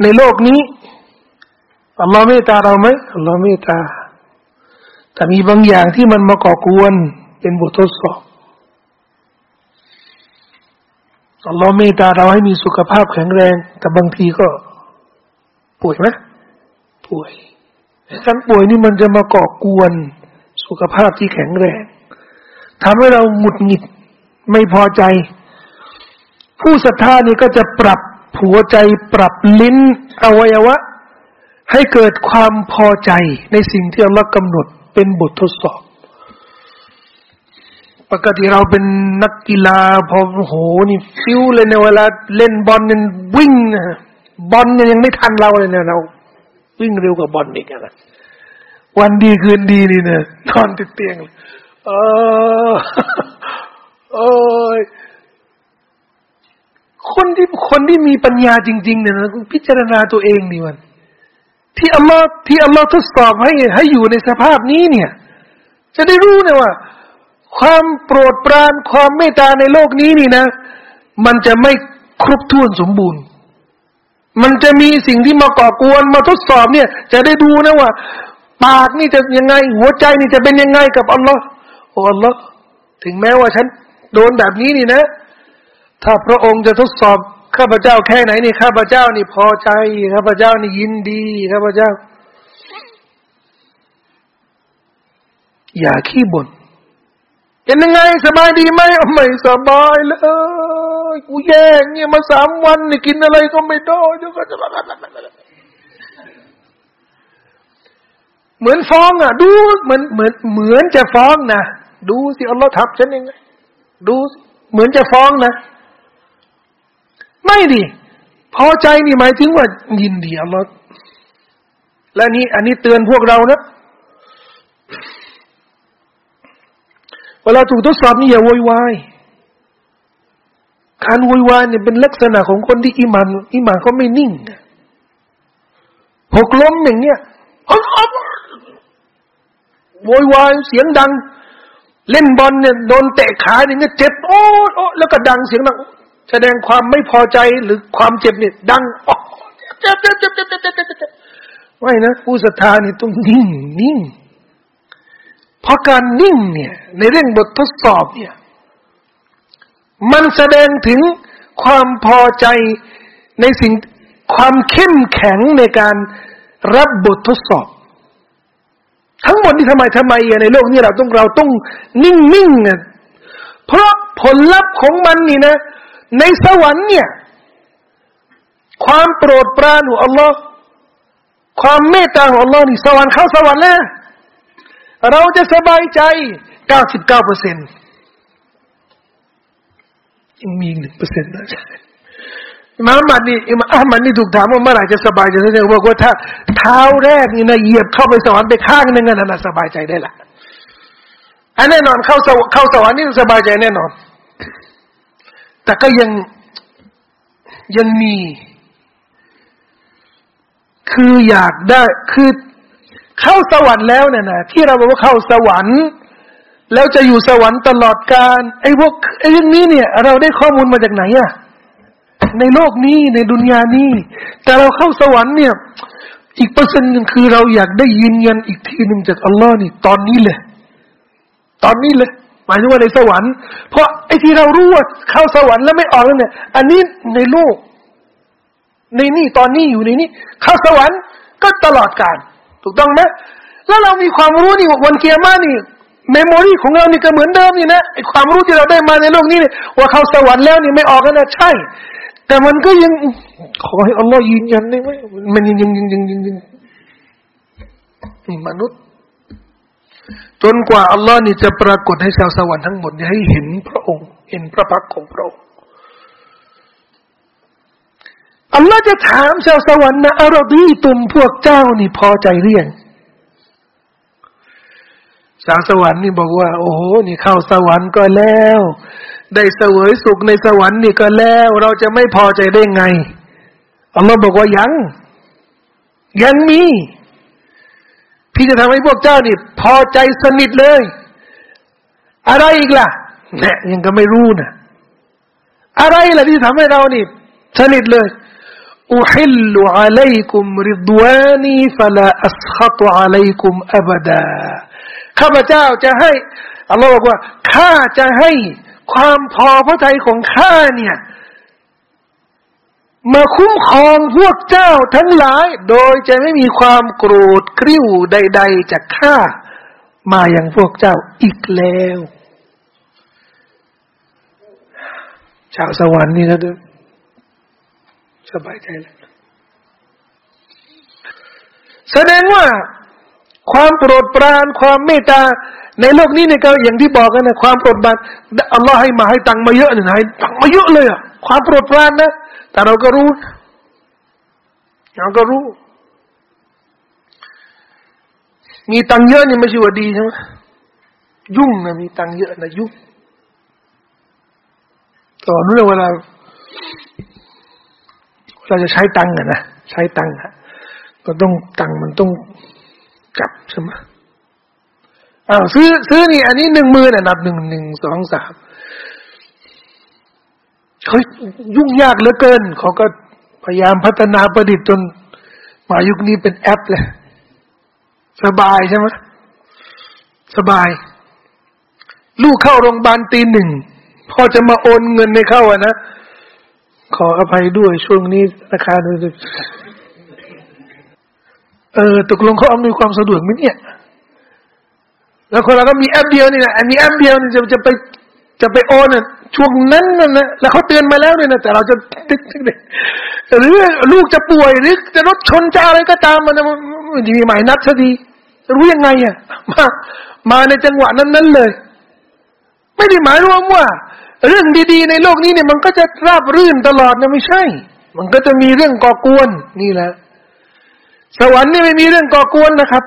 ในโลกนี้อัลลอฮ์เมตตาเราไหมอัลลอฮ์เมตตาแต่มีบางอย่างที่มันมาก่อกวน เป็นบททดสอบ อัลลอฮ์เมตตาเราให้มีสุขภาพแข็งแรง แต่บางทีก็ป่วยไหมป่วยการป่วยนี่มันจะมาก่อกวนสุขภาพที่แข็งแรงทำให้เราหงุดหงิดไม่พอใจ ผู้ศรัทธานี่ก็จะปรับหัวใจปรับลิ้นอวัยวะ ให้เกิดความพอใจในสิ่งที่อัลลอฮ์กำหนดเป็นบททดสอบ ปกติเราเป็นนักกีฬาพอโหนี่ฟิวเลยในเวลาเล่นบอลเนี่ยวิ่งนะบอลยังไม่ทันเราเลยเนี่ยเรา วิ่งเร็วกว่าบอลอีกนะวันดีคืนดีนี่เนี่ยนอนติดเตียงเออโอ้ยคนที่คนที่มีปัญญาจริง ๆ เนี่ยนะพิจารณาตัวเองนี่มัน ที่อัลลอฮ์ที่อัลลอฮ์ทดสอบให้ให้อยู่ในสภาพนี้เนี่ย จะได้รู้เนี่ยว่า ความโปรดปรานความเมตตาในโลกนี้นี่นะ มันจะไม่ครบถ้วนสมบูรณ์ มันจะมีสิ่งที่มาก่อกวนมาทดสอบเนี่ย จะได้ดูนะว่า ปากนี่จะยังไง หัวใจนี่จะเป็นยังไงกับอัลลอฮ์โอ้อัลลอฮ์ถึงแม้ว่าฉันโดนแบบนี้นี่นะ ถ้าพระองค์จะทดสอบข้าพเจ้าแค่ไหนนี่ข้าพเจ้านี่พอใจข้าพเจ้านี่ยินดีข้าพเจ้า อย่าขี้บ่น เป็นยังไงสบายดีไหมไม่สบายเลยกูแย่เนี่ยมาสามวันนี่กินอะไรก็ไม่ได้ก็จะเหมือนฟ้องอะ ดูเหมือนเหมือนเหมือนจะฟ้องนะดูสิอัลลอฮ์ทับฉันยังไงดูเหมือนจะฟ้องนะ ไม่ดิพอใจนี่หมายถึงว่ายินดีอัลลอฮ์และนี่อันนี้เตือนพวกเรานะ เวลาถูกทดสอบนี่อย่าโวยวายการโวยวายเนี่ยเป็นลักษณะของคนที่อิมานอิมานเขาไม่นิ่งหกล้มอย่างเนี้ยโวยวายเสียงดัง เล่นบอลเนี่ยโดนเตะขาเนี่ยเจ็บโอ้โอ้แล้วก็ดังเสียงดังแสดงความไม่พอใจหรือความเจ็บเนี่ยดังโอ้เจ็บเจ็บเจ็บเจ็บเจ็บเจ็บเจ็บไม่นะผู้ศรัทธานี่ต้องนิ่งนิ่ง เพราะการนิ่งเนี่ย ในเรื่องบททดสอบเนี่ย มันแสดงถึงความพอใจในสิ่งความเข้มแข็งในการรับบททดสอบ ทั้งหมดนี่ทำไมทำไมในโลกนี้เราต้องเราต้องนิ่งนิ่งเนี่ยเพราะผลลัพธ์ของมันนี่นะ ในสวรรค์เนี่ย ความโปรดปรานของอัลลอฮ์ความเมตตาของอัลลอฮ์นี่สวรรค์เข้าสวรรค์แล้ว เราจะสบายใจ 99เปอร์เซ็นยังมีหนึ่งเปอร์เซ็นต์นะอิมามอัมมัดนี่มาอัมมัดนี่ถูกถามว่าเมื่อไหร่จะสบายใจแสดงบอกว่าถ้าเท้าแรกนี่นะเหยียบเข้าไปสวรรค์ไปข้างนึงนั่นนะสบายใจได้ละอันแน่นอนเข้าสวเข้าสวรรค์นี่สบายใจแน่นอน แต่ก็ยังยังมี คืออยากได้คือ เข้าสวรรค์แล้วเนี่ยนะที่เราบอกว่าเข้าสวรรค์ แล้วจะอยู่สวรรค์ตลอดกาลไอ้พวกไอ้เรื่องนี้เนี่ย เราได้ข้อมูลมาจากไหนอะในโลกนี้ในดุนยานี้ แต่เราเข้าสวรรค์เนี่ย อีกเปอร์เซ็นต์หนึ่งคือเราอยากได้ยืนยันอีกทีหนึ่งจากอัลลอฮ์นี่ ตอนนี้เลย ตอนนี้เลยหมายถึงว่าในสวรรค์ เพราะไอ้ที่เรารู้ว่าเข้าสวรรค์แล้วไม่ออกแล้วเนี่ย อันนี้ในโลก ในนี่ตอนนี้อยู่ในนี้เข้าสวรรค์ก็ตลอดกาล ถูกต้องไหมแล้วเรามีความรู้นี่วันเกียร์มานี่เมมโมรีของเรานี่ก็เหมือนเดิมนี่นะไอความรู้ที่เราได้มาในโลกนี้เนี่ยว่าเขาสวรรค์แล้วนี่ไม่ออกกันนะใช่ แต่มันก็ยังขอให้อัลลอฮ์ยืนยันได้ไหมมันยังยังยังยังยังยังมนุษย์ จนกว่าอัลลอฮ์นี่จะปรากฏให้ชาวสวรรค์ทั้งหมดให้เห็นพระองค์ เห็นพระพักของพระองค์ อัลลอฮ์จะถามชาวสวรรค์นะอารดีตุมพวกเจ้านี่พอใจเรียงชาวสวรรค์นี่บอกว่า โอ้โหนี่เข้าสวรรค์ก็แล้ว ได้เสวยสุขในสวรรค์นี่ก็แล้ว เราจะไม่พอใจได้ไงอัลลอฮ์บอกว่ายัง ยังมี พี่จะทำให้พวกเจ้านี่พอใจสนิทเลย อะไรอีกล่ะเนี่ยยังก็ไม่รู้นะอะไรล่ะที่ทำให้เรานี่สนิทเลย อุฮิลลุอะลัยกุมริดวานีฟลาอัสขตอะลัยกุมอับดาข้าพเจ้าจะให้อัลลอฮ์บอกว่าข้าจะให้ความพอพระทัยของข้าเนี่ยมาคุ้มครองพวกเจ้าทั้งหลาย โดยจะไม่มีความโกรธกริ้วใด ๆจากข้ามาอย่างพวกเจ้าอีกแล้ว ชาวสวรรค์นี่นะด้วย สบายใจแล้วแสดงว่าความโปรดปรานความเมตตา ในโลกนี้เนี่ยก็อย่างที่บอกกันนะความโปรดปรานอัลลอฮ์ให้มาให้ตังมาเยอะเนี่ยให้ตังมาเยอะเลยอะความโปรดปรานนะ แต่เราก็รู้เราก็รู้ มีตังเยอะนี่ไม่ใช่ว่าดีใช่ไหมยุ่งนะมีตังเยอะนะยุ่งต่อเนื่องเวลา เราจะใช้ตังค์นะใช้ตังค์ก็ต้องตังค์มันต้องกลับใช่ไหมอ้าวซื้อซื้อนี่ อันนี้หนึ่งมือนะนับหนึ่งหนึ่งสองสามเขายุ่งยากเหลือเกิน เขาก็พยายามพัฒนาประดิษฐ์จนมายุคนี้เป็นแอปเลยสบายใช่ไหมสบาย ลูกเข้าโรงพยาบาลตีหนึ่งพ่อจะมาโอนเงินในเข้าอะนะ ขออภัยด้วยช่วงนี้ราคาดูเออตกลงเขาอำนวยความสะดวกไหมเนี่ย แล้วคนเราก็มีแอปเดียวนี่แหละมีแอปเดียวนี่จะจะไปจะไปโอนอะช่วงนั้นน่ะนะแล้วเขาเตือนมาแล้วเลยนะแต่เราจะหรือลูกจะป่วยหรือจะรถชนจะอะไรก็ตามมันจะมีหมายนัดสักทีรู้ยังไงอะมามาในจังหวะนั้นนั้นเลย ไม่ได้หมายรวมว่า เรื่องดีๆ ในโลกนี้เนี่ยมันก็จะราบรื่นตลอดนะไม่ใช่ มันก็จะมีเรื่องก่อกวนนี่แหละ สวรรค์นี่ไม่มีเรื่องก่อกวนนะครับ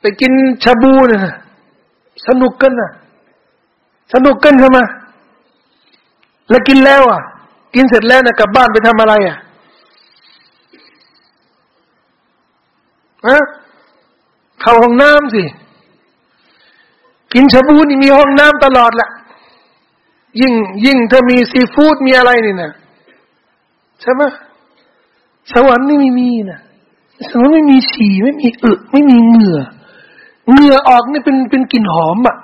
ไปกินชาบูเนี่ยสนุกกันนะสนุกกันใช่ไหมแล้วกินแล้วอะ กินเสร็จแล้วนะกลับบ้านไปทำอะไรอะฮะเข้าห้องน้ำสิ กินชาบูนี่มีห้องน้ำตลอดแหละยิ่งยิ่งถ้ามีซีฟู้ดมีอะไรนี่นะใช่ไหมสวรรค์นี่ไม่มีนะสวรรค์ไม่มีฉี่ไม่มีอึไม่มีเหงื่อเหงื่อออกนี่เป็นเป็นกลิ่นหอมอะ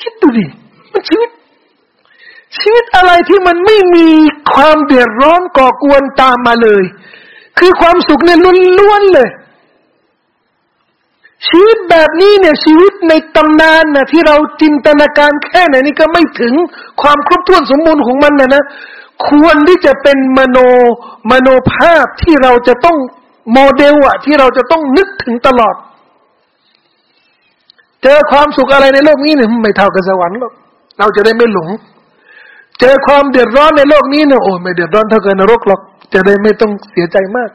คิดดูดิมันชีวิต ชีวิตอะไรที่มันไม่มีความเดือดร้อนก่อกวนตามมาเลย คือความสุขเนี่ยล้วนๆเลย ชีวิตแบบนี้เนี่ยชีวิตในตำนานนะที่เราจินตนาการแค่ไหนนี่ก็ไม่ถึงความครบถ้วนสมบูรณ์ของมันนะนะควรที่จะเป็นมโนมโนภาพที่เราจะต้องโมเดลอะที่เราจะต้องนึกถึงตลอด เจอความสุขอะไรในโลกนี้เนี่ยไม่เท่ากับสวรรค์หรอกเราจะได้ไม่หลง เจอความเดือดร้อนในโลกนี้เนี่ยโอ้ไม่เดือดร้อนเท่ากับนรกหรอกจะได้ไม่ต้องเสียใจมาก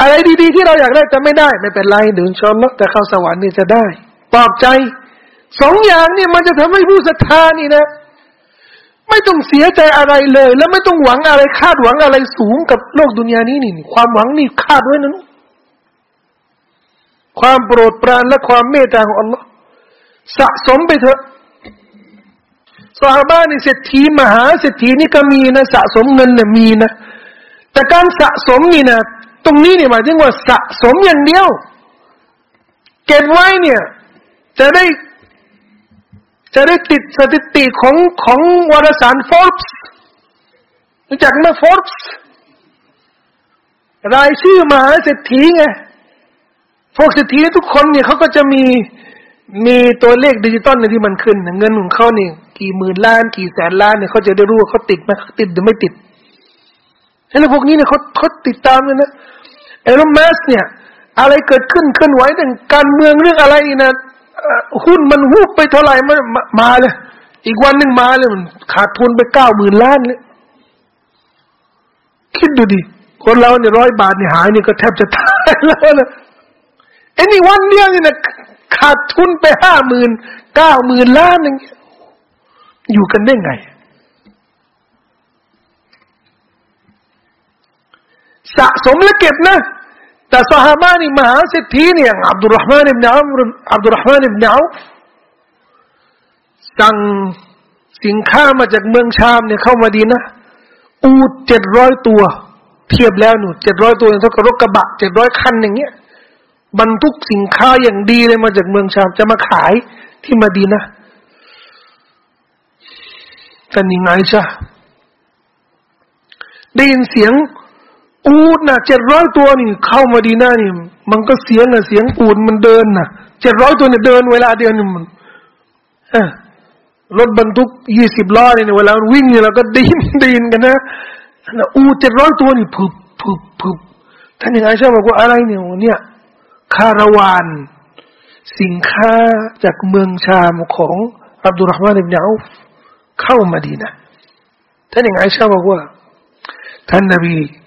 อะไรดีๆที่เราอยากได้แต่ไม่ได้ ไม่เป็นไรเดี๋ยวชอนลกแต่เข้าสวรรค์นี่จะได้ปลอบใจสองอย่างนี่มันจะทำให้ผู้ศรัทธานี่นะ ไม่ต้องเสียใจอะไรเลย แล้วไม่ต้องหวังอะไรคาดหวังอะไรสูงกับโลกดุนยานี้นี่ความหวังนี่คาดไว้นั้นความโปรดปรานและความเมตตาของอัลลอฮ์สะสมไปเถอะสาบ้านนี่เศรษฐีมหาเศรษฐีนี่ก็มีนะสะสมเงินเนี่ยมีนะแต่การสะสมนี่นะ ตรงนี้เนี่ยหมายถึงว่าสะสมอย่างเดียว เก็บไว้เนี่ย จะได้ จะได้ติดสถิติของของวารสารฟอร์บส์รู้จักไหมฟอร์บส์รายชื่อมหาเศรษฐีไงพวกเศรษฐีทุกคนเนี่ยเขาก็จะมีมีตัวเลขดิจิตอลในที่มันขึ้น เงินของเขาเนี่ยกี่หมื่นล้าน กี่แสนล้านเนี่ยเขาจะได้รู้ว่าเขาติดไหมเขาติดหรือไม่ติดแล้วพวกนี้เนี่ยเขาเขาติดตามเลยนะ เอลมัสเนี่ย อะไรเกิดขึ้นเคลื่อนไหวเรื่องการเมืองเรื่องอะไรนะหุ้นมันหุบไปเท่าไหร่มันมาเลย อีกวันหนึ่งมาเลยมันขาดทุนไปเก้าหมื่นล้านเลยคิดดูดิคนเราเนี่ยร้อยบาทเนี่ยหายเนี่ยก็แทบจะตายแล้วนะไอ้นี่วันเดียวนี่นะขาดทุนไปห้าหมื่นเก้าหมื่นล้านนึงอยู่กันได้ไง สะสมและเก็บนะ แต่สหามานี่มหาเศรษฐีเนี่ยอับดุลรหมานอิบนาอัมรอับดุลรหมานอิบนาอุสั่งสินค้ามาจากเมืองชามเนี่ยเข้ามาดีนะอูดเจ็ดร้อยตัว เทียบแล้วหนูเจ็ดร้อยตัวเท่ากับรถกระบะเจ็ดร้อยคันอย่างเงี้ยบรรทุกสินค้าอย่างดีเลยมาจากเมืองชามจะมาขายที่มาดีนะแต่นี่ไงจ้ะได้ยินเสียง อูดนะเจ็ดร้อยตัวนี่ เข้ามาดีนานี่ มันก็เสียงอะเสียงอูดมันเดินนะเจ็ดร้อยตัวเนี่ยเดินเวลาเดียวนี่มันรถบรรทุกยี่สิบล้อเนี่ยเวลาวิ่งเนี่ยเราก็ดินดินกันนะนะอูดเจ็ดร้อยตัวนี่ผึบผึบผึบท่านยังไงชอบบอกว่าอะไรเนี่ยเนี่ยคาราวานสินค้าจากเมืองชามของอับดุลรหมานอิบนาอุฟเข้ามาดีนะท่านยังไงชอบบอกว่าท่านนบี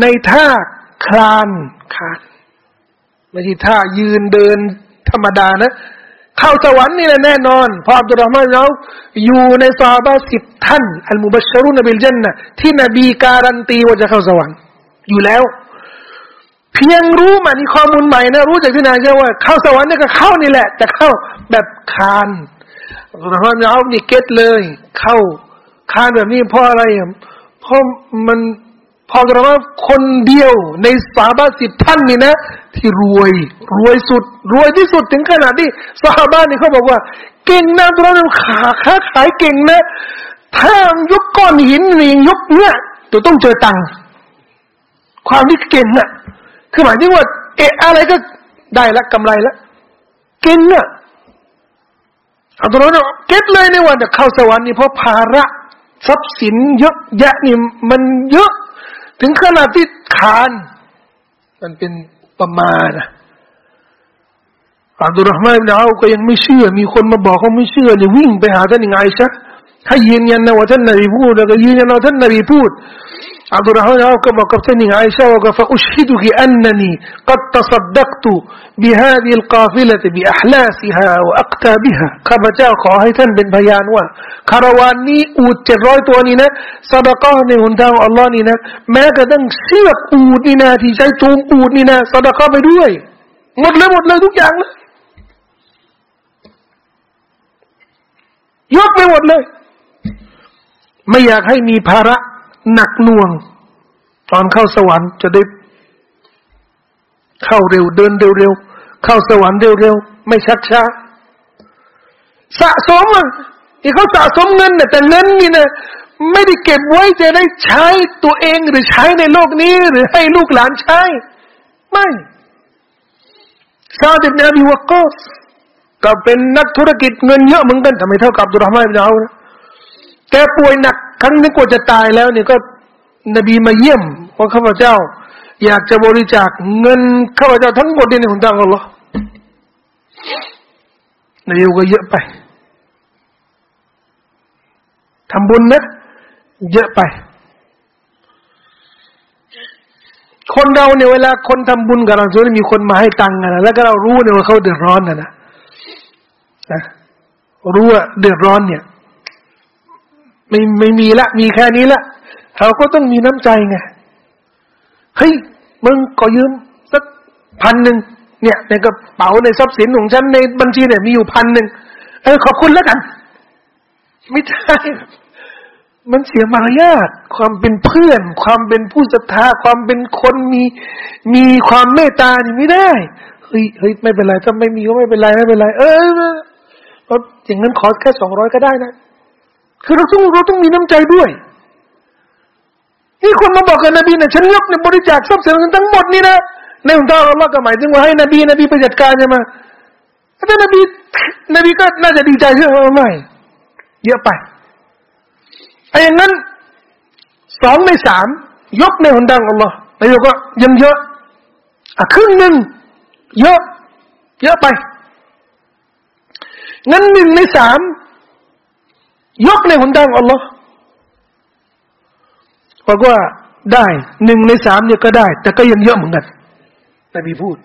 ในท่าคลานคลานไม่ใช่ท่ายืนเดินธรรมดานะ เข้าสวรรค์นี่แหละแน่นอน พออับดุลรหมานเราอยู่ในซาบะสิบท่าน อัลมุบัชรุนบิลจันนะที่นบีการันตีว่าจะเข้าสวรรค์อยู่แล้ว เพียงรู้มานี่ข้อมูลใหม่นะ รู้จากที่ไหนเชื่อว่าเข้าสวรรค์นี่ก็เข้านี่แหละ แต่เข้าแบบคานเราเอานี่เก็ตเลย เข้าคานแบบนี้เพราะอะไรเพราะมัน พอเราว่าคนเดียวในสาบาสิบท่านนี่นะ ที่รวย รวยสุด รวยที่สุดถึงขนาดที่สาบานี่เขาบอกว่า เก่งนะตัวนั้นขาค้าขายเก่งนะถ้ายกก้อนหินหนี่ยกเนี่ยจะต้องเจอตังค์ความที่เก่งน่ะ คือหมายถึงว่า เอะอะไรก็ได้ละกำไรละเก่งน่ะเอาตัวนั้นเก็ตเลยในวันจะเข้าสวรรค์นี่เพราะภาระทรัพย์สินเยอะแยะนี่มันเยอะ ถึงขนาดที่คาน มันเป็นประมาณนะอับดุลรหมานเอาก็ยังไม่เชื่อ มีคนมาบอกเขาไม่เชื่อเลยวิ่งไปหาท่านยังไงซะถ้ายืนยันนะว่าท่านนบีพูดแล้วก็ยืนยันว่าท่านนบีพูด عبد الرحمن عوف وقفتني عائشة فأشهدك أنني قد تصدقت بهذه القافلة بأحلاسها وأقتابها كما جاء قاهتا بن بيان و كرواني أود تروي توانينا صدقاني هندان الله نينا ما قدن سيق أودنا في جاي توم أودنا صدقا بدوي หมดเลยหมดเลยทุกอย่างเลยยกไปหมดเลยไม่อยากให้มีภาระ หนักหน่วง ตอนเข้าสวรรค์จะได้ เข้าเร็วเดินเร็วๆเข้าสวรรค์เร็วๆไม่ชักช้าสะสมอะที่เขาสะสมเงินเนี่ยแต่เงินนี่นะไม่ได้เก็บไว้จะได้ใช้ตัวเองหรือใช้ในโลกนี้ หรือให้ลูกหลานใช้ ไม่ซาดิบนาบีวกอสก็เป็นนักธุรกิจเงินเยอะเหมือนกันทำไมเท่ากับดุรามาบินเอานะ แกป่วยหนักครั้งนึงกว่าจะตายแล้วเนี่ยก็นบีมาเยี่ยมว่าข้าพเจ้า อยากจะบริจาคเงินข้าพเจ้าทั้งหมดในหนทางอัลลอฮ์นบีก็เยอะไปทำบุญนะเยอะไป คนเราเนี่ยเวลาคนทำบุญกับเราจะมีคนมาให้ตังค์นะแล้วก็เรารู้เนี่ยว่าเขาเดือดร้อนนะนะนะรู้ว่าเดือดร้อนเนี่ย ไม่ไม่มีละ มีแค่นี้ละเราก็ต้องมีน้ำใจไงเฮ้ยมึงก็ยืมสักพันหนึ่งเนี่ยในกระเป๋าในทรัพย์สินของฉันในบัญชีเนี่ยมีอยู่พันหนึ่งเออขอบคุณแล้วกัน ไม่ใช่มันเสียมารยาทความเป็นเพื่อน ความเป็นผู้ศรัทธาความเป็นคนมีมีความเมตตานี่ไม่ได้เฮ้ยเฮ้ยไม่เป็นไรถ้าไม่มีก็ไม่เป็นไรไม่เป็นไร เอออย่างนั้นขอแค่สองร้อยก็ได้นะ คือเราต้องเราต้องมีน้ำใจด้วยนี่คนมาบอกกับนบีเนี่ยฉันยกในบริจาคทรัพย์สินทั้งหมดนี่นะในหนทางอัลลอฮ์ก็หมายถึงว่าให้นบีนบีไปจัดการใช่ไหมถ้านบีนบีก็น่าจะดีใจใช่ไหมไม่เยอะไปไอ้อย่างนั้นสองในสามยกในหนทางอัลลอฮ์นายก็ยังเยอะอะครึ่งหนึ่งเยอะ เยอะไปงั้นหนึ่งในสาม ยกในหนทางอัลลอฮ์บอกว่าได้หนึ่งในสามเนี่ยก็ได้ แต่ก็ยังเยอะเหมือนกันนบีพูด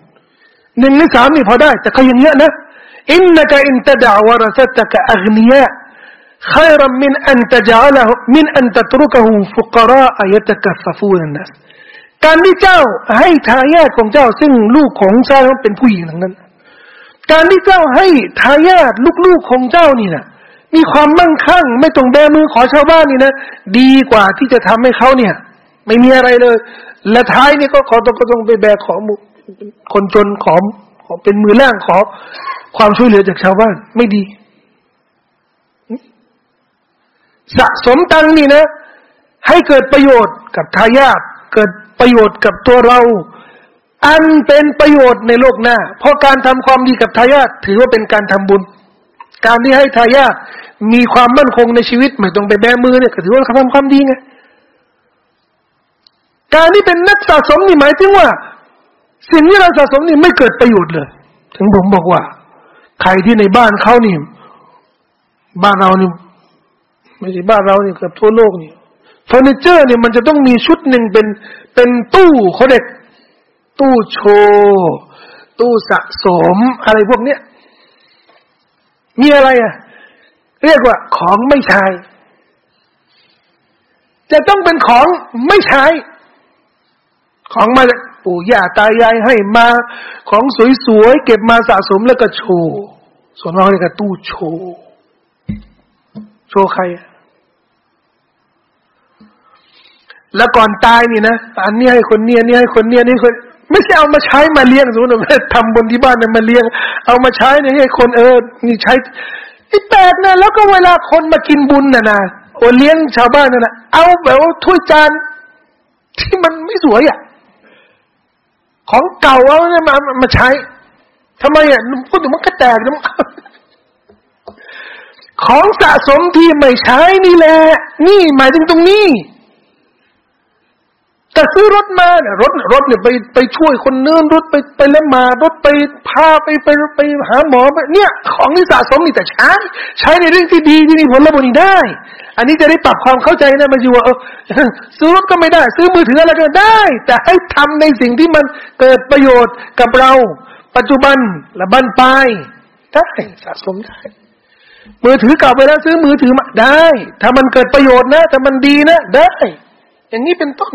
หนึ่งในสามนี่พอได้ แต่ก็ยังเยอะนะอินนักอินตดาวรสัตกะอักนียะ خيرا من أن تجعله من أن تتركه فقراء يتكففون الناس การที่เจ้าให้ทายาทของเจ้า ซึ่งลูกของเจ้าเป็นผู้หญิงทั้งนั้น การที่เจ้าให้ทายาทลูกๆของเจ้านี่นะ มีความมั่งคั่ง ไม่ต้องแบมือขอชาวบ้านนี่นะดีกว่าที่จะทำให้เขาเนี่ย ไม่มีอะไรเลย และท้ายนี่ก็ขอต้องก็ต้องไปแบกของคนจนขอขอเป็นมือล่างขอความช่วยเหลือจากชาวบ้าน ไม่ดี สะสมตังนี่นะ ให้เกิดประโยชน์กับทายาทเกิดประโยชน์กับตัวเรา อันเป็นประโยชน์ในโลกหน้า เพราะการทำความดีกับทายาทถือว่าเป็นการทำบุญ การที่ให้ทายาทมีความมั่นคงในชีวิตไม่ต้องไปแบมือเนี่ยถือว่าเขาทำความดีไงการที่เป็นนักสะสมนี่หมายถึงว่า สิ่งที่เราสะสมนี่ไม่เกิดประโยชน์เลย ถึงผมบอกว่า ใครที่ในบ้านเขานี่ บ้านเรานี่ไม่ใช่บ้านเรานี่กับทั่วโลกนี่เฟอร์นิเจอร์เนี่ยมันจะต้องมีชุดหนึ่งเป็นเป็นตู้เขาเด็ก ตู้โชว์ ตู้สะสมอะไรพวกเนี้ย มีอะไรอะ เรียกว่าของไม่ใช้ จะต้องเป็นของไม่ใช้ ของมาจากปู่ย่าตายายให้มา ของสวยๆเก็บมาสะสมแล้วก็โชว์ส่วนเราเรียกตู้โชว์ โชว์ใคร แล้วก่อนตายนี่นะอันนี้ให้คนเนี้ยนี่ให้คนเนี้ยนี่คน ไม่ใช่เอามาใช้มาเลี้ยงสมมติว่าทำบนที่บ้านเนี่ยมาเลี้ยง เอามาใช้เนี่ยให้คนเออนี่ใช้ไอ้แปลกนะแล้วก็เวลาคนมากินบุญน่ะนะโอเลี้ยงชาวบ้านน่ะนะเอาแบบว่าถ้วยจานที่มันไม่สวยอะของเก่าเอาเนี่ยมามาใช้ทำไมอะพูดถึงมันก็แตกนะของสะสมที่ไม่ใช้นี่แหละ นี่หมายถึงตรงนี้ แต่ซื้อรถมาเนี่ยรถรถเนี่ยไปไปช่วยคนเนื่นรถไปไปเล่นมารถไปพาไปไปไปหาหมอเนี่ย ของที่สะสมนี่แต่ใช้ใช้ในเรื่องที่ดีที่มีผลลัพธ์นี้ได้ อันนี้จะได้ปรับความเข้าใจนะมาอยู่ว่าเออซื้อรถก็ไม่ได้ ซื้อมือถืออะไรก็ได้ แต่ให้ทำในสิ่งที่มันเกิดประโยชน์กับเรา ปัจจุบันและบันปลายได้สะสมได้มือถือเก่าไปแล้วซื้อมือถือมาได้ ถ้ามันเกิดประโยชน์นะถ้ามันดีนะได้ อย่างนี้เป็นต้น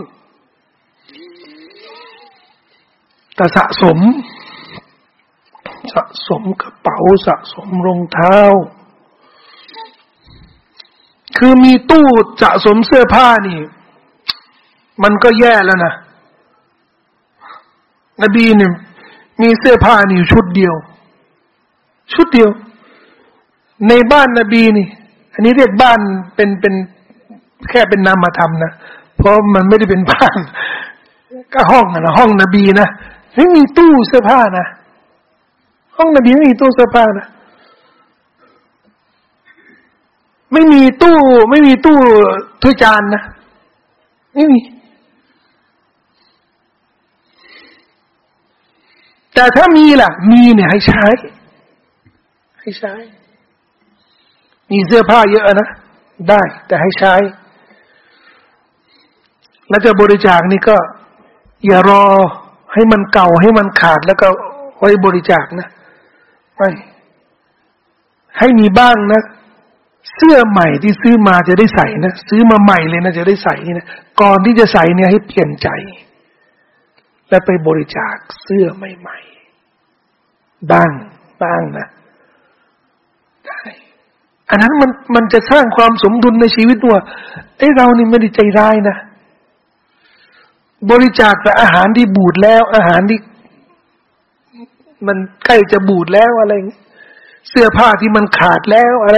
แต่สะสม สะสมกระเป๋าสะสมรองเท้า คือมีตู้สะสมเสื้อผ้านี่ มันก็แย่แล้วนะนบีเนี่ยมีเสื้อผ้านี่ชุดเดียว ชุดเดียว ในบ้านนบีนี่ อันนี้เรียกบ้านเป็นเป็นแค่เป็นนามธรรมนะเพราะมันไม่ได้เป็นบ้าน ก็ห้องนะห้องนบีนะ ไม่มีตู้เสื้อผ้านะห้องนบีไม่มีตู้เสื้อผ้านะไม่มีตู้ ไม่มีตู้ถ้วยจานนะไม่มี แต่ถ้ามีล่ะ มีเนี่ยให้ใช้ ให้ใช้ มีเสื้อผ้าเยอะนะได้ แต่ให้ใช้ แล้วจะบริจาคนี่ก็ อย่ารอ ให้มันเก่าให้มันขาดแล้วก็ไว้บริจาคนะไม่ให้มีบ้างนะ เสื้อใหม่ที่ซื้อมาจะได้ใส่นะซื้อมาใหม่เลยนะจะได้ใส่นะก่อนที่จะใส่เนี่ยให้เปลี่ยนใจ แล้วไปบริจาคเสื้อใหม่ๆบ้างบ้างนะได้อันนั้นมันมันจะสร้างความสมดุลในชีวิตว่าไอ้เรานี่ไม่ได้ใจร้ายนะ บริจาคแต่อาหารที่บูดแล้ว อาหารที่มันใกล้จะบูดแล้วอะไรเสื้อผ้าที่มันขาดแล้วอะไร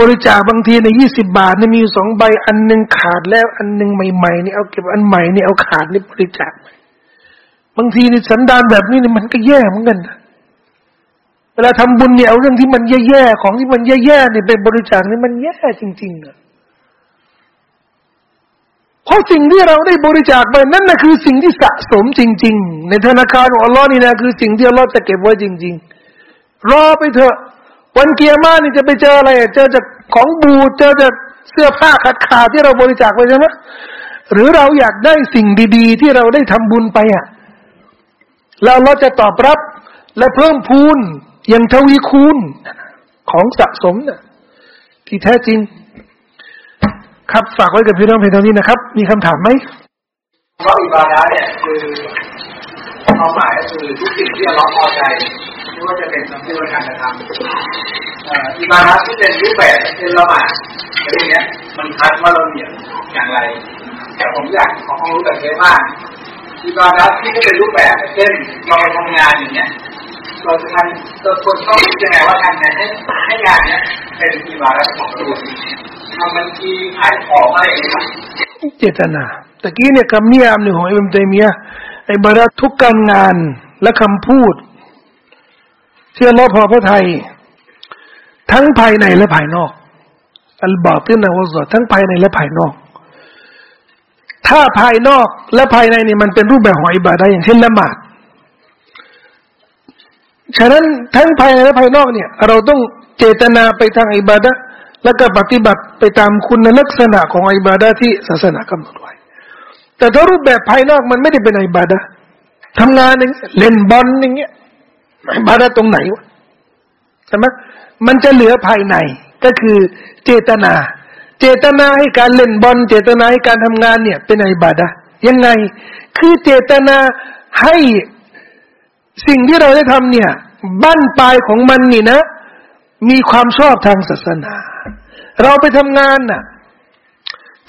บริจาคบางทีในยี่สิบาทนี่มีสองใบอันหนึ่งขาดแล้ว อันหนึ่งใหม่ๆนี่เอาเก็บอันใหม่นี่เอาขาดนี่บริจาคบางทีในสันดานแบบนี้นี่มันก็แย่เหมือนกันเวลาทำบุญเนี่ยเอาเรื่องที่มันแย่ๆของที่มันแย่ๆเนี่เป็นบริจาคนี่มันแย่จริงๆอะ เพราะสิ่งที่เราได้บริจาคไปนั่นนะคือสิ่งที่สะสมจริง ๆ ในธนาคารของอัลลอฮ์นี่นะคือสิ่งที่อัลลอฮ์จะเก็บไว้จริง ๆ รอไปเถอะ วันเกียร์มานี่จะไปเจออะไร เจอจากของบูเจอจากเสื้อผ้าขาดขาดที่เราบริจาคไปใช่ไหมหรือเราอยากได้สิ่งดีๆ ที่เราได้ทำบุญไปอะ แล้วเราจะตอบรับและเพิ่มพูนอย่างทวีคูณของสะสมน่ะที่แท้จริง ครับฝากไว้กับพี่น้องเพียงเท่านี้นะครับ มีคำถามไหมเพราอิบาดาเนี่ยคือความหมายก็คือทุกสิ่งที่เราพอใจไม่ว่าจะเป็นคำพูดการกระทำอิบาดาที่เป็นรูปแบบเช่นละหมาดอะไรเงี้ยมันคัดว่าเราเหนียอย่างไร แต่ผมอยากขอความรู้แบบนี้ว่าอิบาดาที่เป็นรูปแบบเช่นเราไปทำงานอย่างเงี้ย เราจะทำตัวคนต้องรู้ยังไงว่าทำงานให้ให้งานเนี้ยเป็นอิบาดาของตัวทำบัญชีขายของอะไรอย่างเงี้ยเจตนาตะกี้เนี่ยคำนิยามหนึ่งของอิบเตมียไอ้บาระทุกการงานและคำพูดที่อลลอพอพระไทย ทั้งภายในและภายนอก อัลบาตินนะวะซทั้งภายในและภายนอก ถ้าภายนอกและภายในนี่มันเป็นรูปแบบของอิบาดะอย่างเช่นละหมาด ฉะนั้นทั้งภายในและภายนอกเนี่ย เราต้องเจตนาไปทางอิบาดะแล้วก็ปฏิบัติไปตามคุณลักษณะของอิบาดะที่ศาสนากำหนดไว้ แต่ถ้ารูปแบบภายนอกมันไม่ได้เป็นอิบาดะทำงานอย่างเล่นบอลอย่างเงี้ยอิบาดะตรงไหนวะใช่ไหมมันจะเหลือภายในก็คือเจตนา เจตนาให้การเล่นบอลเจตนาให้การทำงานเนี่ยเป็นอิบาดะยังไง คือเจตนาให้ สิ่งที่เราได้ทำเนี่ย บั้นปลายของมันนี่นะ มีความชอบทางศาสนา เราไปทำงานน่ะ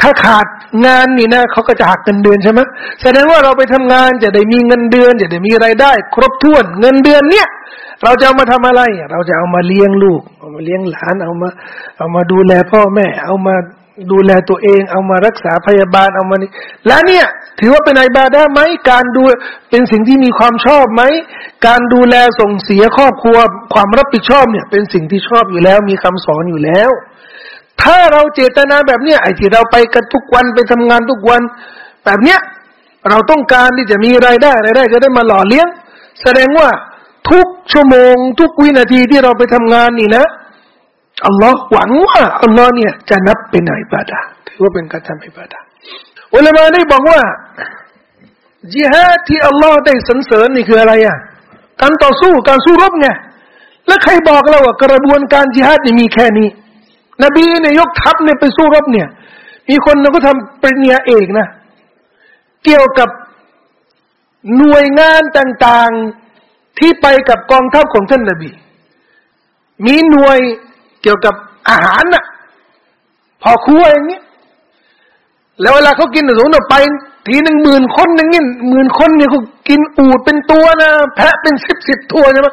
ถ้าขาดงานนี่นะเขาก็จะหักเงินเดือนใช่ไหมแสดงว่าเราไปทำงานจะได้มีเงินเดือน จะได้มีไรายได้ ครบถ้วนเงินเดือนเนี่ยเราจะเอามาทำอะไร เราจะเอามาเลี้ยงลูก เอามาเลี้ยงหลาน เอามา เอามาดูแลพ่อแม่ เอามา ดูแลตัวเอง เอามารักษาพยาบาลเอามานี่แล้วเนี่ย ถือว่าเป็นไอบาได้ไหมการดูเป็นสิ่งที่มีความชอบไหมการดูแลส่งเสียครอบครัว ความรับผิดชอบเนี่ย เป็นสิ่งที่ชอบอยู่แล้ว มีคำสอนอยู่แล้ว ถ้าเราเจตนาแบบเนี้ยไอ้ที่เราไปกันทุกวันไปทำงานทุกวัน แบบเนี้ยเราต้องการที่จะมีรายได้รายได้จะได้มาหล่อเลี้ยง แสดงว่าทุกชั่วโมง ทุกวินาทีที่เราไปทำงานนี่นะ อัลลอฮ์หวังว่าอัลลอฮ์เนี่ยจะนับเป็นอิบาดะถือว่าเป็นการทำอิบาดะอุลามะได้บอกว่าจิฮาดที่อัลลอฮ์ได้สรรเสริญนี่คืออะไรอะการต่อสู้การสู้รบไงแล้วใครบอกเราว่ากระบวนการจิฮาดนี่มีแค่นี้ นบีเนี่ยยกทัพเนี่ยไปสู้รบเนี่ย มีคนเขาก็ทำปริญญาเอกนะ เกี่ยวกับหน่วยงานต่างๆที่ไปกับกองทัพของท่านนบี มีหน่วย เกี่ยวกับอาหารน่ะ พอครัวอย่างนี้แล้วเวลาเขากินสมมติไป ทีหนึ่งหมื่นคนอย่างนี้หมื่นคนเนี่ยเขากินอูดเป็นตัวนะแพะเป็นสิบสิบตัวใช่ไหม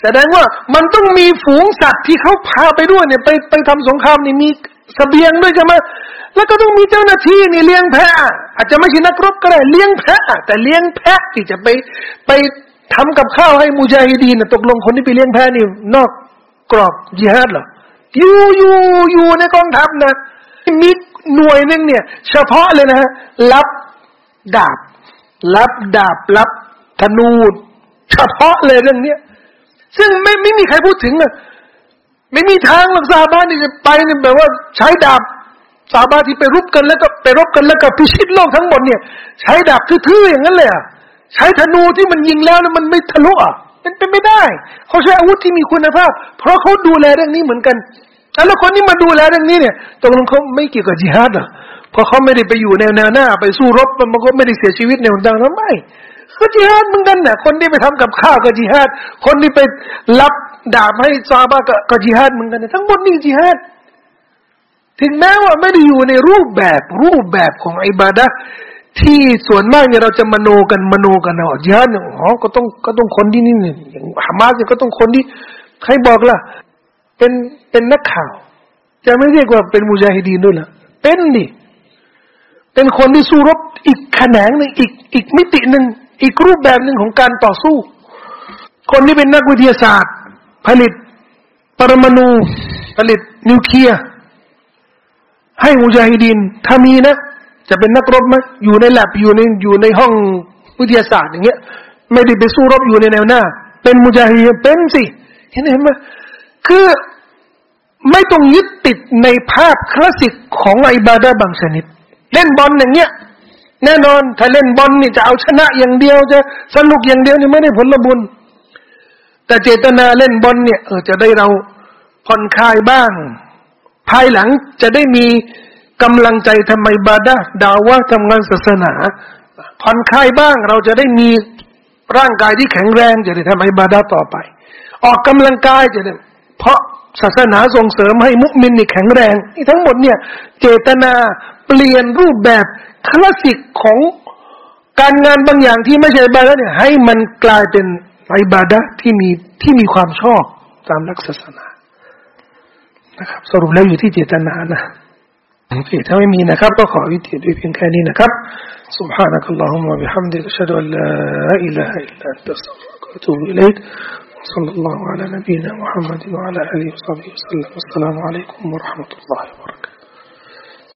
แสดงว่ามันต้องมีฝูงสัตว์ที่เขาพาไปด้วยเนี่ย ไปไปทำสงครามนี่มีสเสบียงด้วยใช่ไหมแล้วก็ต้องมีเจ้าหน้าที่นี่เลี้ยงแพะ อาจจะไม่ใช่นักรบก็ได้เลี้ยงแพะ แต่เลี้ยงแพะที่จะไปไปทำกับข้าวให้มุจาฮิดีนตกลงคนที่ไปเลี้ยงแพะนี่นอกกรอบจิฮาดเหรอ อยู่อยู่อยู่ในกองทัพนะมีหน่วยหนึ่งเนี่ย เฉพาะเลยนะฮะรับดาบ รับดาบรับธนูเฉพาะเลยเรื่องเนี้ยซึ่งไม่ไม่มีใครพูดถึงอะไม่มีทางหรอกซาบ้านนี่จะไปเนี่ยแบบว่าใช้ดาบซาบ้าที่ไปรบกันแล้วก็ไปรบกันแล้วก็พิชิตโลกทั้งหมดเนี่ย ใช้ดาบทื่อๆอย่างนั้นเลยอะใช้ธนูที่มันยิงแล้วแล้วมันไม่ทะลุอะ เป็นไปไม่ได้เขาใช้อาวุธที่มีคุณภาพ เพราะเขาดูแลเรื่องนี้เหมือนกันแล้วคนที่มาดูแลเรื่องนี้เนี่ยตรงนั้นเขาไม่เกี่ยวกับจิฮาดอะเพราะเขาไม่ได้ไปอยู่ในวแนวหน้า ไปสู้รบมันก็ไม่ได้เสียชีวิตในหนทางนั้นไม่ก็จิฮาดเหมือนกันน่ะ คนที่ไปทำกับข้าวก็จิฮาดคนที่ไปรับดาบให้ซาบะก็จิฮาดเหมือนกันทั้งหมดนี่จิฮาดถึงแม้ว่าไม่ได้อยู่ในรูปแบบรูปแบบของอิบาดะ ที่ส่วนมากเนี่ยเราจะมโนกันมโนกันเนาะจิฮาดเนี่ยอ๋อก็ต้องก็ต้องคนที่นี่เนี่ยอย่างฮามาสเนี่ยก็ต้องคนที่ใครบอกล่ะ เป็นเป็นนักข่าว จะไม่เรียกว่าเป็นมุจาฮิดีนด้วยล่ะเป็นดิเป็นคนที่สู้รบอีกแขนงหนึ่งอีกอีกมิติหนึ่งอีกรูปแบบหนึ่งของการต่อสู้ คนที่เป็นนักวิทยาศาสตร์ ผลิตปรมาณูผลิตนิวเคลียร์ให้มุจาฮิดีนถ้ามีนะ จะเป็นนักรบไหมอยู่ในแลบอยู่ในอยู่ในห้องวิทยาศาสตร์อย่างเงี้ย ไม่ได้ไปสู้รบอยู่ในแนวหน้า เป็นมุจาฮิดีเป็นสิเห็นไหมคือไม่ต้องยึดติดในภาพคลาสสิกของอิบาดะบางชนิด เล่นบอลอย่างเงี้ย แน่นอนถ้าเล่นบอลนี่จะเอาชนะอย่างเดียวจะสนุกอย่างเดียวนี่ไม่ได้ผลบุญ แต่เจตนาเล่นบอลเนี่ยเออจะได้เราผ่อนคลายบ้าง ภายหลังจะได้มี กำลังใจทำไมบาดาดาว่าทำงานศาสนาผ่อนคลายบ้างเราจะได้มีร่างกายที่แข็งแรงจะได้ทำไอบาดาต่อไป ออกกำลังกายจะได้เพราะศาสนาส่งเสริมให้มุสลิมนี่แข็งแรงนี่ทั้งหมดเนี่ย เจตนาเปลี่ยนรูปแบบคลาสสิกของการงานบางอย่างที่ไม่ใช่บาดะเนี่ย ให้มันกลายเป็นไอบาดะที่มีที่มีความชอบตามหลักศาสนานะครับ สรุปแล้วอยู่ที่เจตนานะ ถ้าไม่มีนะครับ ก็ขอวิธีด้วยเพียงแค่นี้นะครับ سبحانك اللهم وبحمدك أشهد أن لا إله إلا أنت أستغفرك وأتوب إليك صلى الله على نبينا محمد وعلى آله وصحبه وسلم السلام عليكم ورحمة الله وبركاته